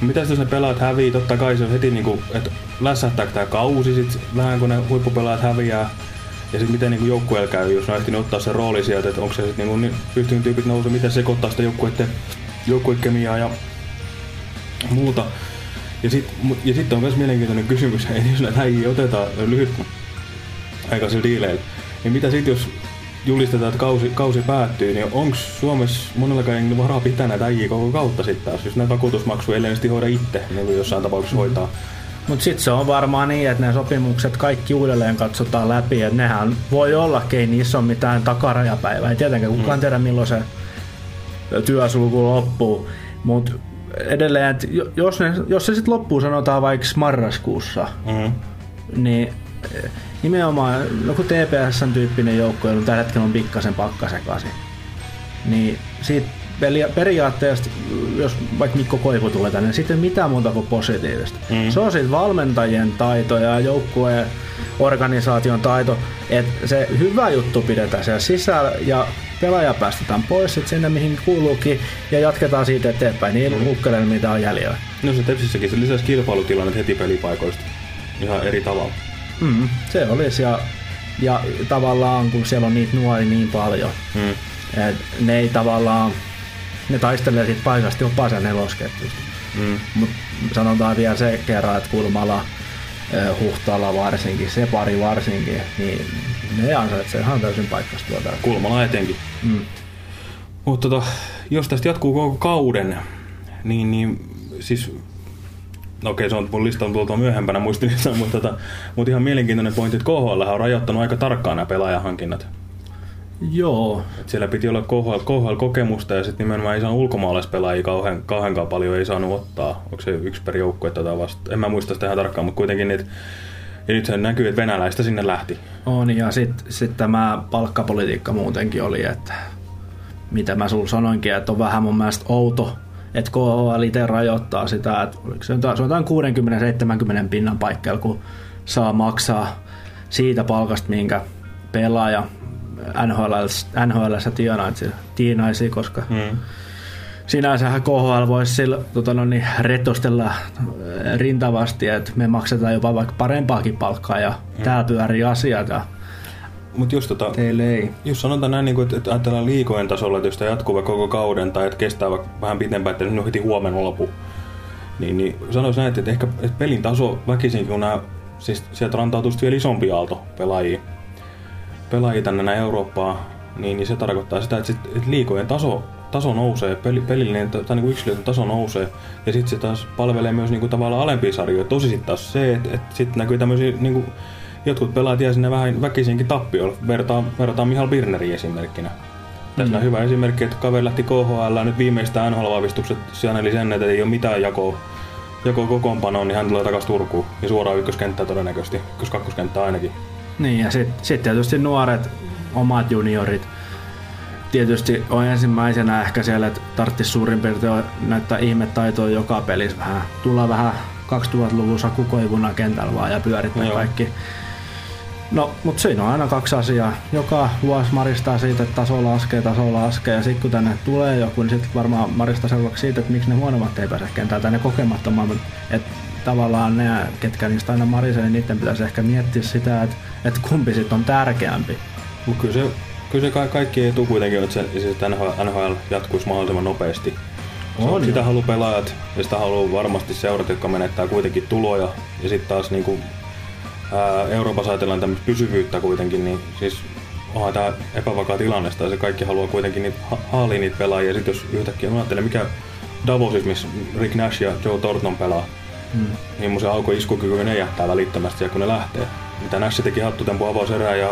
Mitä jos ne pelaat hävii, totta kai se on heti niin kuin, että lässähtääkö tämä kausi sit vähän kun ne huippupelaat häviää. Ja sitten miten niin joukkueella käy, jos ne ehtinyt ottaa se rooli sieltä, että onko se sitten niin niin pystynyt tyypit nousee, miten sekoittaa sitä joukkueiden joukkuekemiaa ja muuta. Ja sitten ja sit on myös mielenkiintoinen kysymys, että jos näitä häijiä otetaan lyhyt aikaisilla diileillä, niin mitä sitten jos julistetaan, että kausi, kausi päättyy, niin onko Suomessa monellakaan varaa pitää näitä äijiä koko kautta sitten taas, jos näitä vakuutusmaksuja sitten hoida itse, niin kuin jossain tapauksessa hoitaa. Mutta sitten se on varmaan niin, että ne sopimukset kaikki uudelleen katsotaan läpi. Että nehän voi olla, ei niissä ole mitään takarajapäivää. Ei tietenkään kukaan tiedä milloin se työsulku loppuu. Mutta edelleen, että jo- jos, ne, jos se sitten loppuu sanotaan vaikka marraskuussa, Mm-hmm. niin nimenomaan joku TPSn tyyppinen joukko, jolla tällä hetkellä on pikkasen pakka sekaisin, niin siitä peli- periaatteessa, jos vaikka Mikko Koivu tulee tänne, niin sitten mitään muuta kuin positiivista. Mm. Se on siitä valmentajien taito ja joukkueen organisaation taito, että se hyvä juttu pidetään siellä sisällä ja pelaaja päästetään pois sit sinne, mihin kuuluukin, ja jatketaan siitä eteenpäin niin mm. mitä on jäljellä. No se Tepsissäkin se lisäsi kilpailutilanne heti pelipaikoista ihan eri tavalla. Mm, se olisi ja, ja tavallaan kun siellä on niitä nuoria niin paljon, Mm. et ne ei tavallaan, ne taistelee siitä paikasta jopa sen nelosketjusta. Mm. Mutta sanotaan vielä se kerran, että Kulmala ö, Huhtaalla varsinkin, se pari varsinkin, niin ne ansaitsee ihan täysin paikasta tuota. Kulmala etenkin. Mm. Mutta tota, jos tästä jatkuu koko kauden, niin, niin siis No okei, se on mun lista on tuolta myöhempänä muistilista, mutta, tota, mutta ihan mielenkiintoinen pointti, että KHL on rajoittanut aika tarkkaan nämä pelaajahankinnat. Joo. Et siellä piti olla KHL, KHL-kokemusta ja sitten nimenomaan ei saanut ulkomaalaispelaajia kauhean, kauhean paljon ei saanut ottaa. Onko se yksi per joukkue tätä vasta? En mä muista sitä ihan tarkkaan, mutta kuitenkin niitä ja nyt se näkyy, että venäläistä sinne lähti. On, ja sitten sit tämä palkkapolitiikka muutenkin oli, että mitä mä sulla sanoinkin, että on vähän mun mielestä outo, että KHL itse rajoittaa sitä, että se, on jotain 60-70 pinnan paikkeilla, kun saa maksaa siitä palkasta, minkä pelaaja NHL, NHLssä tienaisi, tienaisi koska Mm. sinänsähän KHL voisi sillä, tota no niin, retostella äh, rintavasti, että me maksetaan jopa vaikka parempaakin palkkaa ja mm. täällä pyörii asiat ja Mutta jos, tota, teille ei. jos sanotaan näin, niin kuin, että, ajatellaan liikojen tasolla, että jos tämä jatkuu vaikka koko kauden tai että kestää vaikka vähän pitempään, että nyt on heti huomenna lopu, niin, niin sanoisin näin, että ehkä että pelin taso väkisinkin, kun nämä, siis sieltä rantautuu vielä isompi aalto pelaajia, pelaajia tänne näin Eurooppaan, niin, niin se tarkoittaa sitä, että, sit, että liikojen taso, taso nousee, peli, pelillinen tai niin yksilöiden taso nousee, ja sitten se taas palvelee myös niin kuin tavallaan alempia sarjoja. Tosi sitten taas se, että, että sitten näkyy tämmöisiä, niin kuin, jotkut pelaajat jää sinne vähän väkisinkin tappioon. Vertaan, verrataan Mihal Birneriin esimerkkinä. Tässä on hyvä esimerkki, että kaveri lähti KHL, nyt viimeistään NHL-vahvistukset saneli sen, että ei ole mitään jakoa, jakoa kokoonpanoon, niin hän tulee takaisin Turkuun ja suoraan ykköskenttään todennäköisesti, ykkös kakkoskenttää ainakin. Niin ja sitten sit tietysti nuoret, omat juniorit, tietysti on ensimmäisenä ehkä siellä, että tarvitsisi suurin piirtein näyttää ihmetaitoa joka pelissä vähän. Tulla vähän 2000-luvussa kukoivuna kentällä vaan ja pyörittää Joo. kaikki. No, mutta siinä on aina kaksi asiaa. Joka vuosi maristaa siitä, että taso laskee, taso laskee. Ja sitten kun tänne tulee joku, niin sitten varmaan maristaa selväksi siitä, että miksi ne huonommat ei pääse kentällä tai ne kokemattomammat. Että tavallaan ne, ketkä niistä aina marisee, niin niiden pitäisi ehkä miettiä sitä, että, että kumpi sitten on tärkeämpi. Mutta kyllä se, kyllä se ka- kaikki etu kuitenkin on, että se, että NHL, NHL jatkuisi mahdollisimman nopeasti. Se On, sitä haluaa pelaajat ja sitä haluaa varmasti seurat, jotka menettää kuitenkin tuloja. Ja sitten taas niin kuin, ää, Euroopassa ajatellaan tämmöistä pysyvyyttä kuitenkin, niin siis onhan tämä epävakaa tilanne, ja se kaikki haluaa kuitenkin niitä, ha- haalia niitä pelaajia. Ja sitten jos yhtäkkiä mä ajattelen, mikä Davosissa, missä Rick Nash ja Joe Thornton pelaa, Mm. niin mun se alkoi iskukyky ne jättää välittömästi ja kun ne lähtee. Mitä Nash teki hattutempu avauserää ja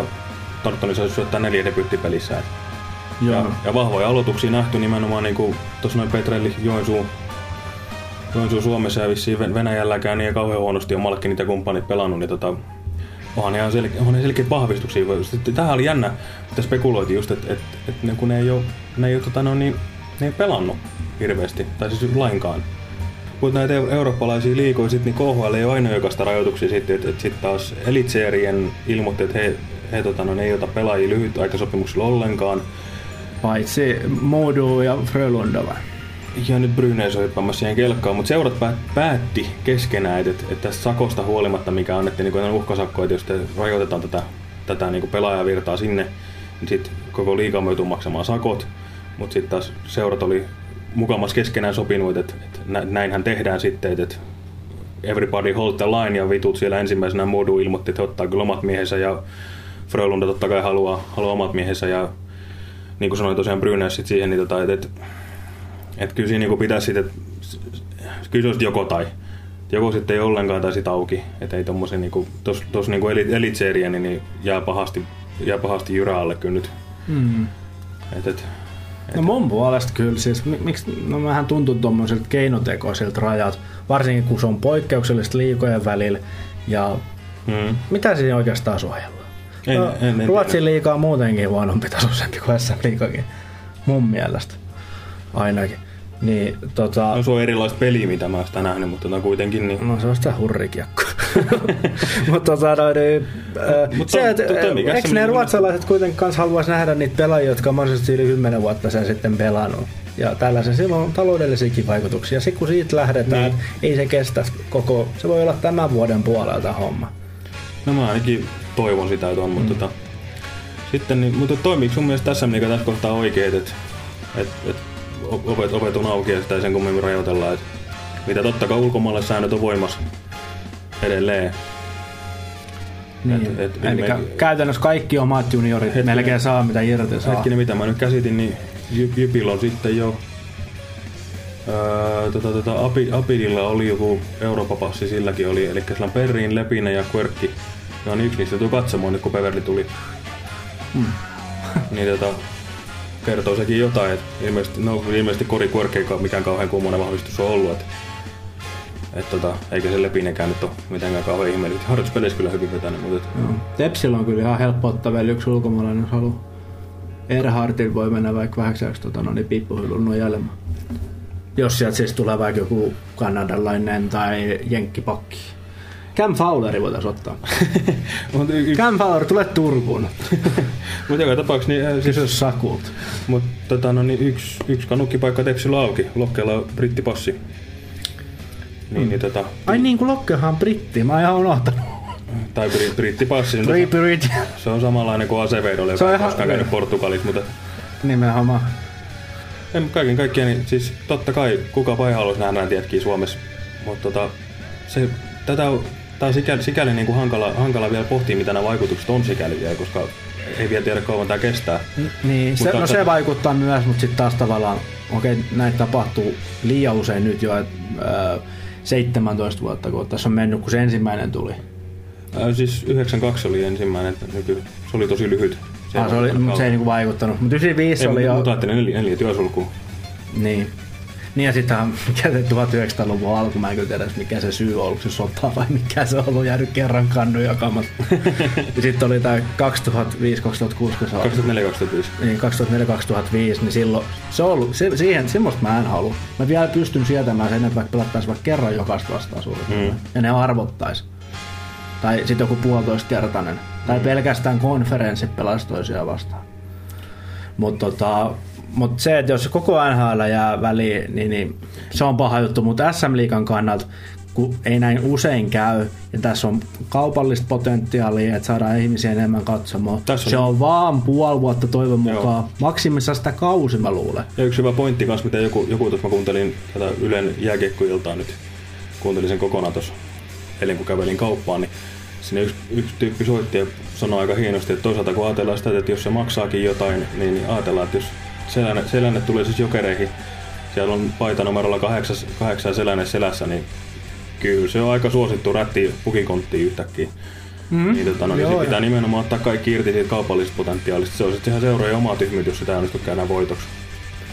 Thorntoni saisi syöttää neljä Joo. ja, ja, vahvoja aloituksia nähty nimenomaan niin kuin tuossa noin Petrelli Joensuu, Joensuu Suomessa ja vissiin Ven- Venäjälläkään niin kauhean huonosti on Malkkinit ja kumppanit pelannut, niin tota, onhan ihan selke, onhan ne selkeitä vahvistuksia. Sitten, tämähän oli jännä, mitä spekuloitiin just, että et, et, ne, kun ne ei ole, ne ei ole tota, no, niin, ne ei pelannut hirveästi, tai siis lainkaan. Mutta näitä eu- eurooppalaisia liikoja, sit, niin KHL ei ole ainoa jokaista rajoituksia sitten, että et sitten taas Elitserien ilmoitti, että he, he tota, no, ne ei ota pelaajia lyhytaikasopimuksilla ollenkaan. Paitsi Modu ja Frölunda vai? Ja nyt Brynäs on hyppäämässä siihen kelkkaan, mutta seurat päät- päätti keskenään, että, että tästä sakosta huolimatta, mikä annettiin niin uhkasakko, että jos te rajoitetaan tätä, tätä niin pelaajavirtaa sinne, niin sitten koko liiga joutuu maksamaan sakot, mutta sitten taas seurat oli mukamas keskenään sopinut, että, että nä- näinhän tehdään sitten, että, everybody hold the line ja vitut siellä ensimmäisenä Modu ilmoitti, että ottaa kyllä omat miehensä ja Frölunda totta kai haluaa, haluaa omat miehensä ja niin kuin sanoin tosiaan Brynäs sit siihen, niin tota, että, että että kyllä siinä niinku pitäisi sitten, kyllä se olisi joko tai. Joko sitten ei ollenkaan tai sitten auki. Että ei tommosen niinku, tos, tos niinku eli, elitseeriä, niin, niin jää pahasti, jää pahasti jyrä alle kyllä nyt. Mm. Et, et, No mun puolesta kyllä, siis mi- miksi, no vähän tuntuu tuommoisilta keinotekoisilta rajat, varsinkin kun se on poikkeuksellista liikojen välillä, ja mm. mitä siinä oikeastaan suojellaan? En- no, en- en Ruotsin on muutenkin huonompi tasoisempi kuin SM liikakin, mun mielestä ainakin. Niin, tota, no, se on erilaista peliä, mitä mä oon sitä nähnyt, mutta tota kuitenkin niin... No se on sitä hurrikiekko. Mutta tota, no, niin, äh, Mutta se, että, mikä eikö ne ruotsalaiset kuitenkin kanssa haluaisi nähdä niitä pelaajia, jotka on mahdollisesti yli 10 vuotta sen sitten pelannut. Ja tällaisen silloin on taloudellisiakin vaikutuksia. Sitten kun siitä lähdetään, Niin. ei se kestä koko, se voi olla tämän vuoden puolelta homma. No mä ainakin toivon sitä, että on, mutta tota, sitten, niin, mutta toimiiko sun mielestä tässä, mikä tässä kohtaa oikein, että et, et, ovet, ovet on auki ja sitä ei sen kummemmin rajoitellaan, että mitä totta kai ulkomaalaissäännöt on voimassa edelleen, Niin, Et- et- Eli me- käytännössä kaikki omat juniorit Hetkinen. melkein saa mitä irti saa. Hetkinen, mitä mä nyt käsitin, niin Jy- Jypillä on sitten jo... Öö, tota, tota, Api, Apidilla oli joku Eurooppa-passi, silläkin oli. Eli sillä on Perrin, Lepinen ja Quirkki. Ja on yksi niistä tuo katsomoon nyt, kun Peverli tuli. Mm. niin tota, kertoo sekin jotain, että ilmeisesti, no, ilmeisesti Kori Quirk ei ka- mikään kauhean kummonen vahvistus on ollut. Että et, tota, eikä se Lepinenkään nyt ole mitenkään kauhean ihmeellistä. Harjoituspeleissä kyllä hyvin vetänyt, mutta et, Joo. Tepsillä on kyllä ihan helppo ottaa vielä yksi ulkomaalainen, jos haluaa. Erhardin voi mennä vaikka vähäksi tota, no, niin piippuhyllyn nojailemaan. Jos sieltä siis tulee vaikka joku kanadalainen tai jenkkipakki. Cam Fowleri voitaisiin ottaa. Mut y- y- Cam Fowler, tule Turkuun. Mutta joka tapauksessa niin, äh, Kysy Sakult. Mut, tota, no, niin yksi, yksi kanukkipaikka Tepsillä auki. Lokkeella on brittipassi. Niin, Mm. niin, tota, Ai niin kuin Lokkehan on britti, mä oon ihan unohtanut. tai bri, brittipassi. niin Bri- Brit. se on samanlainen kuin Acevedolle, Se on joka ei ihan- koskaan käynyt Portugalissa. Mutta Nimenomaan. en, kaiken kaikkiaan, niin siis totta kai kuka vai haluaisi nähdä näitä jätkiä Suomessa. Mutta tota, se, tätä tää on sikäli, sikäli niin kuin hankala, hankala vielä pohtia, mitä nämä vaikutukset on sikäli vielä, koska ei vielä tiedä kauan tämä kestää. Niin, se, no se vaikuttaa myös, mutta sitten taas tavallaan, okei, näitä tapahtuu liian usein nyt jo, että äh, 17 vuotta, kun tässä on mennyt, kun se ensimmäinen tuli. Ää, siis 92 oli ensimmäinen, että nyky, se oli tosi lyhyt. Ah, se, oli, se ei niinku vaikuttanut. Mutta 95 ei, oli jo... Mutta ajattelin neljä, neljä työsulkua. Niin. Niin ja sitten mikä se 1900-luvun alku, mä en kyllä tiedä mikä se syy on ollut, se sota vai mikä se on ollut, jäänyt kerran kannu jakamatta. ja sitten oli tää 2005-2006, kun se on 2004-2005. niin 2004-2005, niin silloin se on ollut, se, siihen, semmoista mä en halua. Mä vielä pystyn sietämään sen, että vaikka pelattaisiin vaikka kerran jokaista vastaan suurin mm. ja ne arvottais. Tai sitten joku puolitoista kertainen. Tai pelkästään konferenssit pelaisi toisiaan vastaan. Mutta tota, mut se, että jos koko NHL jää väliin, niin, niin se on paha juttu. Mutta SM-liikan kannalta, kun ei näin usein käy, ja tässä on kaupallista potentiaalia, että saadaan ihmisiä enemmän katsomaan. Tässä se on- on vaan puoli vuotta toivon mukaan. Maksimissaan sitä kausi, mä luulen. Ja yksi hyvä pointti kanssa, mitä joku, joku tuossa mä kuuntelin tätä Ylen jääkiekkoiltaa nyt, kuuntelin sen kokonaan tuossa eilen kun kävelin kauppaan, niin sinne yksi, yksi tyyppi soitti ja sanoi aika hienosti, että toisaalta kun ajatellaan sitä, että jos se maksaakin jotain, niin, niin ajatellaan, että jos selänne, selänne tulee siis jokereihin, siellä on paita numerolla kahdeksan, kahdeksan selänne selässä, niin kyllä se on aika suosittu rätti pukikonttiin yhtäkkiä. Mm. Niin, tota, no, niin Joo, pitää nimenomaan ottaa kaikki irti siitä kaupallisesta potentiaalista. Se on sitten ihan seuraaja oma tyhmyt, jos sitä onnistu käydään voitoksi.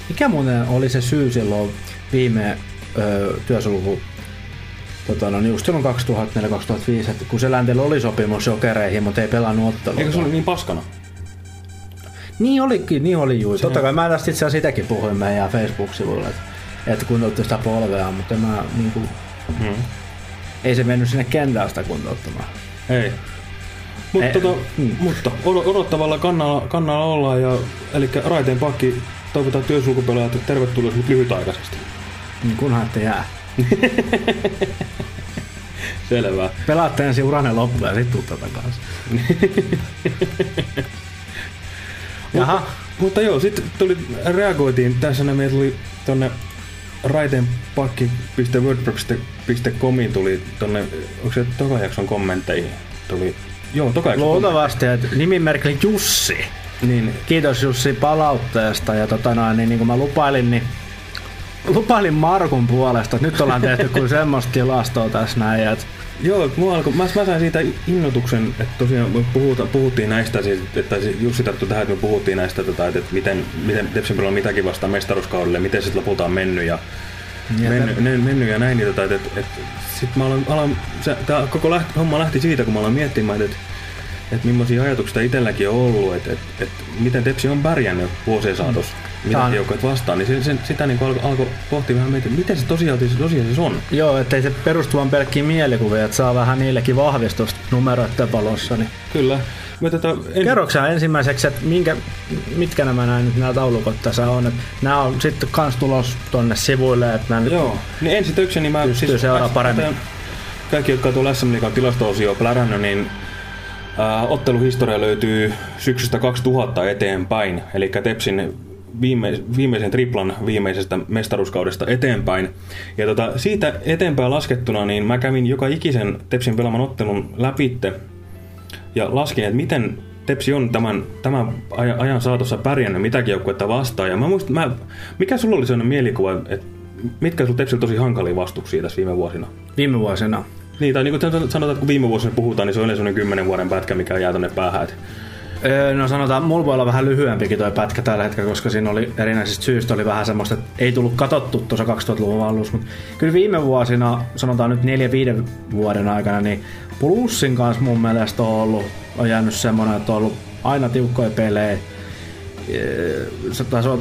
Mikä muuten oli se syy silloin viime ö, työsulku, tota, no, niin just silloin 2004-2005, että kun Seläntellä oli sopimus jokereihin, mutta ei pelannut ottelua. Eikö se oli niin paskana? Niin olikin, niin oli juu. Totta kai mä tästä itse asiassa sitäkin puhuin meidän Facebook-sivuilla, että, että kuntoutti sitä polvea, mutta mä niin kuin, Hmm. ei se mennyt sinne kentällä sitä kuntouttamaan. Ei. Mut, Ei, tota, mm. Mutta od- odottavalla kannalla, kannalla ollaan ja eli Raiteen pakki toivotaan työsulkupelaajat tervetuloa nyt lyhytaikaisesti. Niin kunhan ette jää. Selvä. Pelaatte ensin uranne loppuun ja sit tuutte takaisin. Jaha. Mutta joo, sitten tuli, reagoitiin tässä, näin meillä tuli tonne raiteenpakki.wordpress.comiin tuli tonne, onko se toka jakson kommentteihin? Tuli, joo, toka jakson Luultavasti, että nimimerkki Jussi. Niin. Kiitos Jussi palautteesta ja tota noin, niin, niin kuin mä lupailin, niin lupailin Markun puolesta, että nyt ollaan tehty kuin semmoista tilastoa tässä näin, että Joo, mua alkoi, mä, mä sain siitä innotuksen, että tosiaan me puhuta, puhuttiin näistä, siis, että siis Jussi tarttui tähän, että me puhuttiin näistä, tota, että, että miten, miten Tepsin on mitäkin vastaan mestaruuskaudelle, miten sitten lopulta on mennyt ja, Ja mennyt, ne, mennyt ja näin. Niin, tota, että, että, että sitten mä aloin, aloin se, tää koko lähti, homma lähti siitä, kun mä aloin miettimään, että, että millaisia ajatuksia itselläkin on ollut, että, että, että miten Tepsi on pärjännyt vuosien saatossa. Tää Mitä joukkoja vastaan, niin se, se, sitä niin alkoi alko pohtia vähän miettiä, miten se tosiaan, tosiaan on. Joo, ettei se perustu vaan pelkkiin mielikuviin, että saa vähän niillekin vahvistusta numeroiden valossa. Niin. Kyllä. Mä tätä, en... Kerroksä ensimmäiseksi, että minkä, mitkä nämä näin, nämä taulukot tässä on? Että nämä on sitten kans tulos tonne sivuille, että nämä nyt Joo, niin ensi tökseni niin mä... Pystyy seuraa paremmin. Kaikki, jotka tuolla SM Liigan tilasto-osio plärännyt, niin otteluhistoria löytyy syksystä 2000 eteenpäin. Eli Tepsin viime, viimeisen triplan viimeisestä mestaruuskaudesta eteenpäin. Ja tota, siitä eteenpäin laskettuna, niin mä kävin joka ikisen Tepsin pelaaman ottelun läpitte ja laskin, että miten Tepsi on tämän, tämän ajan, saatossa pärjännyt mitäkin joukkuetta vastaan. Ja mä muistan, mä, mikä sulla oli sellainen mielikuva, että mitkä sulla Tepsillä tosi hankalia vastuksia tässä viime vuosina? Viime vuosina? Niin, tai niin kuin sanotaan, että kun viime vuosina puhutaan, niin se on yleensä sellainen kymmenen vuoden pätkä, mikä jää tonne päähän. Että No sanotaan, mulla voi olla vähän lyhyempikin toi pätkä tällä hetkellä, koska siinä oli erinäisistä syistä oli vähän semmoista, että ei tullut katottu tuossa 2000-luvun alussa, mutta kyllä viime vuosina, sanotaan nyt 4-5 vuoden aikana, niin Plussin kanssa mun mielestä on ollut, on jäänyt semmoinen, että on ollut aina tiukkoja pelejä, Öö,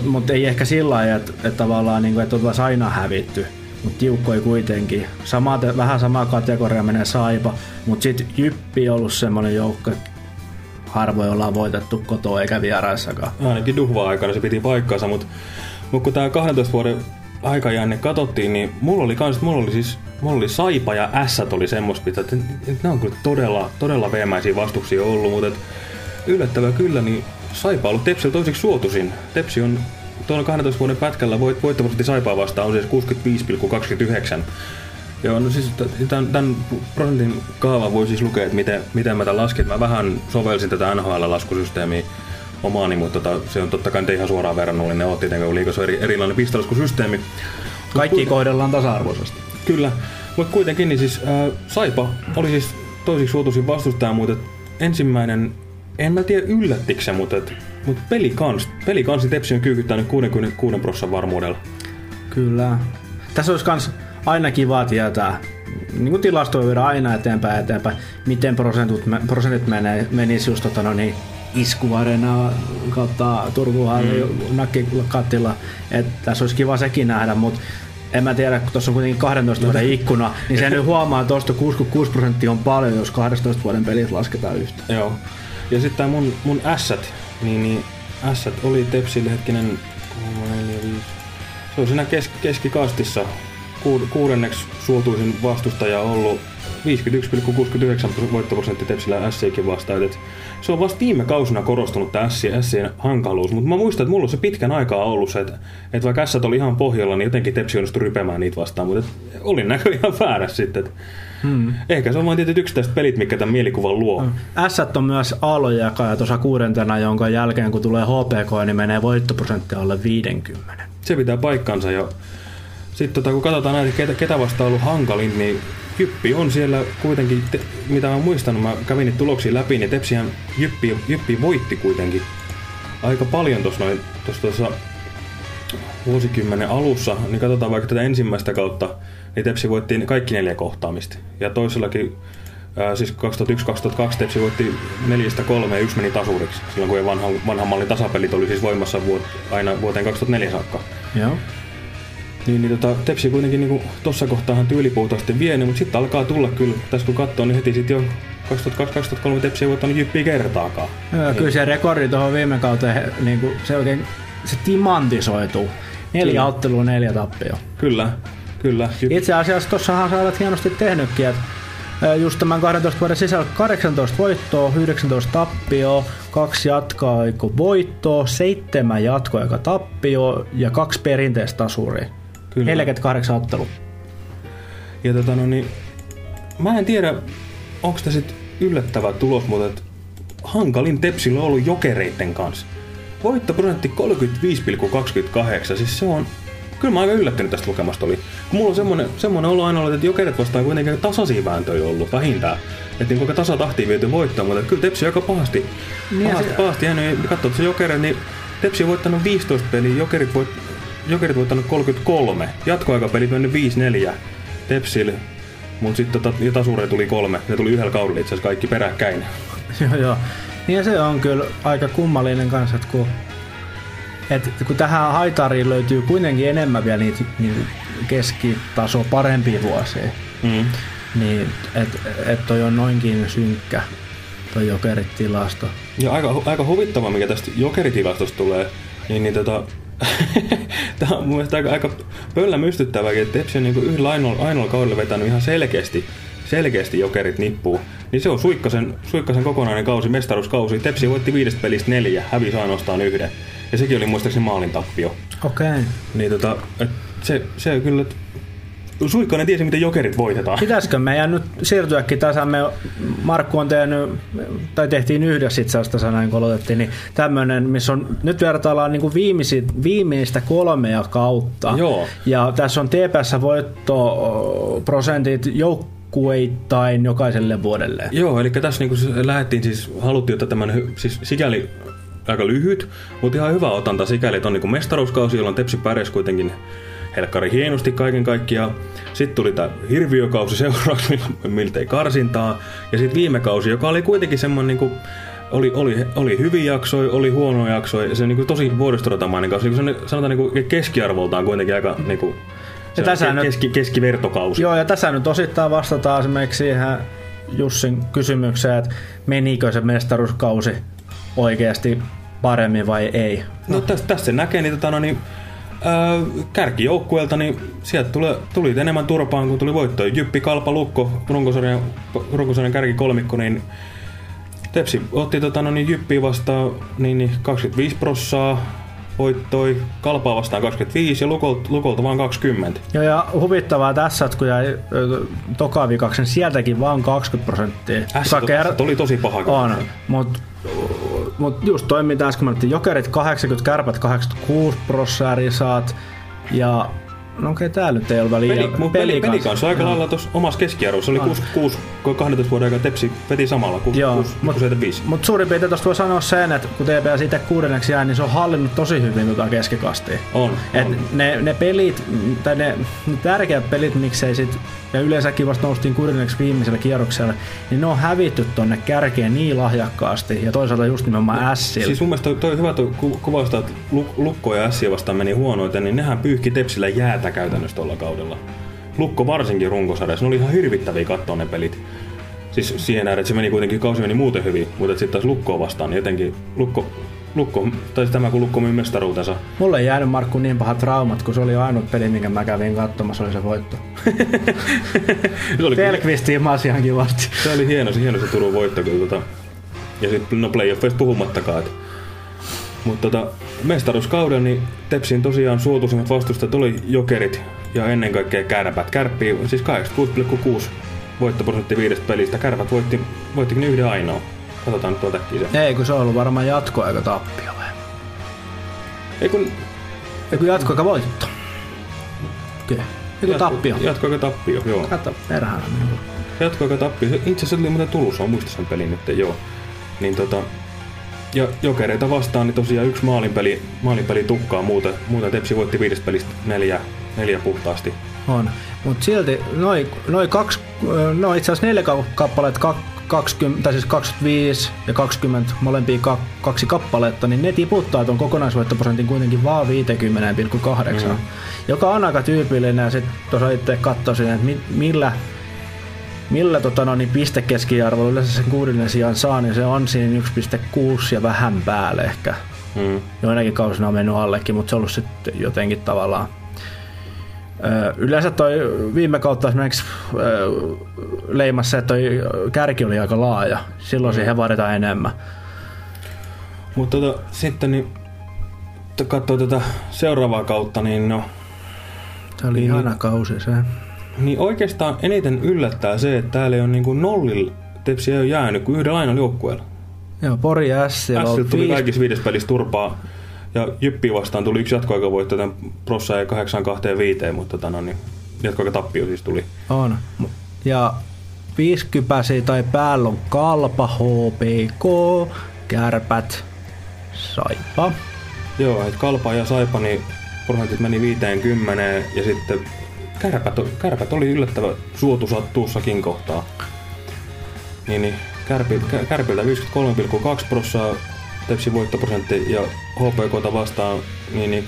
mutta ei ehkä sillä lailla, että, että tavallaan niin kuin, että oltaisiin aina hävitty, mutta tiukkoja kuitenkin. Sama, vähän sama kategoria menee Saipa, mutta sitten Jyppi on ollut semmoinen joukko, harvoin ollaan voitettu kotoa eikä vieraissakaan. ainakin duhva aikana se piti paikkaansa, mutta, mutta kun tämä 12 vuoden aikajänne katsottiin, niin mulla oli kans, mulla oli siis mulla oli Saipa ja Ässät oli semmoista, että, että, ne on kyllä todella, todella veemäisiä vastuksia ollut, mutta että yllättävää kyllä, niin Saipa on ollut Tepsillä toiseksi suotuisin. Tepsi on tuolla 12 vuoden pätkällä voit, voittoprosentti Saipaa vastaan on siis 65,29. Joo, no siis tämän, tämän prosentin kaava voi siis lukea, että miten, miten mä tämän laskin. Mä vähän sovelsin tätä NHL-laskusysteemiä omaani, mutta tota, se on totta kai ihan suoraan verrannollinen ole tietenkään, kun on eri, erilainen pistolaskusysteemi. Kaikki kohdellaan tasa-arvoisesti. Kyllä, mutta kuitenkin niin siis äh, Saipa oli siis toisiksi suotuisin vastustaja, mutta ensimmäinen, en mä tiedä yllättikö se, mutta, et, mutta pelikans, pelikansi Tepsi on kyykyttänyt 66 prosenttia varmuudella. Kyllä. Tässä olisi kans aina kiva tietää, niin kuin tilastoja viedä aina eteenpäin eteenpäin, miten prosentit, prosentit menee, menisi just tota, no niin, iskuarena kautta Turku Halli, mm. nakkikattila. Et tässä olisi kiva sekin nähdä, mutta en mä tiedä, kun tuossa on kuitenkin 12 vuoden ikkuna, niin sen nyt huomaa, että tuosta 66 prosenttia on paljon, jos 12 vuoden pelit lasketaan yhtä. Joo. Ja sitten mun, mun ässät, niin, niin ässät oli Tepsille hetkinen 3, 4, 5. Se on siinä kes, keskikastissa kuudenneksi suotuisin vastustaja ollut 51,69 voittoprosentti Tepsillä SCkin vastaan. Et se on vasta viime kausina korostunut tämä SCn hankaluus, mutta mä muistan, että mulla on se pitkän aikaa ollut se, että, että vaikka S oli ihan pohjalla, niin jotenkin Tepsi onnistui rypemään niitä vastaan, mutta et, olin näköjään väärässä sitten. Et, Hmm. Ehkä se on vain tietyt yksittäiset pelit, mikä tämän mielikuvan luo. Ässät on myös aallonjakaja tuossa kuudentena, jonka jälkeen kun tulee HPK, niin menee voittoprosentti alle 50. Se pitää paikkansa ja sitten tota, kun katsotaan näitä, ketä, ketä vastaan on ollut hankalin, niin Jyppi on siellä kuitenkin, te, mitä mä muistan, mä kävin niitä tuloksia läpi, niin Tepsihän Jyppi, Jyppi voitti kuitenkin aika paljon tuossa noin, tuossa, vuosikymmenen alussa, niin katsotaan vaikka tätä ensimmäistä kautta, niin Tepsi voitti kaikki neljä kohtaamista. Ja toisellakin, ää, siis 2001-2002 Tepsi voitti neljästä kolme ja yksi meni tasuriksi, silloin kun ei vanhan, vanhan mallin tasapelit oli siis voimassa vuot, aina vuoteen 2004 saakka. Joo. Niin, niin tota, Tepsi kuitenkin niin tuossa kohtaahan tyylipuhtaasti vienyt, mutta sitten alkaa tulla kyllä, tässä kun katsoo, niin heti sitten jo 2002-2003 Tepsi ei voittanut jyppiä kertaakaan. Joo, kyllä se rekordi tuohon viime kauteen, niin kuin se oikein se timantisoituu. Neljä Kyllä. ottelua, neljä tappia. Kyllä, kyllä. Jyppi. Itse asiassa tossahan sä olet hienosti tehnytkin, että just tämän 12 vuoden sisällä 18 voittoa, 19 tappioa, kaksi jatkoa voittoa, seitsemän jatkoa tappio ja kaksi perinteistä tasuria. Kyllä. 48 ottelua. Ja tota no niin, mä en tiedä, onko tämä sitten yllättävä tulos, mutta et hankalin Tepsillä on ollut jokereiden kanssa. Voittoprosentti 35,28, siis se on... Kyllä mä aika yllättynyt tästä lukemasta oli. Kun mulla on semmonen, semmonen olo aina ollut, että jokerit vastaan kuitenkin tasaisia vääntöjä ollut vähintään. Että niin kuinka tasatahtiin viety voittaa, mutta kyllä Tepsi aika pahasti, Niin pahasti, se- pahasti jäänyt. Että se jokerit, niin Tepsi on voittanut 15 peliä, jokerit, voit, jokerit voittanut 33. Jatkoaikapelit mennyt 5-4 Tepsille. Mutta sitten tota, ja tasureja tuli kolme. Ne tuli yhdellä kaudella itse asiassa kaikki peräkkäin. Joo, joo. Niin ja se on kyllä aika kummallinen kanssa, että kun, et, kun tähän haitariin löytyy kuitenkin enemmän vielä niitä, niitä keskitaso parempia vuosia, Mm. niin että et toi on noinkin synkkä toi jokerit-tilasto. Ja aika, aika huvittava, mikä tästä jokeritilastosta tulee, niin, niin tota, Tämä on mun mielestä aika, aika pöllä mystyttävääkin, että Tepsi on niin yhdellä ainoalla, ainoalla kaudella vetänyt ihan selkeästi, selkeästi jokerit nippuun. Niin se on Suikkasen, Suikkasen kokonainen kausi, mestaruuskausi. Tepsi voitti viidestä pelistä neljä, hävisi ainoastaan yhden. Ja sekin oli muistaakseni maalin tappio. Okei. Okay. Niin tota, et se, se kyllä, et Suikkanen tiesi, miten jokerit voitetaan. Pitäisikö meidän nyt siirtyäkin tasan? Me Markku on tehnyt, tai tehtiin yhdessä itse asiassa tasan näin kun aloitettiin, niin tämmöinen, missä on, nyt vertaillaan niin kuin viimeisi, viimeistä kolmea kautta. Joo. Ja tässä on TPS voittoprosentit joukkueittain jokaiselle vuodelle. Joo, eli tässä siis lähdettiin siis, haluttiin ottaa hy- siis sikäli aika lyhyt, mutta ihan hyvä otanta sikäli, että on niinku mestaruuskausi, jolloin Tepsi pärjäsi kuitenkin helkkari hienosti kaiken kaikkiaan. Sitten tuli tämä hirviökausi seuraavaksi, miltei karsintaa. Ja sitten viime kausi, joka oli kuitenkin semmoinen niinku, oli, oli, oli hyviä jaksoja, oli huonoja jaksoja. Se on niinku tosi vuoristoratamainen kausi. Niinku semmoinen, sanotaan niinku keskiarvoltaan kuitenkin aika niinku, se on tässä ke- nyt- keski, keskivertokausi. Joo, ja tässä nyt osittain vastataan esimerkiksi siihen Jussin kysymykseen, että menikö se mestaruuskausi oikeasti paremmin vai ei. No tästä, tästä se näkee, niin, tota, no, niin kärkijoukkueelta, niin sieltä tuli, tuli enemmän turpaan, kun tuli voittoja. Jyppi, Kalpa, Lukko, runkosarjan, runkosarjan kärkikolmikko, niin Tepsi otti tota, no, niin Jyppiä vastaan niin, niin 25 prossaa voittoi, Kalpaa vastaan 25 ja Lukolta, Lukolta vaan 20. Joo, ja huvittavaa tässä, että kun jäi niin sieltäkin vaan 20 prosenttia. Joka ker- oli tosi paha. On, mutta mut just toi, mitä äsken mainittiin, jokerit 80, kärpät 86 prosenttia saat, ja no okei, okay, täällä nyt ei ole Peli, liian mut peli, peli kanssa aika Joo. lailla tuossa omassa keskiarvossa. Oli On. 66, kun 12 vuoden aikaa Tepsi veti samalla, 66, 75. Mutta suurin piirtein tuosta voi sanoa sen, että kun TPS itse kuudenneksi jäi, niin se on hallinnut tosi hyvin tota keskikastia. On, Et on. Ne, ne pelit, tai ne, ne tärkeät pelit, miksei sit, ja yleensäkin vasta noustiin kuudenneksi viimeisellä kierroksella, niin ne on hävitty tonne kärkeen niin lahjakkaasti, ja toisaalta just nimenomaan Sillä. Siis mun mielestä toi, toi hyvä toi ku- kuvausta, että Luk- Lukko ja Ässiä vastaan meni huonoiten, niin nehän pyyhki Tepsillä jäätä käytännössä tuolla kaudella. Lukko varsinkin runkosarjassa, ne oli ihan hirvittäviä katsoa ne pelit. Siis siihen nähden, että se meni kuitenkin, kausi meni muuten hyvin, mutta sitten taas Lukkoa vastaan, niin jotenkin Lukko, Lukko tai tämä kun Lukko myy mestaruutensa. Mulle ei jäänyt Markku niin pahat traumat, kun se oli ainut peli, minkä mä kävin katsomassa, oli se voitto. Se oli, Telkvistiin masian kivasti. se oli hieno, se hieno se Turun voitto kyllä. Tota. Ja sitten no playoffeista puhumattakaan. Et. Mutta tota, mestaruuskauden niin Tepsin tosiaan suotuisimmat vastustajat oli jokerit ja ennen kaikkea kärpät. Kärppi, siis 86,6 voittoprosentti viidestä pelistä. Kärpät voitti, voittikin yhden ainoa. Katsotaan nyt tuolta äkkiä se. Ei, kun se on ollut varmaan jatkoaika tappio vai? Ei kun Ei, kun jatkoaika voitto. Okei. Okay. Joku tappio. Jatkoaika tappio, joo. Kato, perhana. Jatkoaika tappio. Se- Itse asiassa oli muuten Turussa, on muista sen pelin nyt, joo. Niin tota, ja jokereita vastaan, niin tosiaan yksi maalinpeli, maalinpeli tukkaa muuta. Muuta Tepsi voitti viidestä pelistä neljä, neljä puhtaasti. On. Mutta silti noin noi kaksi, no itse asiassa neljä ka- kappaletta, ka- 20, tai siis 25 ja 20 molempia ka- kaksi kappaletta, niin ne tiputtaa tuon kokonaisvoittoprosentin kuitenkin vaan 50,8. Mm. Joka on aika tyypillinen ja sitten tuossa itse katsoisin, että mi- millä millä tota, no, niin pistekeskiarvolla yleensä sen kuudennен sijaan saa, niin se on siinä 1,6 ja vähän päälle ehkä. Mm. Joinakin kausina on mennyt allekin, mutta se on ollut sitten jotenkin tavallaan Yleensä toi viime kautta esimerkiksi leimassa se, että toi kärki oli aika laaja. Silloin mm. siihen vaaditaan enemmän. Mutta tota, sitten niin, katsoo tätä seuraavaa kautta, niin no, Se oli Niin, ihana kausi se. niin oikeastaan eniten yllättää se, että täällä ei ole niinku nollilla Tepsi ei ole jäänyt kuin yhdellä ainoalla joukkueella. Joo, Pori S. Ässiltä tuli viisi- kaikissa viides pelissä turpaa. Ja Jyppi vastaan tuli yksi jatkoaikavoitto tämän Prossa ja 8-2-5, mutta tota, no, niin, jatkoaikatappio siis tuli. On. Ja viisikypäsiä tai päällä on Kalpa, HPK, Kärpät, Saipa. Joo, että Kalpa ja Saipa, niin prosentit meni 50 ja sitten kärpät, kärpät oli yllättävä suotuisa tuussakin kohtaa. Niin, niin kärpi, Kär- kärpiltä 53,2 prossaa Tepsi voittoprosentti ja HPKta vastaan niin, niin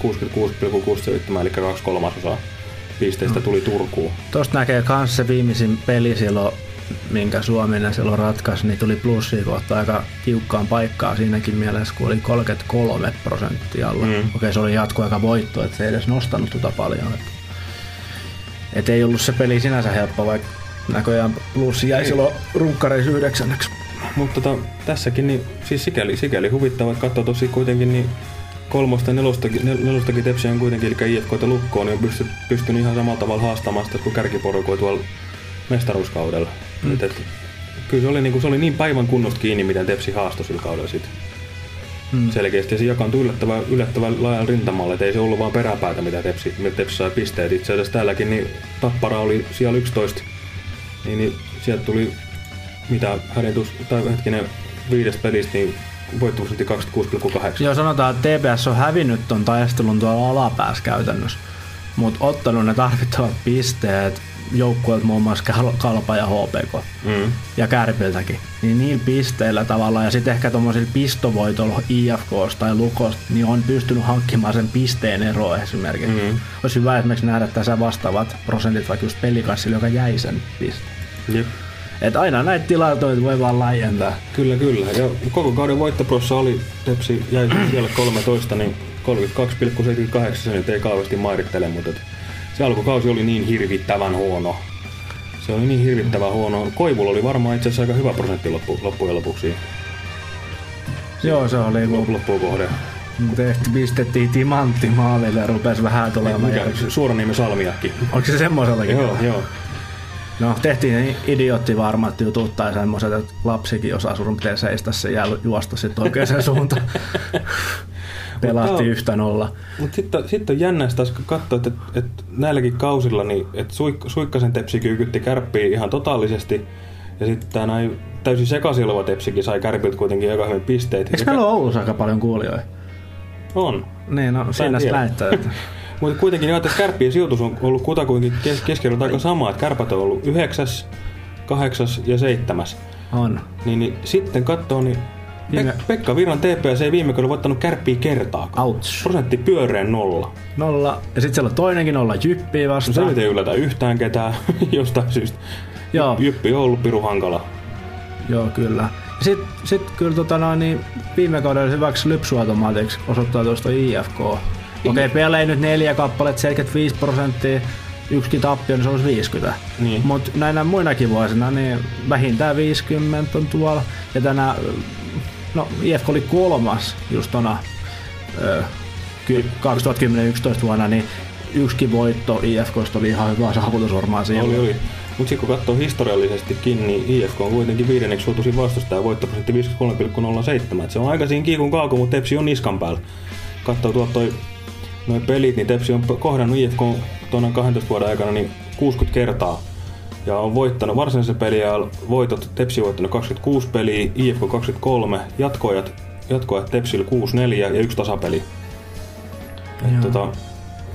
66,67 eli kaksi kolmasosaa pisteistä tuli Turkuun. Tuosta näkee myös se viimeisin peli silloin, minkä Suominen silloin ratkaisi, niin tuli plussia kohta aika tiukkaan paikkaa siinäkin mielessä, kun oli 33 prosenttia alla. Mm. Mm. Okei, se oli jatkoaika voitto, että se ei edes nostanut tota paljon. Et, et ei ollut se peli sinänsä helppo, vaikka näköjään plussi jäi Ei. silloin runkkareissa yhdeksänneksi. Mutta tota, tässäkin niin, siis sikäli, sikäli huvittava, että katsoo tosi kuitenkin, niin kolmosta ja nelostakin, nel- nelostakin Tepsi on kuitenkin, eli IFK ja Lukko, niin on pysty, pystynyt ihan samalla tavalla haastamaan sitä kuin kärkiporukoi tuolla mestaruuskaudella. Mm. Et, et, kyllä se oli, niin kuin, se oli niin päivän kunnosta kiinni, miten Tepsi haastoi sillä kaudella sitten. Mm. Selkeästi ja se jakaantui yllättävän, yllättävän laajalla rintamalle, että ei se ollut vaan peräpäätä, mitä Tepsi, mitä Tepsi sai pisteet. Itse asiassa täälläkin niin Tappara oli siellä 11, niin, niin sieltä tuli mitä hädintus, tai hetkinen viidestä pelistä, niin voittoprosentti 26,8. Joo, sanotaan, että TPS on hävinnyt ton taistelun tuolla alapäässä käytännössä, mutta ottanut ne tarvittavat pisteet joukkueelta muun muassa Kal- Kalpa ja HPK Mm. ja Kärpiltäkin, niin niillä pisteillä tavallaan ja sitten ehkä tuommoisilla pistovoitolla IFKsta tai Lukosta, niin on pystynyt hankkimaan sen pisteen eroa esimerkiksi. Mm. Olisi hyvä esimerkiksi nähdä tässä vastaavat prosentit vaikka just pelikanssilla, joka jäi sen pisteen. Jep. Et aina näitä tilastoja voi vaan laajentaa. Kyllä, kyllä. Ja koko kauden voittoprossa oli, Tepsi jäi siellä 13, niin 32,78 se nyt ei kauheasti mairittele, mutta et se alkukausi oli niin hirvittävän huono. Se oli niin hirvittävän huono. Koivulla oli varmaan itse asiassa aika hyvä prosentti loppu, loppujen lopuksi Joo, se oli kun loppuun kohde. tehti, pistettiin timantti maalille ja rupesi vähän tulemaan. Mikä, ja- suoran nimen Salmiakki. Onko se semmoisellakin? Joo, joo. No, tehtiin ne idioottivarmat jutut tai semmoiset, että lapsikin osaa sun pitää seistä sen ja juosta sitten oikeaan suuntaan. Pelattiin yhtä nolla. Mutta sitten sit on jännä taas katsoa, että, että näilläkin kausilla niin, että suik, Suikkasen tepsi kyykytti kärppiä ihan totaalisesti. Ja sitten tämä näin täysin sekaisin oleva tepsikin sai kärpiltä kuitenkin aika hyvin pisteitä. Eikö meillä ole Oulussa aika paljon kuulijoita? On. Niin, no siinä se tiedä. Mutta kuitenkin joo, tässä kärppien sijoitus on ollut kutakuinkin kes- keskiarvolta aika sama, että kärpät on ollut yhdeksäs, kahdeksas ja seitsemäs. On. Niin, niin sitten katsoo, niin Viime- Pek- Pekka Virran TPS ei viime kaudella voittanut kärppiä kertaa. Ouch. Prosentti pyöreän nolla. Nolla. Ja sitten siellä on toinenkin nolla jyppiä No se vastaan. ei yllätä yhtään ketään jostain syystä. Joo. Jyppi on ollut piru hankala. Joo, kyllä. Sitten sit kyllä tota noin, niin viime kaudella hyväksi lypsyautomaatiksi osoittautui tuo IFK. Okei, okay, pelejä nyt neljä kappaletta, 75 prosenttia, yksikin tappio, niin se olisi 50. Niin. Mutta näinä muinakin vuosina, niin vähintään 50 on tuolla. Ja tänä, no IFK oli kolmas just tona ö, ky- 2010-2011 vuonna, niin yksikin voitto IFKsta oli ihan hyvä saavutus varmaan siinä. Oli, oli. Mutta sitten kun katsoo historiallisestikin, niin IFK on kuitenkin viidenneksi suotuisin vastustaja voittoprosentti 53,07. Et Se on aika siinä kiikun kaaku, mutta Tepsi on niskan päällä. Katsoo tuot toi noi pelit, niin Tepsi on kohdannut IFK tuonne 12 vuoden aikana niin 60 kertaa. Ja on voittanut varsinaisessa peliä voitot, Tepsi on voittanut 26 peliä, IFK 23, jatkoajat, jatkoajat Tepsillä 6-4 ja yksi tasapeli. Et tota,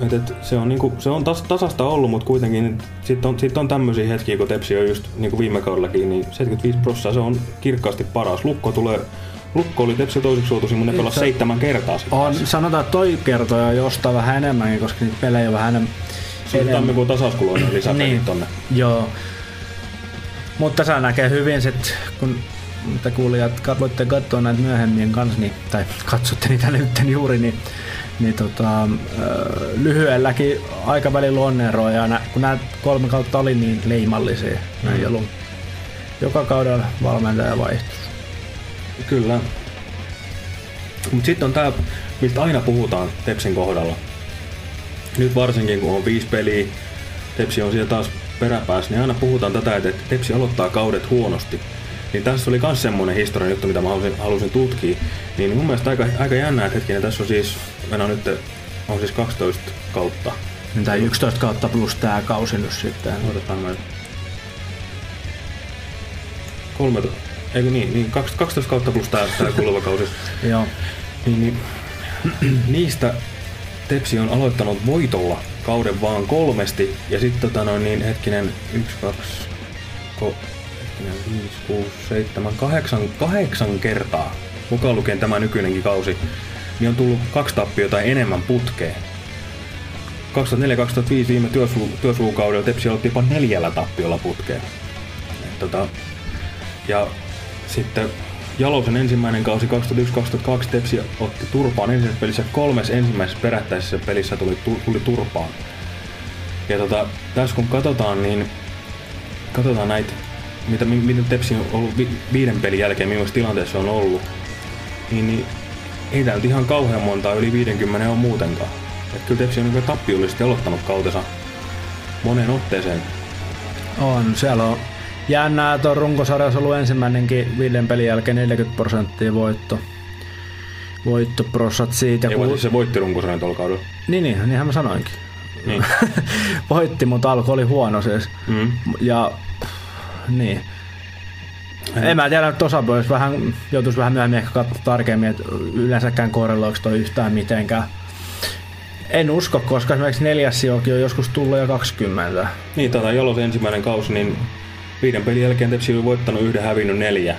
et, et se on, niinku, se on tas, tasasta ollut, mutta kuitenkin sitten on, sit on tämmöisiä hetkiä, kun Tepsi on just niinku viime kaudellakin, niin 75 prosenttia se on kirkkaasti paras. Lukko tulee Lukko oli Tepsi toiseksi suotuisin, mun ne pelasi seitsemän kertaa sitä. On, sanotaan, että toi kertoo jo jostain vähän enemmänkin, koska niitä pelejä on vähän enemmän. Siitä tammikuun tasauskuloinen lisäpelit Niin. tonne. Joo. Mutta tässä näkee hyvin sit, kun te kuulijat voitte katsoa näitä myöhemmin kanssa, niin, tai katsotte niitä nyt juuri, niin, niin tota, lyhyelläkin aikavälin nä, kun nämä kolme kautta oli niin leimallisia, mm. ei ollut joka kaudella valmentaja vaihtuu. Kyllä. Mutta sitten on tää, mistä aina puhutaan Tepsin kohdalla. Nyt varsinkin kun on viisi peliä, Tepsi on siellä taas peräpäässä, niin aina puhutaan tätä, että Tepsi aloittaa kaudet huonosti. Niin tässä oli myös semmoinen historian juttu, mitä mä halusin, halusin tutkia. Niin mun mielestä aika, aika jännää, että hetkinen, tässä on siis, meillä on nyt on siis 12 kautta. Niin Tai 11 kautta plus tää kausi nyt sitten. Odotetaan mä. Kolme, eikö niin, niin 12 kautta plus tää, tää kuluva kausi. Joo. Niin, niin, niistä Tepsi on aloittanut voitolla kauden vaan kolmesti. Ja sitten tota noin niin hetkinen, yksi, kaksi, ko, hetkinen, viisi, kuusi, seitsemän, kahdeksan, kahdeksan kertaa, mukaan lukien tämä nykyinenkin kausi, niin on tullut kaksi tappiota tai enemmän putkeen. 2004-2005 viime työsulu, työsulukaudella Tepsi aloitti jopa neljällä tappiolla putkeen. Et Tota, ja sitten Jalosen ensimmäinen kausi 2001-2002 Tepsi otti turpaan ensimmäisessä pelissä kolmes ensimmäisessä perättäisessä pelissä tuli, tu- tuli turpaan. Ja tota, tässä kun katsotaan, niin katsotaan näitä, mitä, mi- miten Tepsi on ollut vi- viiden pelin jälkeen, millaisessa tilanteessa on ollut. Niin, niin ei tää nyt ihan kauhean montaa yli 50 on muutenkaan. Että kyllä Tepsi on niin tappiollisesti aloittanut kautensa moneen otteeseen. On, siellä on jännää, tuon runkosarjassa ollut ensimmäinenkin viiden pelin jälkeen 40 prosenttia voitto. Voittoprosat siitä. Ei, kun... siis se voitti runkosarjan tuolla kaudella. Niin, niin, niinhän mä sanoinkin. Niin. Voitti, mutta alku oli huono siis. Mm. Ja niin. En mä tiedä, että voisi vähän, joutuisi vähän myöhemmin ehkä katsoa tarkemmin, että yleensäkään korreloiko toi yhtään mitenkään. En usko, koska esimerkiksi neljäs sijoikin on joskus tullut jo 20. Niin, tätä Jolos ensimmäinen kausi, niin viiden pelin jälkeen Tepsi oli voittanut yhden, hävinnyt neljä.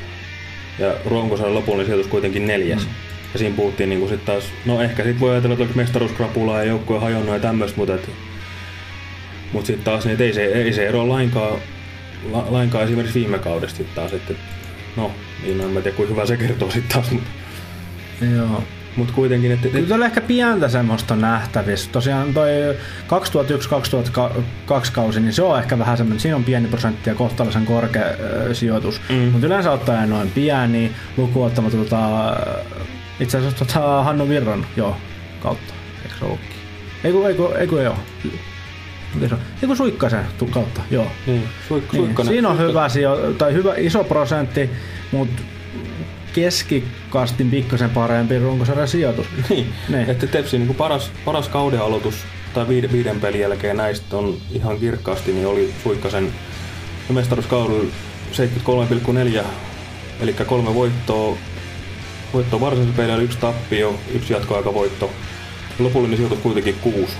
Ja runkosarjan lopullinen sijoitus kuitenkin neljäs. Mm. Ja siinä puhuttiin niin sit taas, no ehkä sit voi ajatella, että mestaruuskrapulaa ja joukkue hajonnut ja tämmöistä, mutta et, mut sitten taas niin, ei, se, ei se ero lainkaan, la, lainkaan esimerkiksi viime kaudesta sit taas, että no, niin en mä tiedä kuinka hyvä se kertoo sitten taas, mutta Joo. Mut kuitenkin, että Kyllä oli ehkä pientä semmoista nähtävissä. Tosiaan toi 2001-2002 kausi, niin se on ehkä vähän semmoinen, siinä on pieni prosentti ja kohtalaisen korkea ö, sijoitus. Mm. Mutta yleensä ottaen noin pieni, lukuun ottamatta tota, itse asiassa tota Hannu Virran, joo, kautta. Eikö se ollutkin? Eiku, eiku, eiku, joo. Eiku Suikkasen kautta, joo. niin, suik, Niin, siinä on hyvä, sijo- tai hyvä iso prosentti, mutta keskikastin pikkasen parempi runkosarjan sijoitus. Niin, Niin. että Tepsi niin paras, paras kauden aloitus tai viiden, viiden pelin jälkeen näistä on ihan kirkkaasti, niin oli Suikkasen mestaruuskaudella 73,4, eli kolme voittoa, voittoa varsinaisella pelillä, yksi tappio, yksi jatkoaikavoitto. Lopullinen sijoitus kuitenkin kuusi.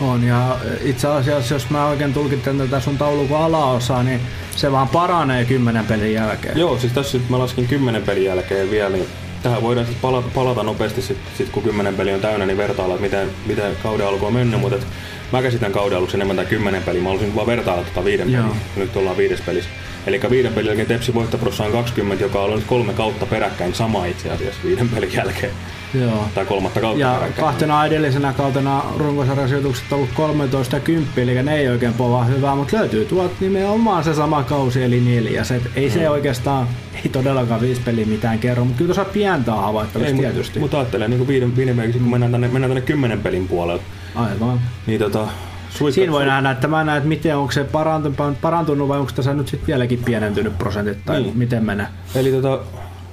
On, ja itse asiassa, jos mä oikein tulkitsen tätä sun taulukon alaosaa, niin se vaan paranee kymmenen pelin jälkeen. Joo, siis tässä nyt mä laskin kymmenen pelin jälkeen vielä, niin tähän voidaan sitten palata, palata nopeasti sit, sit, kun kymmenen peli on täynnä, niin vertailla, että miten, miten kauden alku on mennyt, mutta et mä käsitän kauden aluksi enemmän tämän kymmenen peliä, mä haluaisin vaan vertailla tota viiden Joo. peliä, nyt ollaan viides pelissä. Eli viiden pelin jälkeen Tepsi voittoprossa on 20, joka on nyt kolme kautta peräkkäin sama itse asiassa viiden pelin jälkeen. Joo. Tai kolmatta kautta Ja kahtena edellisenä kautena runkosarjan sijoitukset on ollut 13 ja 10, eli ne ei oikein povaa hyvää, mutta löytyy tuolta nimenomaan se sama kausi, eli neljäs. Et ei se oikeastaan, ei todellakaan viisi peliä mitään kerro, mutta kyllä tuossa pientä on havaittavissa Ei, tietysti. Mutta ajattelen niin viiden, viiden pelin, kun mennään tänne, mennään tänne kymmenen pelin puolelle, Aivan. niin tota, Suikka, Siinä voi nähdä, että mä näen, että miten onko se parantunut, parantunut vai onko tässä nyt sitten vieläkin pienentynyt prosentit tai Niin. miten menee. Eli tota,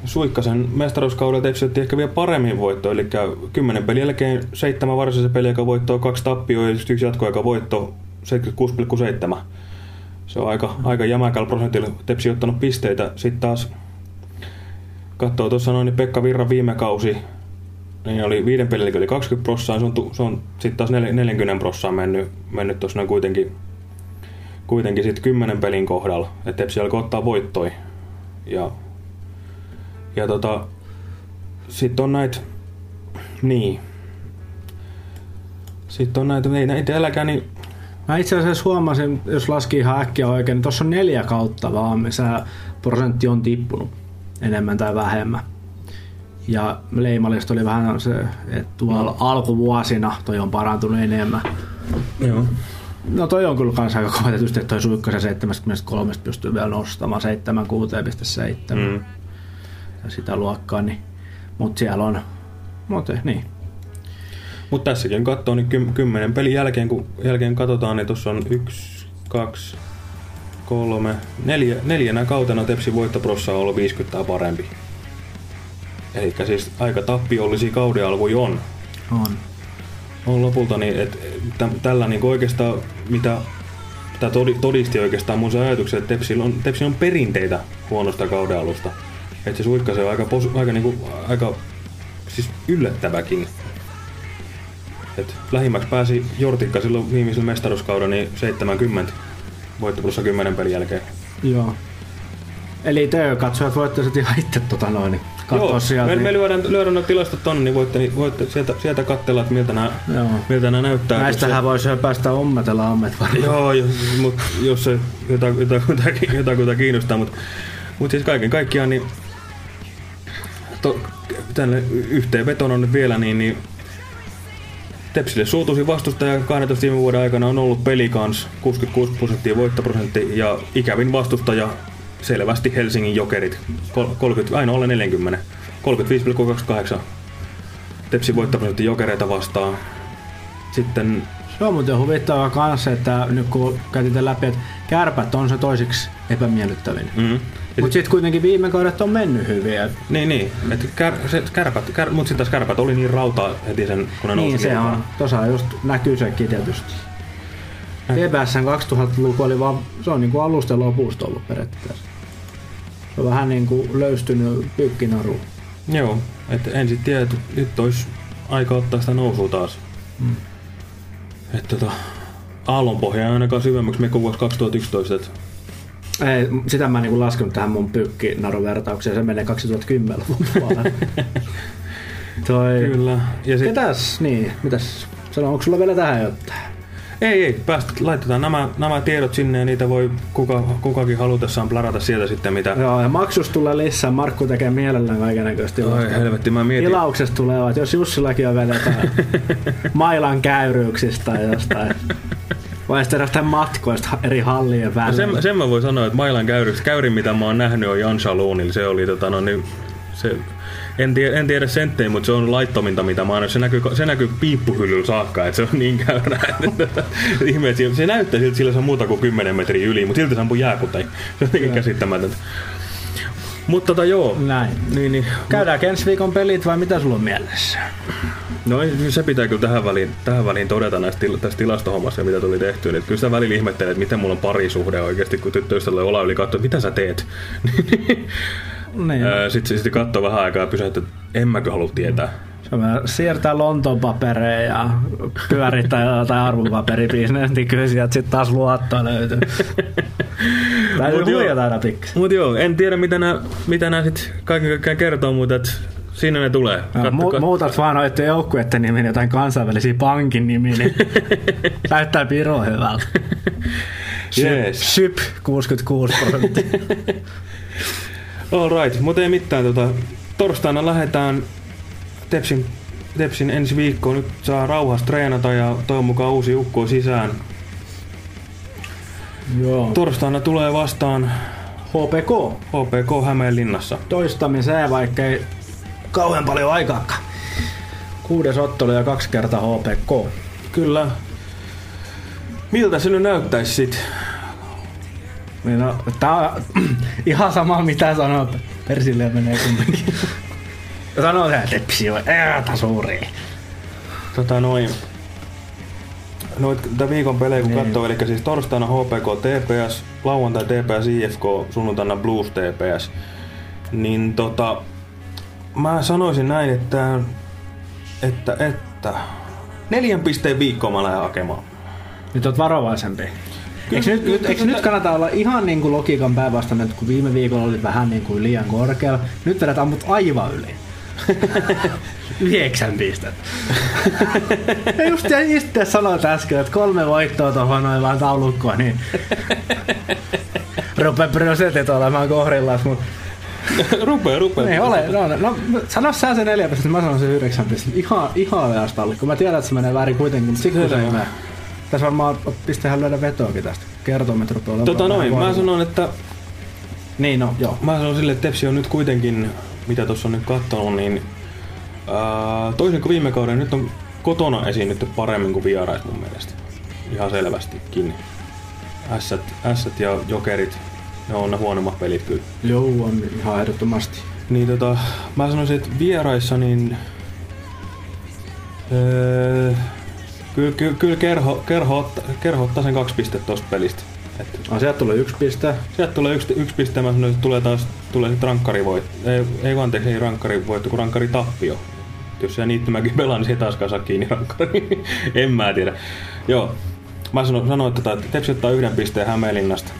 Suikkasen mestaruuskaudella Tepsi otti ehkä vielä paremmin voitto, eli 10 pelin jälkeen seitsemän varsinaisen pelin joka voittoa, kaksi tappioa ja yksi jatkoaika voitto 76,7. Se on aika, aika jämäkällä prosentilla Tepsi ottanut pisteitä. Sitten taas katsoo tuossa noin, niin Pekka Virran viime kausi, niin oli viiden pelin oli 20 prossaa, se on, se on sitten taas nel- 40 prossaa mennyt, mennyt tuossa noin kuitenkin, kuitenkin sitten 10 pelin kohdalla, että Tepsi alkoi ottaa voittoja. Ja ja tota, sitten on näitä, niin. Sitten on näitä, ei näitä eläkään, niin Mä itse asiassa huomasin, jos laski ihan äkkiä oikein, niin tuossa on neljä kautta vaan, missä prosentti on tippunut enemmän tai vähemmän. Ja leimalista oli vähän se, että tuolla alkuvuosina toi on parantunut enemmän. Joo. No toi on kyllä kans aika kova tietysti, että toi suikkasen 73 pystyy vielä nostamaan 76,7 Mm. Ja sitä luokkaa, niin, mutta siellä on, mutta niin. Mutta tässäkin katsoo, niin kym, kymmenen pelin jälkeen, kun jälkeen katsotaan, niin tuossa on yksi, kaksi, kolme, neljä, neljänä kautena Tepsin voittoprossa on ollut 50 tai parempi. Eli siis aika tappiollisia kauden alkuja on. On. on lopulta, niin et, tä, tällä niin oikeastaan, mitä tämä todi- todisti oikeastaan mun se ajatuksen, että Tepsillä on, Tepsillä on perinteitä huonosta kauden alusta. Että se suikka se on aika, pos, aika, niinku, aika siis yllättäväkin. Et lähimmäksi pääsi Jortikka silloin viimeisellä mestaruuskaudella niin 70 voittoplussa 10 pelin jälkeen. Joo. Eli te katsojat voitte sitten ihan itse tota noin, katsoa Joo, sieltä. me, niin- me lyödään, lyödään nuo tilastot tonne, niin voitte, niin voitte sieltä, sieltä katsella, että miltä nämä, Joo. miltä nämä näyttää. Näistähän voisi jo päästä ommetella ommet varmaan. Joo, jos, mut, jos se jotain, jotain, jotain, jotain, jotain kiinnostaa, mutta mut siis kaiken kaikkiaan niin to, tänne yhteenvetona nyt vielä, niin, niin Tepsille suutuisin vastustaja 12 viime vuoden aikana on ollut pelikans 66 prosenttia voittoprosentti ja ikävin vastustaja selvästi Helsingin Jokerit kol- 30, aina alle 40 35,28 Tepsi voittoprosentti jokereita vastaan. Sitten Se on muuten huvittavaa kanssa, että nyt kun käytiin läpi, että kärpät on se toisiksi epämiellyttävin. Mm. Mutta sitten kuitenkin viime kaudet on mennyt hyvin. Et Niin, niin. Et kär, se, kärpät, kär, mutta sitten taas kärpät oli niin rautaa heti sen, kun ne niin se kilpaan. on. Tuossa just näkyy sekin tietysti. TPSn 2000-luku oli vaan, se on niinku alusta ja lopusta ollut periaatteessa. Se on vähän niinku löystynyt pyykkinaru. Joo, että en sit tiedä, että nyt olisi aika ottaa sitä nousua taas. Mm. Että tota, aallonpohja ei ainakaan syvemmäksi me kuin vuosi 2011. Et Ei, sitä mä en niinku laskenut tähän mun pyykkinaruvertaukseen, se menee 2010-luvun puolelle. Toi... Kyllä. Ja sit, Ketäs, niin, mitäs, sano, onko sulla vielä tähän jotain? ei, ei, päästä, laitetaan nämä, nämä tiedot sinne ja niitä voi kuka, kukakin halutessaan plarata sieltä sitten mitä. Joo, ja maksus tulee lisää, Markku tekee mielellään kaikenlaista Ai helvetti, mä mietin. Tilauksesta tulevat, jos Jussillakin on vielä jotain mailan käyryyksistä tai jostain. Vai sitten jostain matkoista eri hallien No välillä. sen, sen mä voin sanoa, että Mailan käyryksi, käyrin mitä mä oon nähnyt on Jan Saloonilla. Se oli tota, no, niin, se, en, tiedä, en tiedä senttejä, mutta se on laittominta mitä mä oon. Se näkyy, se näkyy piippuhyllyllä saakka, että se on niin käyrä. että Ihme, että se- se näyttää siltä, sillä se on muuta kuin 10 metriä yli, mutta silti se ampuu jääkuteen. Se on jotenkin käsittämätöntä. Mutta tota joo. Näin. Niin, niin. Käydäänkö ensi viikon pelit vai mitä sulla on mielessä? No se pitää kyllä tähän väliin, tähän väliin todeta näistä til, tästä tilastohommasta, mitä tuli tehtyä. Niin, kyllä sitä välillä ihmettelee, että miten mulla on parisuhde oikeasti, kun tyttöystävällä Ola yli katsoo, että mitä sä teet. Niin. Sitten sit katsoo vähän aikaa ja pysähtyy, että en mäkö halua tietää. On siirtää Lontoon papereja ja pyörittää jotain arvopaperibisnestä, niin kyllä sieltä sitten taas luottoa löytyy. Täytyy huijata aina pikkasen. Mut joo, en tiedä mitä nämä mitä nää sit kaiken kaikkiaan kertoo, mutta et siinä ne tulee. Katso- mu- muutat vaan noiden joukkueiden nimiin jotain kansainvälisiä pankin nimiä, niin näyttää piro hyvältä. Yes. Syp 66 prosenttia. All right, mutta ei mitään. Tota, torstaina lähdetään Tepsin, Tepsin ensi viikkoon. Nyt saa rauhassa treenata ja toivon mukaan uusi ukko sisään. Joo. Torstaina tulee vastaan HPK. HPK Hämeenlinnassa. Toistamiseen, vaikka ei kauhean paljon aikaakaan. Kuudes ottelu ja kaksi kertaa HPK. Kyllä. Miltä se nyt näyttäisi sit? Niin no, tää on ihan sama mitä sanoo, persille menee kumminkin. Sanoo se, että tepsi on tasuri. Tota noin. Noit tätä viikon pelejä kun Niin. katsoo, eli siis torstaina HPK TPS, lauantai TPS IFK, sunnuntaina Blues TPS. Niin tota, mä sanoisin näin, että, että, että neljän pisteen viikkoa mä lähden hakemaan. Nyt oot varovaisempi. Eikö nyt, nyt, eikö nyt kannata olla ihan niin kuin logiikan päinvastainen, kun viime viikolla oli vähän niin kuin liian korkealla, nyt vedät ammut aivan yli. Yhdeksän pistettä. ja just itse sanoit äsken, että kolme voittoa tuohon noin vaan taulukkoon, niin rupee prosentit olemaan kohdillaan, mutta rupee, rupee. niin ole, no, no, no, sano sä se neljä pistettä, mä sanon se yhdeksän pistettä. Ihan, ihan alle, kun mä tiedän, että se menee väärin kuitenkin, mutta sikku se ei mene. Tässä varmaan pistehän löydä vetoakin tästä. Kertoimet rupeaa olemaan Tota noin, mä sanon, että Niin no, joo. Mä sanon sille, että Tepsi on nyt kuitenkin, mitä tuossa on nyt katsonut, niin ää, toisin kuin viime kauden, nyt on kotona esiinnytty paremmin kuin vierais mun mielestä. Ihan selvästikin. Ässät, ässät ja jokerit, ne on ne huonommat pelit kyllä. Joo, on ihan ehdottomasti. Niin tota, mä sanoisin, että vieraissa niin... Öö, kyllä, kyllä, kyllä kerho, kerho, kerho ottaa sen kaksi pistettä tosta pelistä. No, sieltä tulee yksi piste. Sieltä tulee yksi, yksi piste, mä sanoin, että tulee taas tulee sit rankkari voit. Ei, ei vaan anteeksi, ei rankkari voitto, kun rankkari tappio. Et Jos siellä Niittymäki pelaa, niin se taas saa kiinni rankkari. en mä tiedä. Joo. Mä sanoin, sanoin että tota, Tepsi ottaa yhden pisteen Hämeenlinnasta.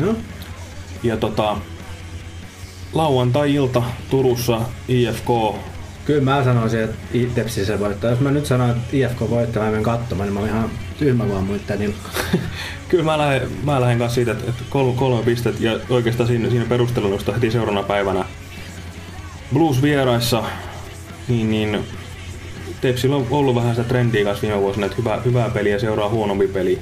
Joo. Ja tota, lauantai-ilta Turussa IFK. Kyllä mä sanoisin, että Tepsi se voittaa. Jos mä nyt sanon, että IFK voittaa, mä menen katsomaan, niin mä olen ihan tyhmä vaan nilkka. Kyllä mä lähden, mä lähden kanssa siitä, että kolme, kolme pistettä ja oikeastaan siinä, siinä perustelusta heti seuraavana päivänä Blues vieraissa, niin, niin Tepsillä on ollut vähän sitä trendiä kanssa viime vuosina, että hyvä, hyvää peliä seuraa huonompi peli.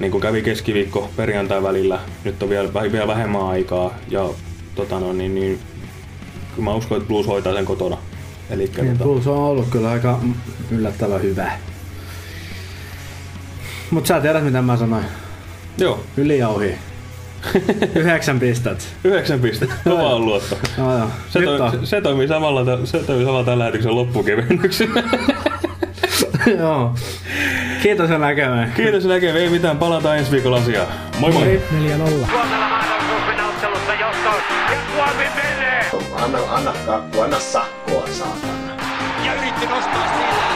Niin kuin kävi keskiviikko perjantai välillä, nyt on vielä, vielä vähemmän aikaa ja tota no, niin, niin, kyllä mä uskon, että Blues hoitaa sen kotona. Eli Niin, tota, on ollut kyllä aika yllättävän hyvä. Mut sä tiedät mitä mä sanoin. joo, Ylijauhi. Yhdeksän pistettä. yhdeksän pistettä. Kova on luotto. Joo, joo. Se, toi, on. se, toimii samalla, se toimii samalla tämän lähetyksen loppukevennyksenä. Joo. Kiitos ja näkemään. Kiitos näkemiin, ei mitään, palataan ensi viikolla asiaan. Moi moi! Moi. 4-0. Suomella mahdollisuus mennä ottelusta johtoon. Ja Suomi menee! Anna, anna kakku, anna sakkoa, saatana. Ja yritti nostaa sillä.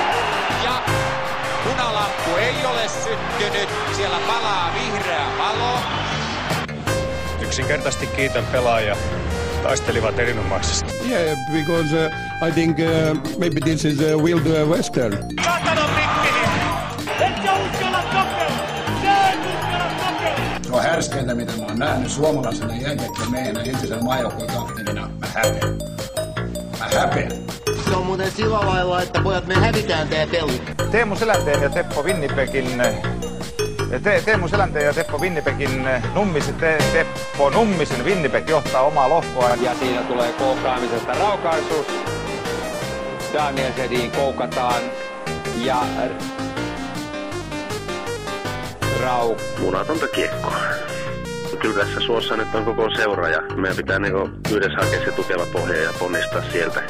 Ja punalamppu ei ole syttynyt. Siellä palaa vihreä valo. Yksinkertaisesti kiitän pelaajia. Taistelivat erinomaisesti. Yeah, because uh, I think uh, maybe this is a Wild uh, Western. Saatana uskalla! Se on härskeintä, mitä mä oon nähnyt suomalaisena jääkiekkomiehenä entisenä maajoukkueen kapteenina. Mä häpeän. Mä häpeän. Se on muuten sillä lailla, että pojat me hävitään tää peli. Teemu Selänteen ja Teppo Winnipegin Te, Teemu Selänteen ja Teppo Winnipegin Nummisen, te, Teppo Nummisen Winnipeg johtaa omaa lohkoa. Ja siinä tulee koukaamisesta raukaisuus. Daniel Sedin koukataan. Ja Rau munatonta kiekkoa. Kyllä tässä suossa nyt on koko seura ja meidän pitää niinku yhdessä hakea se tukeva pohja ja ponnistaa sieltä.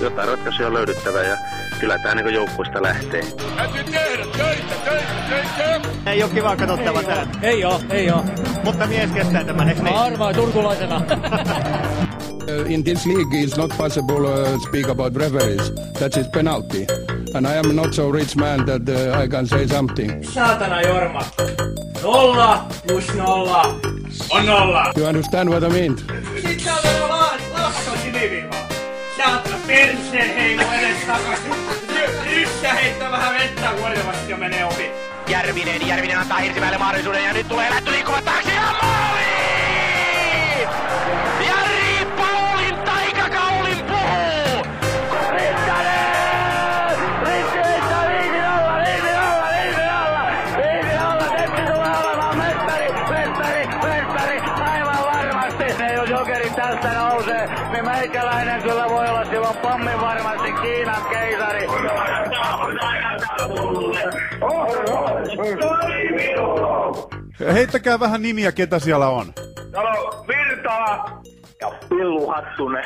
Jotain ratkaisuja on löydyttävä ja kyllä tämä niinku joukkuista lähtee. Täytyy tehdä töitä, töitä, töitä! Ei oo kiva katsottava tää. Ei oo, ei oo. Mutta mies kestää tämän, eikö niin? Arvaa turkulaisena. In this league, it's not possible uh, speak about referees. That is penalty. And I am not so rich man that uh, I can say something. Saatana Jorma. Nolla plus nolla on nolla. You understand what I mean? Sit saatana vaan, lappas siniviivaa. Saatana perseen heilu edes takaisin. Nyt sä heittää vähän vettä vuodevasti ja menee ohi. Järvinen, Järvinen antaa Hirsimäelle mahdollisuuden ja nyt tulee lähtö liikkuva taakse meikäläinen kyllä voi olla silloin pommin varmasti Kiinan keisari. Heittäkää vähän nimiä, ketä siellä on. Täällä on Virtala ja Pillu Hattunen.